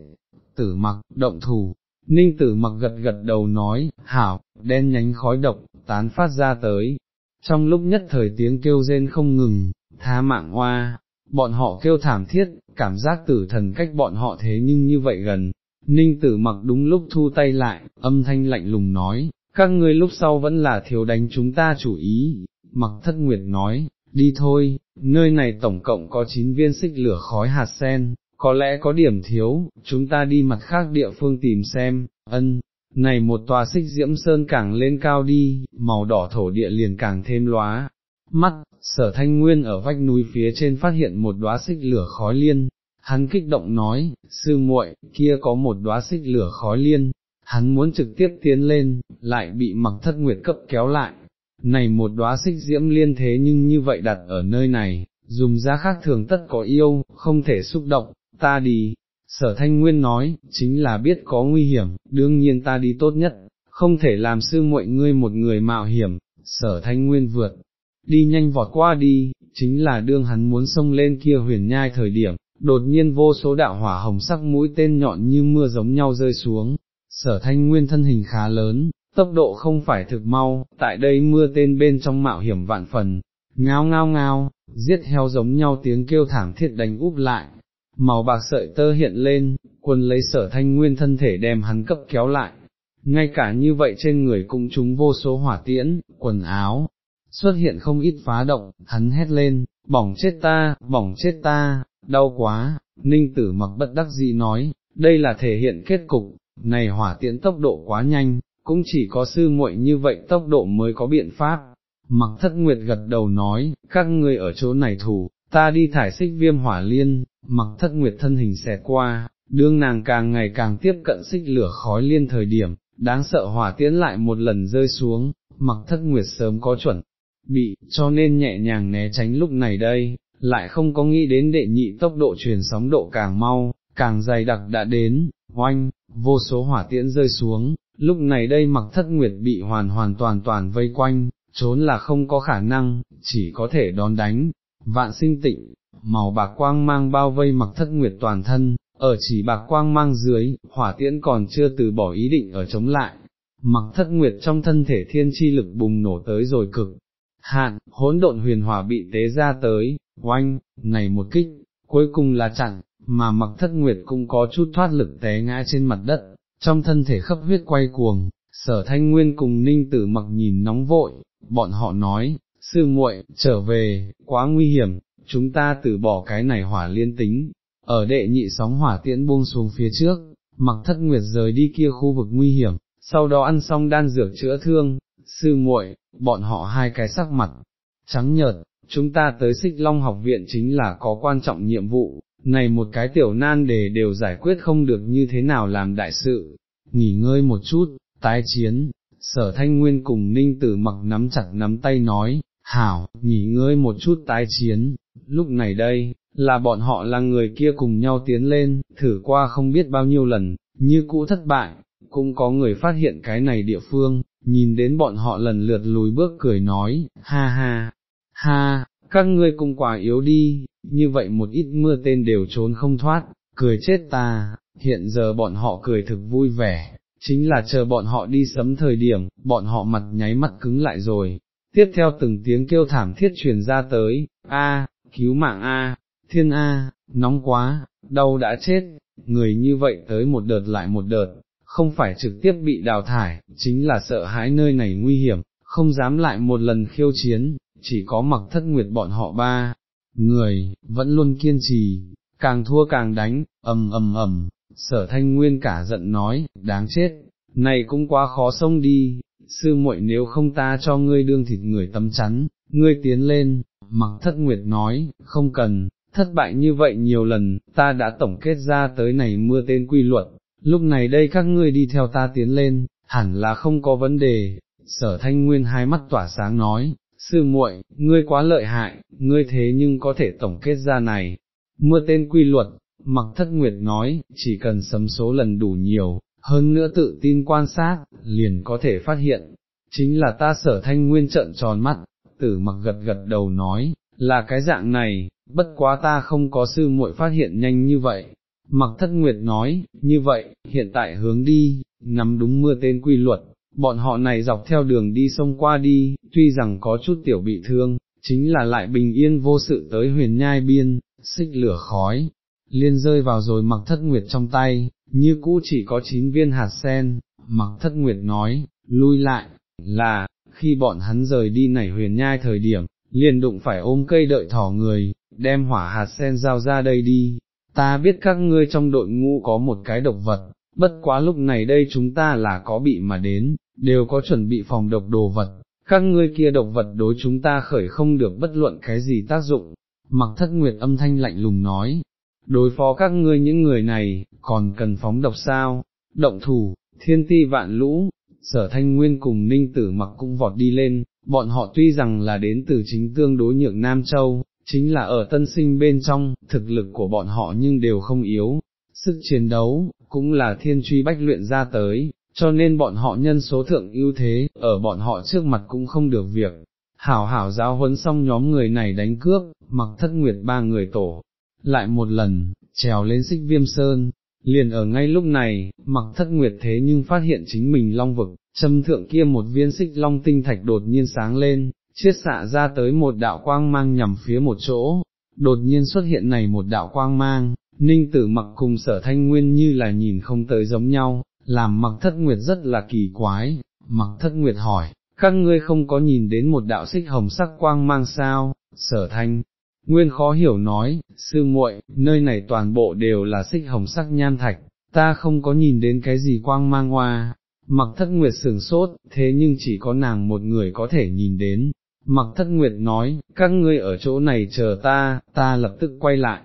tử mặc, động thủ, ninh tử mặc gật gật đầu nói, hảo, đen nhánh khói độc, tán phát ra tới, trong lúc nhất thời tiếng kêu rên không ngừng, tha mạng hoa, bọn họ kêu thảm thiết, cảm giác tử thần cách bọn họ thế nhưng như vậy gần, ninh tử mặc đúng lúc thu tay lại, âm thanh lạnh lùng nói, các ngươi lúc sau vẫn là thiếu đánh chúng ta chủ ý, mặc thất nguyệt nói, đi thôi, nơi này tổng cộng có 9 viên xích lửa khói hạt sen, có lẽ có điểm thiếu, chúng ta đi mặt khác địa phương tìm xem, ân, này một tòa xích diễm sơn càng lên cao đi, màu đỏ thổ địa liền càng thêm lóa. Mắt, sở thanh nguyên ở vách núi phía trên phát hiện một đóa xích lửa khói liên, hắn kích động nói, sư muội, kia có một đóa xích lửa khói liên, hắn muốn trực tiếp tiến lên, lại bị mặc thất nguyệt cấp kéo lại, này một đóa xích diễm liên thế nhưng như vậy đặt ở nơi này, dùng giá khác thường tất có yêu, không thể xúc động, ta đi, sở thanh nguyên nói, chính là biết có nguy hiểm, đương nhiên ta đi tốt nhất, không thể làm sư muội ngươi một người mạo hiểm, sở thanh nguyên vượt, đi nhanh vọt qua đi, chính là đương hắn muốn xông lên kia huyền nhai thời điểm, đột nhiên vô số đạo hỏa hồng sắc mũi tên nhọn như mưa giống nhau rơi xuống, sở thanh nguyên thân hình khá lớn, tốc độ không phải thực mau, tại đây mưa tên bên trong mạo hiểm vạn phần, ngao ngao ngao, giết heo giống nhau tiếng kêu thảm thiết đánh úp lại, màu bạc sợi tơ hiện lên, quân lấy sở thanh nguyên thân thể đem hắn cấp kéo lại, ngay cả như vậy trên người cũng trúng vô số hỏa tiễn, quần áo, xuất hiện không ít phá động, hắn hét lên, bỏng chết ta, bỏng chết ta, đau quá, ninh tử mặc bất đắc dĩ nói, đây là thể hiện kết cục, này hỏa tiễn tốc độ quá nhanh, cũng chỉ có sư muội như vậy tốc độ mới có biện pháp. Mặc thất nguyệt gật đầu nói, các ngươi ở chỗ này thủ, ta đi thải xích viêm hỏa liên, mặc thất nguyệt thân hình xẹt qua, đương nàng càng ngày càng tiếp cận xích lửa khói liên thời điểm, đáng sợ hỏa tiễn lại một lần rơi xuống, mặc thất nguyệt sớm có chuẩn, bị, cho nên nhẹ nhàng né tránh lúc này đây, lại không có nghĩ đến đệ nhị tốc độ truyền sóng độ càng mau, càng dày đặc đã đến, oanh, vô số hỏa tiễn rơi xuống, lúc này đây mặc thất nguyệt bị hoàn hoàn toàn toàn vây quanh, trốn là không có khả năng, chỉ có thể đón đánh, vạn sinh tịnh, màu bạc quang mang bao vây mặc thất nguyệt toàn thân, ở chỉ bạc quang mang dưới, hỏa tiễn còn chưa từ bỏ ý định ở chống lại, mặc thất nguyệt trong thân thể thiên chi lực bùng nổ tới rồi cực, hạn, hỗn độn huyền hỏa bị tế ra tới, oanh, này một kích, cuối cùng là chặn, mà mặc thất nguyệt cũng có chút thoát lực té ngã trên mặt đất, trong thân thể khắp huyết quay cuồng, sở thanh nguyên cùng ninh tử mặc nhìn nóng vội, bọn họ nói, sư muội, trở về, quá nguy hiểm, chúng ta từ bỏ cái này hỏa liên tính, ở đệ nhị sóng hỏa tiễn buông xuống phía trước, mặc thất nguyệt rời đi kia khu vực nguy hiểm, sau đó ăn xong đan dược chữa thương, sư muội, bọn họ hai cái sắc mặt, trắng nhợt, chúng ta tới xích long học viện chính là có quan trọng nhiệm vụ, này một cái tiểu nan đề đều giải quyết không được như thế nào làm đại sự, nghỉ ngơi một chút, tái chiến, sở thanh nguyên cùng ninh tử mặc nắm chặt nắm tay nói, hảo, nghỉ ngơi một chút tái chiến, lúc này đây, là bọn họ là người kia cùng nhau tiến lên, thử qua không biết bao nhiêu lần, như cũ thất bại, cũng có người phát hiện cái này địa phương, nhìn đến bọn họ lần lượt lùi bước cười nói, ha ha, ha, các ngươi cùng quả yếu đi, như vậy một ít mưa tên đều trốn không thoát, cười chết ta, hiện giờ bọn họ cười thực vui vẻ, chính là chờ bọn họ đi sấm thời điểm, bọn họ mặt nháy mắt cứng lại rồi. Tiếp theo từng tiếng kêu thảm thiết truyền ra tới, a, cứu mạng a, thiên a, nóng quá, đau đã chết, người như vậy tới một đợt lại một đợt, không phải trực tiếp bị đào thải, chính là sợ hãi nơi này nguy hiểm, không dám lại một lần khiêu chiến, chỉ có mặc thất nguyệt bọn họ ba, người, vẫn luôn kiên trì, càng thua càng đánh, ầm ầm ầm, sở thanh nguyên cả giận nói, đáng chết, này cũng quá khó xông đi, sư muội nếu không ta cho ngươi đương thịt người tấm chắn, ngươi tiến lên, mặc thất nguyệt nói, không cần, thất bại như vậy nhiều lần, ta đã tổng kết ra tới này mưa tên quy luật, lúc này đây các ngươi đi theo ta tiến lên, hẳn là không có vấn đề, sở thanh nguyên hai mắt tỏa sáng nói, sư muội, ngươi quá lợi hại, ngươi thế nhưng có thể tổng kết ra này, mưa tên quy luật, mặc thất nguyệt nói, chỉ cần sấm số lần đủ nhiều, hơn nữa tự tin quan sát, liền có thể phát hiện, chính là ta sở thanh nguyên trợn tròn mắt, tử mặc gật gật đầu nói, là cái dạng này, bất quá ta không có sư muội phát hiện nhanh như vậy. Mặc thất nguyệt nói, như vậy, hiện tại hướng đi, nắm đúng mưa tên quy luật, bọn họ này dọc theo đường đi sông qua đi, tuy rằng có chút tiểu bị thương, chính là lại bình yên vô sự tới huyền nhai biên, xích lửa khói, liên rơi vào rồi mặc thất nguyệt trong tay, như cũ chỉ có chín viên hạt sen, mặc thất nguyệt nói, lui lại, là, khi bọn hắn rời đi nảy huyền nhai thời điểm, liền đụng phải ôm cây đợi thỏ người, đem hỏa hạt sen giao ra đây đi, ta biết các ngươi trong đội ngũ có một cái độc vật, bất quá lúc này đây chúng ta là có bị mà đến, đều có chuẩn bị phòng độc đồ vật, các ngươi kia độc vật đối chúng ta khởi không được bất luận cái gì tác dụng, mặc thất nguyệt âm thanh lạnh lùng nói, đối phó các ngươi những người này, còn cần phóng độc sao, động thủ, thiên ti vạn lũ, sở thanh nguyên cùng ninh tử mặc cũng vọt đi lên, bọn họ tuy rằng là đến từ chính tương đối nhượng Nam Châu, chính là ở tân sinh bên trong, thực lực của bọn họ nhưng đều không yếu, sức chiến đấu, cũng là thiên truy bách luyện ra tới, cho nên bọn họ nhân số thượng ưu thế, ở bọn họ trước mặt cũng không được việc. Hảo hảo giáo huấn xong nhóm người này đánh cướp, mặc thất nguyệt ba người tổ, lại một lần, trèo lên xích viêm sơn, liền ở ngay lúc này, mặc thất nguyệt thế nhưng phát hiện chính mình long vực, châm thượng kia một viên xích long tinh thạch đột nhiên sáng lên, chiết xạ ra tới một đạo quang mang nhằm phía một chỗ, đột nhiên xuất hiện này một đạo quang mang, ninh tử mặc cùng sở thanh nguyên như là nhìn không tới giống nhau, làm mặc thất nguyệt rất là kỳ quái, mặc thất nguyệt hỏi, các ngươi không có nhìn đến một đạo xích hồng sắc quang mang sao, sở thanh. Nguyên khó hiểu nói, sư muội, nơi này toàn bộ đều là xích hồng sắc nhan thạch, ta không có nhìn đến cái gì quang mang hoa, mặc thất nguyệt sừng sốt, thế nhưng chỉ có nàng một người có thể nhìn đến. Mặc thất nguyệt nói, các ngươi ở chỗ này chờ ta, ta lập tức quay lại.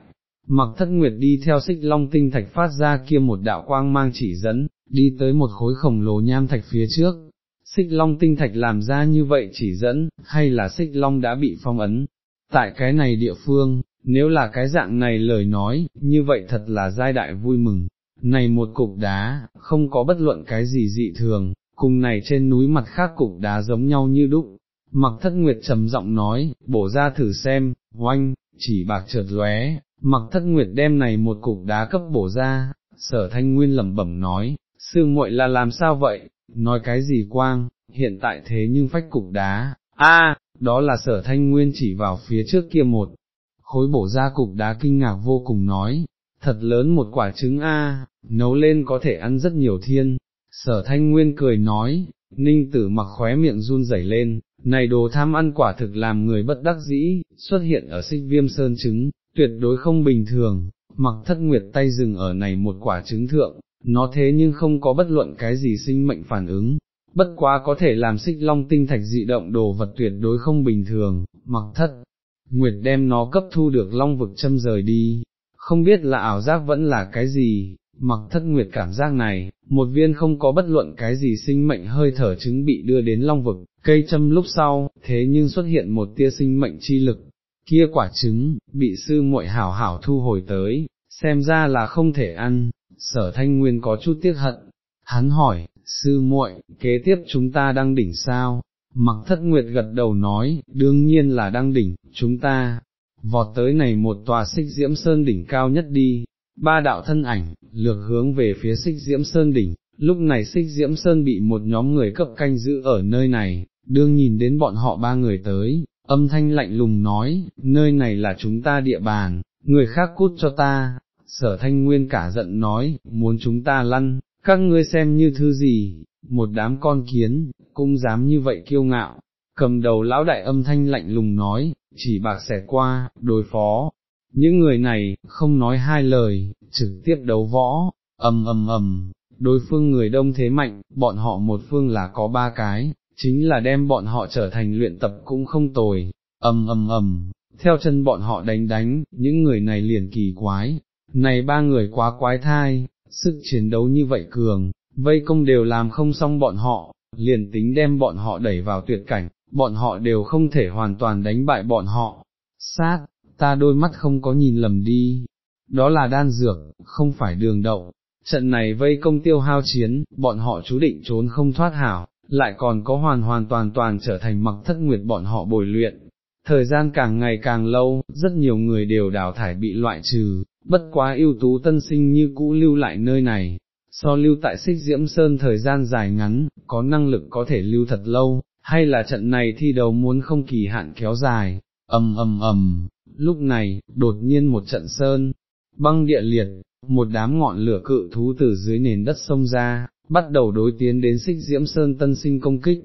Mặc thất nguyệt đi theo xích long tinh thạch phát ra kia một đạo quang mang chỉ dẫn, đi tới một khối khổng lồ nham thạch phía trước, xích long tinh thạch làm ra như vậy chỉ dẫn, hay là xích long đã bị phong ấn. Tại cái này địa phương, nếu là cái dạng này lời nói, như vậy thật là giai đại vui mừng. Này một cục đá, không có bất luận cái gì dị thường, cùng này trên núi mặt khác cục đá giống nhau như đúc. Mặc thất nguyệt trầm giọng nói, bổ ra thử xem, oanh, chỉ bạc trượt lóe, mặc thất nguyệt đem này một cục đá cấp bổ ra, sở thanh nguyên lẩm bẩm nói, sư muội là làm sao vậy, nói cái gì quang, hiện tại thế nhưng phách cục đá, a, đó là sở thanh nguyên chỉ vào phía trước kia một, khối bổ ra cục đá kinh ngạc vô cùng nói, thật lớn một quả trứng a, nấu lên có thể ăn rất nhiều thiên, sở thanh nguyên cười nói, ninh tử mặc khóe miệng run rẩy lên, này đồ tham ăn quả thực làm người bất đắc dĩ, xuất hiện ở xích viêm sơn trứng, tuyệt đối không bình thường, mặc thất nguyệt tay dừng ở này một quả trứng thượng, nó thế nhưng không có bất luận cái gì sinh mệnh phản ứng, bất quá có thể làm xích long tinh thạch dị động đồ vật tuyệt đối không bình thường, mặc thất, Nguyệt đem nó cấp thu được long vực châm rời đi, không biết là ảo giác vẫn là cái gì, mặc thất Nguyệt cảm giác này, một viên không có bất luận cái gì sinh mệnh hơi thở trứng bị đưa đến long vực, cây châm lúc sau, thế nhưng xuất hiện một tia sinh mệnh chi lực, kia quả trứng, bị sư muội hảo hảo thu hồi tới, xem ra là không thể ăn, sở thanh nguyên có chút tiếc hận, hắn hỏi, sư muội, kế tiếp chúng ta đang đỉnh sao, mặc thất nguyệt gật đầu nói, đương nhiên là đang đỉnh, chúng ta, vọt tới này một tòa xích diễm sơn đỉnh cao nhất đi, ba đạo thân ảnh, lược hướng về phía xích diễm sơn đỉnh, lúc này xích diễm sơn bị một nhóm người cấp canh giữ ở nơi này, đương nhìn đến bọn họ ba người tới, âm thanh lạnh lùng nói, nơi này là chúng ta địa bàn, người khác cút cho ta, sở thanh nguyên cả giận nói, muốn chúng ta lăn, các ngươi xem như thứ gì, một đám con kiến, cũng dám như vậy kiêu ngạo, cầm đầu lão đại âm thanh lạnh lùng nói, chỉ bạc xẻ qua, đối phó, những người này, không nói hai lời, trực tiếp đấu võ, ầm ầm ầm, đối phương người đông thế mạnh, bọn họ một phương là có ba cái, chính là đem bọn họ trở thành luyện tập cũng không tồi, ầm ầm ầm, theo chân bọn họ đánh đánh, những người này liền kỳ quái, này ba người quá quái thai, sức chiến đấu như vậy cường, vây công đều làm không xong bọn họ, liền tính đem bọn họ đẩy vào tuyệt cảnh, bọn họ đều không thể hoàn toàn đánh bại bọn họ. Sát, ta đôi mắt không có nhìn lầm đi. đó là đan dược, không phải đường đậu. Trận này vây công tiêu hao chiến, bọn họ chú định trốn không thoát hảo, lại còn có hoàn hoàn toàn toàn trở thành mặc thất nguyệt bọn họ bồi luyện. Thời gian càng ngày càng lâu, rất nhiều người đều đào thải bị loại trừ, bất quá ưu tú tân sinh như cũ lưu lại nơi này, so lưu tại xích diễm sơn thời gian dài ngắn, có năng lực có thể lưu thật lâu, hay là trận này thi đấu muốn không kỳ hạn kéo dài, ầm ầm ầm, lúc này, đột nhiên một trận sơn, băng địa liệt, một đám ngọn lửa cự thú từ dưới nền đất sông ra, bắt đầu đối tiến đến xích diễm sơn tân sinh công kích,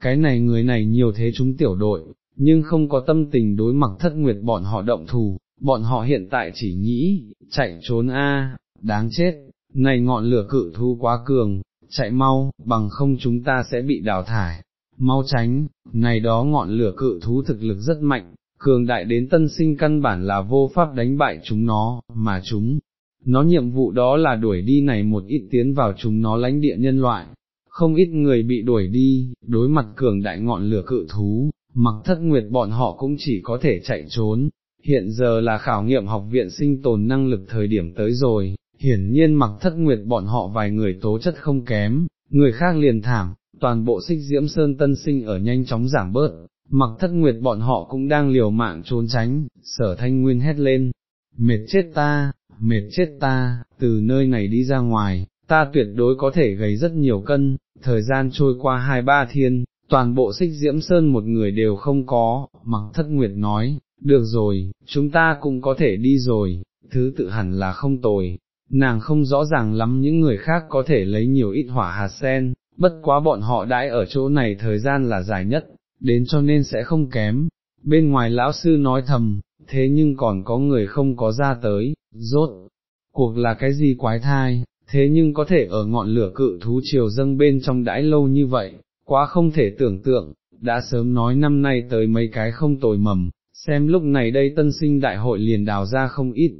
cái này người này nhiều thế chúng tiểu đội, nhưng không có tâm tình đối mặt thất nguyệt bọn họ động thù, bọn họ hiện tại chỉ nghĩ, chạy trốn a, đáng chết, này ngọn lửa cự thú quá cường, chạy mau, bằng không chúng ta sẽ bị đào thải, mau tránh, này đó ngọn lửa cự thú thực lực rất mạnh, cường đại đến tân sinh căn bản là vô pháp đánh bại chúng nó, mà chúng, nó nhiệm vụ đó là đuổi đi này một ít tiến vào chúng nó lãnh địa nhân loại, không ít người bị đuổi đi, đối mặt cường đại ngọn lửa cự thú, mặc thất nguyệt bọn họ cũng chỉ có thể chạy trốn, hiện giờ là khảo nghiệm học viện sinh tồn năng lực thời điểm tới rồi, hiển nhiên mặc thất nguyệt bọn họ vài người tố chất không kém, người khác liền thảm, toàn bộ xích diễm sơn tân sinh ở nhanh chóng giảm bớt, mặc thất nguyệt bọn họ cũng đang liều mạng trốn tránh, sở thanh nguyên hét lên, mệt chết ta, mệt chết ta, từ nơi này đi ra ngoài, ta tuyệt đối có thể gầy rất nhiều cân, thời gian trôi qua hai ba thiên, toàn bộ xích diễm sơn một người đều không có, mặc thất nguyệt nói, được rồi, chúng ta cũng có thể đi rồi, thứ tự hẳn là không tồi, nàng không rõ ràng lắm những người khác có thể lấy nhiều ít hỏa hạt sen, bất quá bọn họ đãi ở chỗ này thời gian là dài nhất, đến cho nên sẽ không kém. Bên ngoài lão sư nói thầm, thế nhưng còn có người không có ra tới, rốt, cuộc là cái gì quái thai, thế nhưng có thể ở ngọn lửa cự thú chiều dâng bên trong đãi lâu như vậy, quá không thể tưởng tượng, đã sớm nói năm nay tới mấy cái không tồi mầm, xem lúc này đây tân sinh đại hội liền đào ra không ít,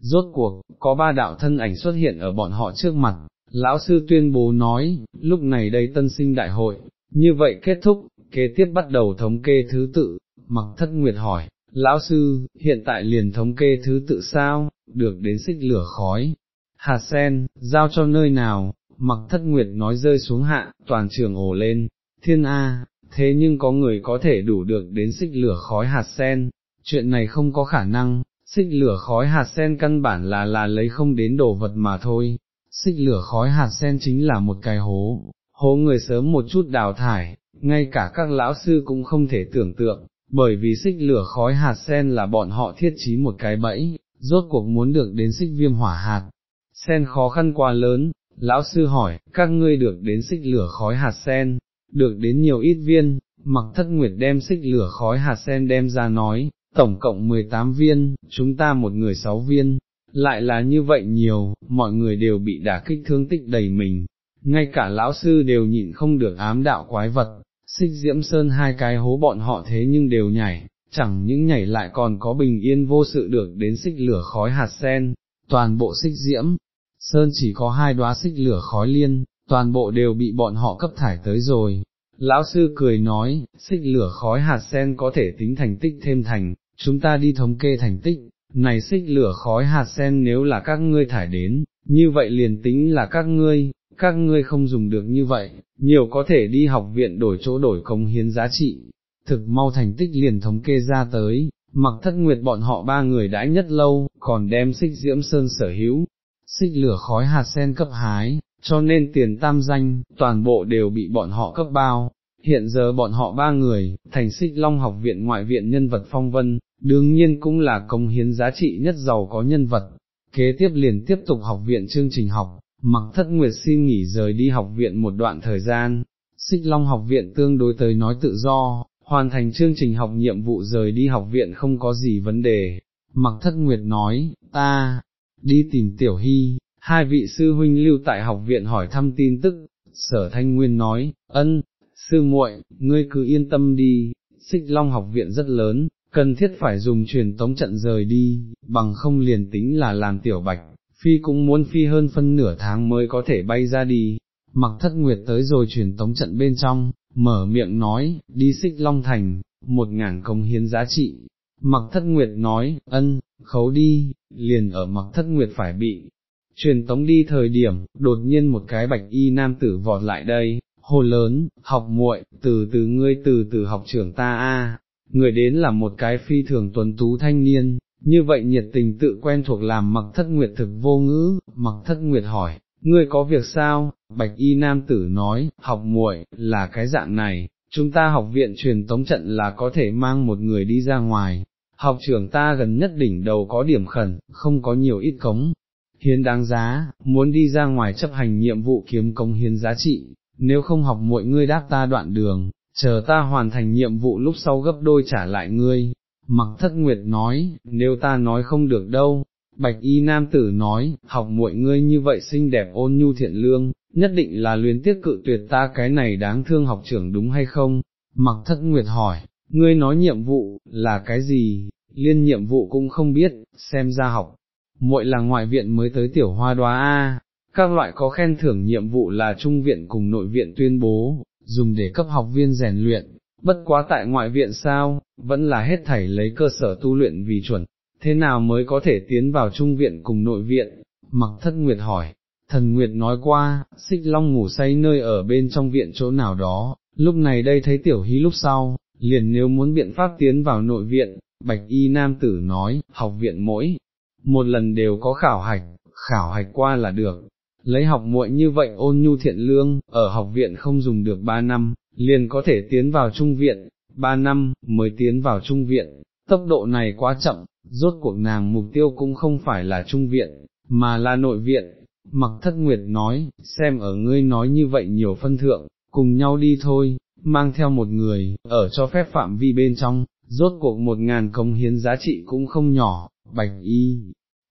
rốt cuộc, có ba đạo thân ảnh xuất hiện ở bọn họ trước mặt, lão sư tuyên bố nói, lúc này đây tân sinh đại hội, như vậy kết thúc, kế tiếp bắt đầu thống kê thứ tự, mặc thất nguyệt hỏi, lão sư, hiện tại liền thống kê thứ tự sao, được đến xích lửa khói, hạt sen, giao cho nơi nào, mặc thất nguyệt nói rơi xuống hạ, toàn trường ổ lên, thiên A, thế nhưng có người có thể đủ được đến xích lửa khói hạt sen, chuyện này không có khả năng, xích lửa khói hạt sen căn bản là là lấy không đến đồ vật mà thôi, xích lửa khói hạt sen chính là một cái hố, hố người sớm một chút đào thải, ngay cả các lão sư cũng không thể tưởng tượng, bởi vì xích lửa khói hạt sen là bọn họ thiết trí một cái bẫy, rốt cuộc muốn được đến xích viêm hỏa hạt. Sen khó khăn quá lớn, lão sư hỏi, các ngươi được đến xích lửa khói hạt sen, được đến nhiều ít viên, mặc thất nguyệt đem xích lửa khói hạt sen đem ra nói, tổng cộng 18 viên, chúng ta một người 6 viên, lại là như vậy nhiều, mọi người đều bị đả kích thương tích đầy mình, ngay cả lão sư đều nhịn không được ám đạo quái vật, xích diễm sơn hai cái hố bọn họ thế nhưng đều nhảy, chẳng những nhảy lại còn có bình yên vô sự được đến xích lửa khói hạt sen, toàn bộ xích diễm, sơn chỉ có hai đóa xích lửa khói liên, toàn bộ đều bị bọn họ cấp thải tới rồi. Lão sư cười nói, xích lửa khói hạt sen có thể tính thành tích thêm thành, chúng ta đi thống kê thành tích, này xích lửa khói hạt sen nếu là các ngươi thải đến, như vậy liền tính là các ngươi, các ngươi không dùng được như vậy, nhiều có thể đi học viện đổi chỗ đổi công hiến giá trị, thực mau thành tích liền thống kê ra tới, mặc thất nguyệt bọn họ ba người đãi nhất lâu, còn đem xích diễm sơn sở hữu, xích lửa khói hạt sen cấp hái, cho nên tiền tam danh, toàn bộ đều bị bọn họ cấp bao. Hiện giờ bọn họ ba người, thành xích long học viện ngoại viện nhân vật phong vân, đương nhiên cũng là công hiến giá trị nhất giàu có nhân vật. Kế tiếp liền tiếp tục học viện chương trình học, mặc thất nguyệt xin nghỉ rời đi học viện một đoạn thời gian, xích long học viện tương đối tới nói tự do, hoàn thành chương trình học nhiệm vụ rời đi học viện không có gì vấn đề. Mặc thất nguyệt nói, ta, đi tìm tiểu hy, hai vị sư huynh lưu tại học viện hỏi thăm tin tức, sở thanh nguyên nói, ân, sư muội, ngươi cứ yên tâm đi, xích long học viện rất lớn, cần thiết phải dùng truyền tống trận rời đi, bằng không liền tính là làm tiểu bạch, phi cũng muốn phi hơn phân nửa tháng mới có thể bay ra đi, mặc thất nguyệt tới rồi truyền tống trận bên trong, mở miệng nói, đi xích long thành, một ngàn công hiến giá trị, mặc thất nguyệt nói, ân, khấu đi, liền ở mặc thất nguyệt phải bị. Truyền tống đi thời điểm, đột nhiên một cái bạch y nam tử vọt lại đây, hồ lớn, học muội, từ từ ngươi từ từ học trưởng ta a, người đến là một cái phi thường tuấn tú thanh niên, như vậy nhiệt tình tự quen thuộc làm mặc thất nguyệt thực vô ngữ, mặc thất nguyệt hỏi, ngươi có việc sao, bạch y nam tử nói, học muội là cái dạng này, chúng ta học viện truyền tống trận là có thể mang một người đi ra ngoài, học trưởng ta gần nhất đỉnh đầu có điểm khẩn, không có nhiều ít cống. Hiến đáng giá, muốn đi ra ngoài chấp hành nhiệm vụ kiếm công hiến giá trị, nếu không học muội ngươi đáp ta đoạn đường, chờ ta hoàn thành nhiệm vụ lúc sau gấp đôi trả lại ngươi. Mặc thất nguyệt nói, nếu ta nói không được đâu, bạch y nam tử nói, học muội ngươi như vậy xinh đẹp ôn nhu thiện lương, nhất định là luyến tiếc cự tuyệt ta cái này đáng thương học trưởng đúng hay không? Mặc thất nguyệt hỏi, ngươi nói nhiệm vụ, là cái gì, liên nhiệm vụ cũng không biết, xem ra học, muội là ngoại viện mới tới tiểu hoa đoá A, các loại có khen thưởng nhiệm vụ là trung viện cùng nội viện tuyên bố, dùng để cấp học viên rèn luyện, bất quá tại ngoại viện sao, vẫn là hết thảy lấy cơ sở tu luyện vì chuẩn, thế nào mới có thể tiến vào trung viện cùng nội viện, mặc thất nguyệt hỏi, thần nguyệt nói qua, xích long ngủ say nơi ở bên trong viện chỗ nào đó, lúc này đây thấy tiểu hí lúc sau, liền nếu muốn biện pháp tiến vào nội viện, bạch y nam tử nói, học viện mỗi, một lần đều có khảo hạch, khảo hạch qua là được, lấy học muội như vậy ôn nhu thiện lương, ở học viện không dùng được ba năm, liền có thể tiến vào trung viện, ba năm, mới tiến vào trung viện, tốc độ này quá chậm, rốt cuộc nàng mục tiêu cũng không phải là trung viện, mà là nội viện, mặc thất nguyệt nói, xem ở ngươi nói như vậy nhiều phân thượng, cùng nhau đi thôi, mang theo một người, ở cho phép phạm vi bên trong, rốt cuộc một ngàn công hiến giá trị cũng không nhỏ, bạch y.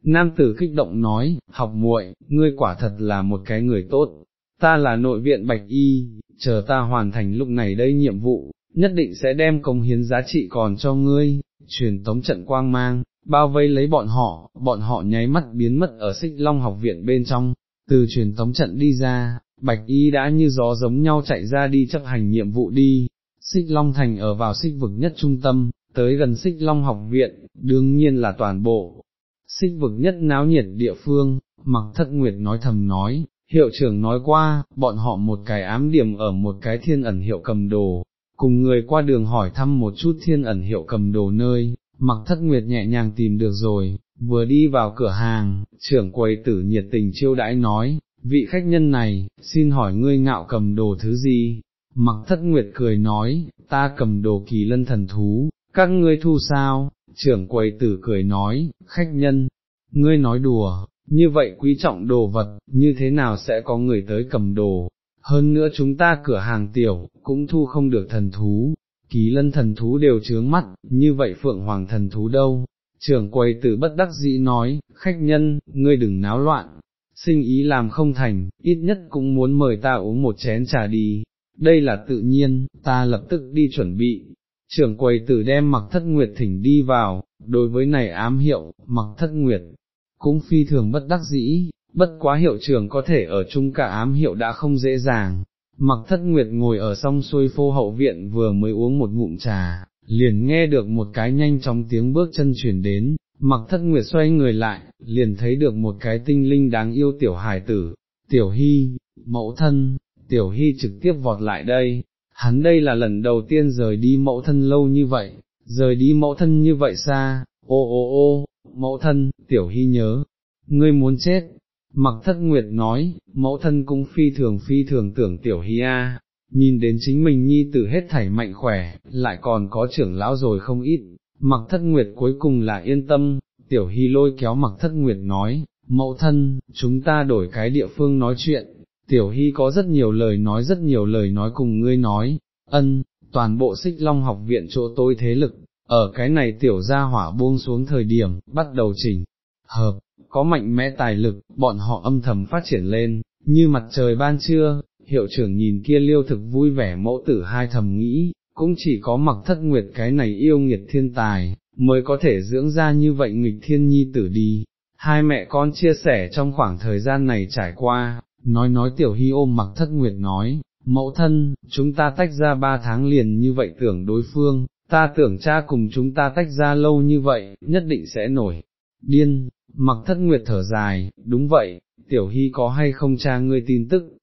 Nam tử kích động nói, học muội, ngươi quả thật là một cái người tốt, ta là nội viện bạch y, chờ ta hoàn thành lúc này đây nhiệm vụ, nhất định sẽ đem công hiến giá trị còn cho ngươi, truyền tống trận quang mang, bao vây lấy bọn họ, bọn họ nháy mắt biến mất ở xích long học viện bên trong, từ truyền tống trận đi ra, bạch y đã như gió giống nhau chạy ra đi chấp hành nhiệm vụ đi, xích long thành ở vào xích vực nhất trung tâm, tới gần xích long học viện, đương nhiên là toàn bộ, xích vực nhất náo nhiệt địa phương, mặc thất nguyệt nói thầm nói, hiệu trưởng nói qua, bọn họ một cái ám điểm ở một cái thiên ẩn hiệu cầm đồ, cùng người qua đường hỏi thăm một chút thiên ẩn hiệu cầm đồ nơi, mặc thất nguyệt nhẹ nhàng tìm được rồi, vừa đi vào cửa hàng, trưởng quầy tử nhiệt tình chiêu đãi nói, vị khách nhân này, xin hỏi ngươi ngạo cầm đồ thứ gì? Mặc thất nguyệt cười nói, ta cầm đồ kỳ lân thần thú, các ngươi thu sao? Trưởng quầy tử cười nói, khách nhân, ngươi nói đùa, như vậy quý trọng đồ vật, như thế nào sẽ có người tới cầm đồ? Hơn nữa chúng ta cửa hàng tiểu, cũng thu không được thần thú, ký lân thần thú đều trướng mắt, như vậy phượng hoàng thần thú đâu, trưởng quầy tử bất đắc dĩ nói, khách nhân, ngươi đừng náo loạn, sinh ý làm không thành, ít nhất cũng muốn mời ta uống một chén trà đi, đây là tự nhiên, ta lập tức đi chuẩn bị. Trưởng quầy tử đem mặc thất nguyệt thỉnh đi vào, đối với này ám hiệu, mặc thất nguyệt, cũng phi thường bất đắc dĩ, bất quá hiệu trưởng có thể ở chung cả ám hiệu đã không dễ dàng, Mặc thất nguyệt ngồi ở song xuôi phô hậu viện vừa mới uống một ngụm trà, liền nghe được một cái nhanh chóng tiếng bước chân chuyển đến, mặc thất nguyệt xoay người lại, liền thấy được một cái tinh linh đáng yêu tiểu hài tử, tiểu hy, mẫu thân, tiểu hy trực tiếp vọt lại đây, hắn đây là lần đầu tiên rời đi mẫu thân lâu như vậy, rời đi mẫu thân như vậy xa, ô ô ô, mẫu thân, tiểu hy nhớ, ngươi muốn chết, Mặc thất nguyệt nói, mẫu thân cũng phi thường phi thường tưởng tiểu hy a, nhìn đến chính mình nhi tử hết thảy mạnh khỏe, lại còn có trưởng lão rồi không ít, mặc thất nguyệt cuối cùng là yên tâm, tiểu hy lôi kéo mặc thất nguyệt nói, mẫu thân, chúng ta đổi cái địa phương nói chuyện, tiểu hy có rất nhiều lời nói rất nhiều lời nói cùng ngươi nói, ân, toàn bộ xích long học viện chỗ tôi thế lực, ở cái này tiểu gia hỏa buông xuống thời điểm, bắt đầu chỉnh, hợp, có mạnh mẽ tài lực, bọn họ âm thầm phát triển lên, như mặt trời ban trưa, hiệu trưởng nhìn kia liêu thực vui vẻ mẫu tử hai thầm nghĩ, cũng chỉ có mặc thất nguyệt cái này yêu nghiệt thiên tài, mới có thể dưỡng ra như vậy nghịch thiên nhi tử đi. Hai mẹ con chia sẻ trong khoảng thời gian này trải qua, nói nói tiểu hy ôm mặc thất nguyệt nói, mẫu thân, chúng ta tách ra ba tháng liền như vậy tưởng đối phương, ta tưởng cha cùng chúng ta tách ra lâu như vậy, nhất định sẽ nổi, điên, mặc thất nguyệt thở dài, đúng vậy, tiểu hy có hay không cha ngươi tin tức,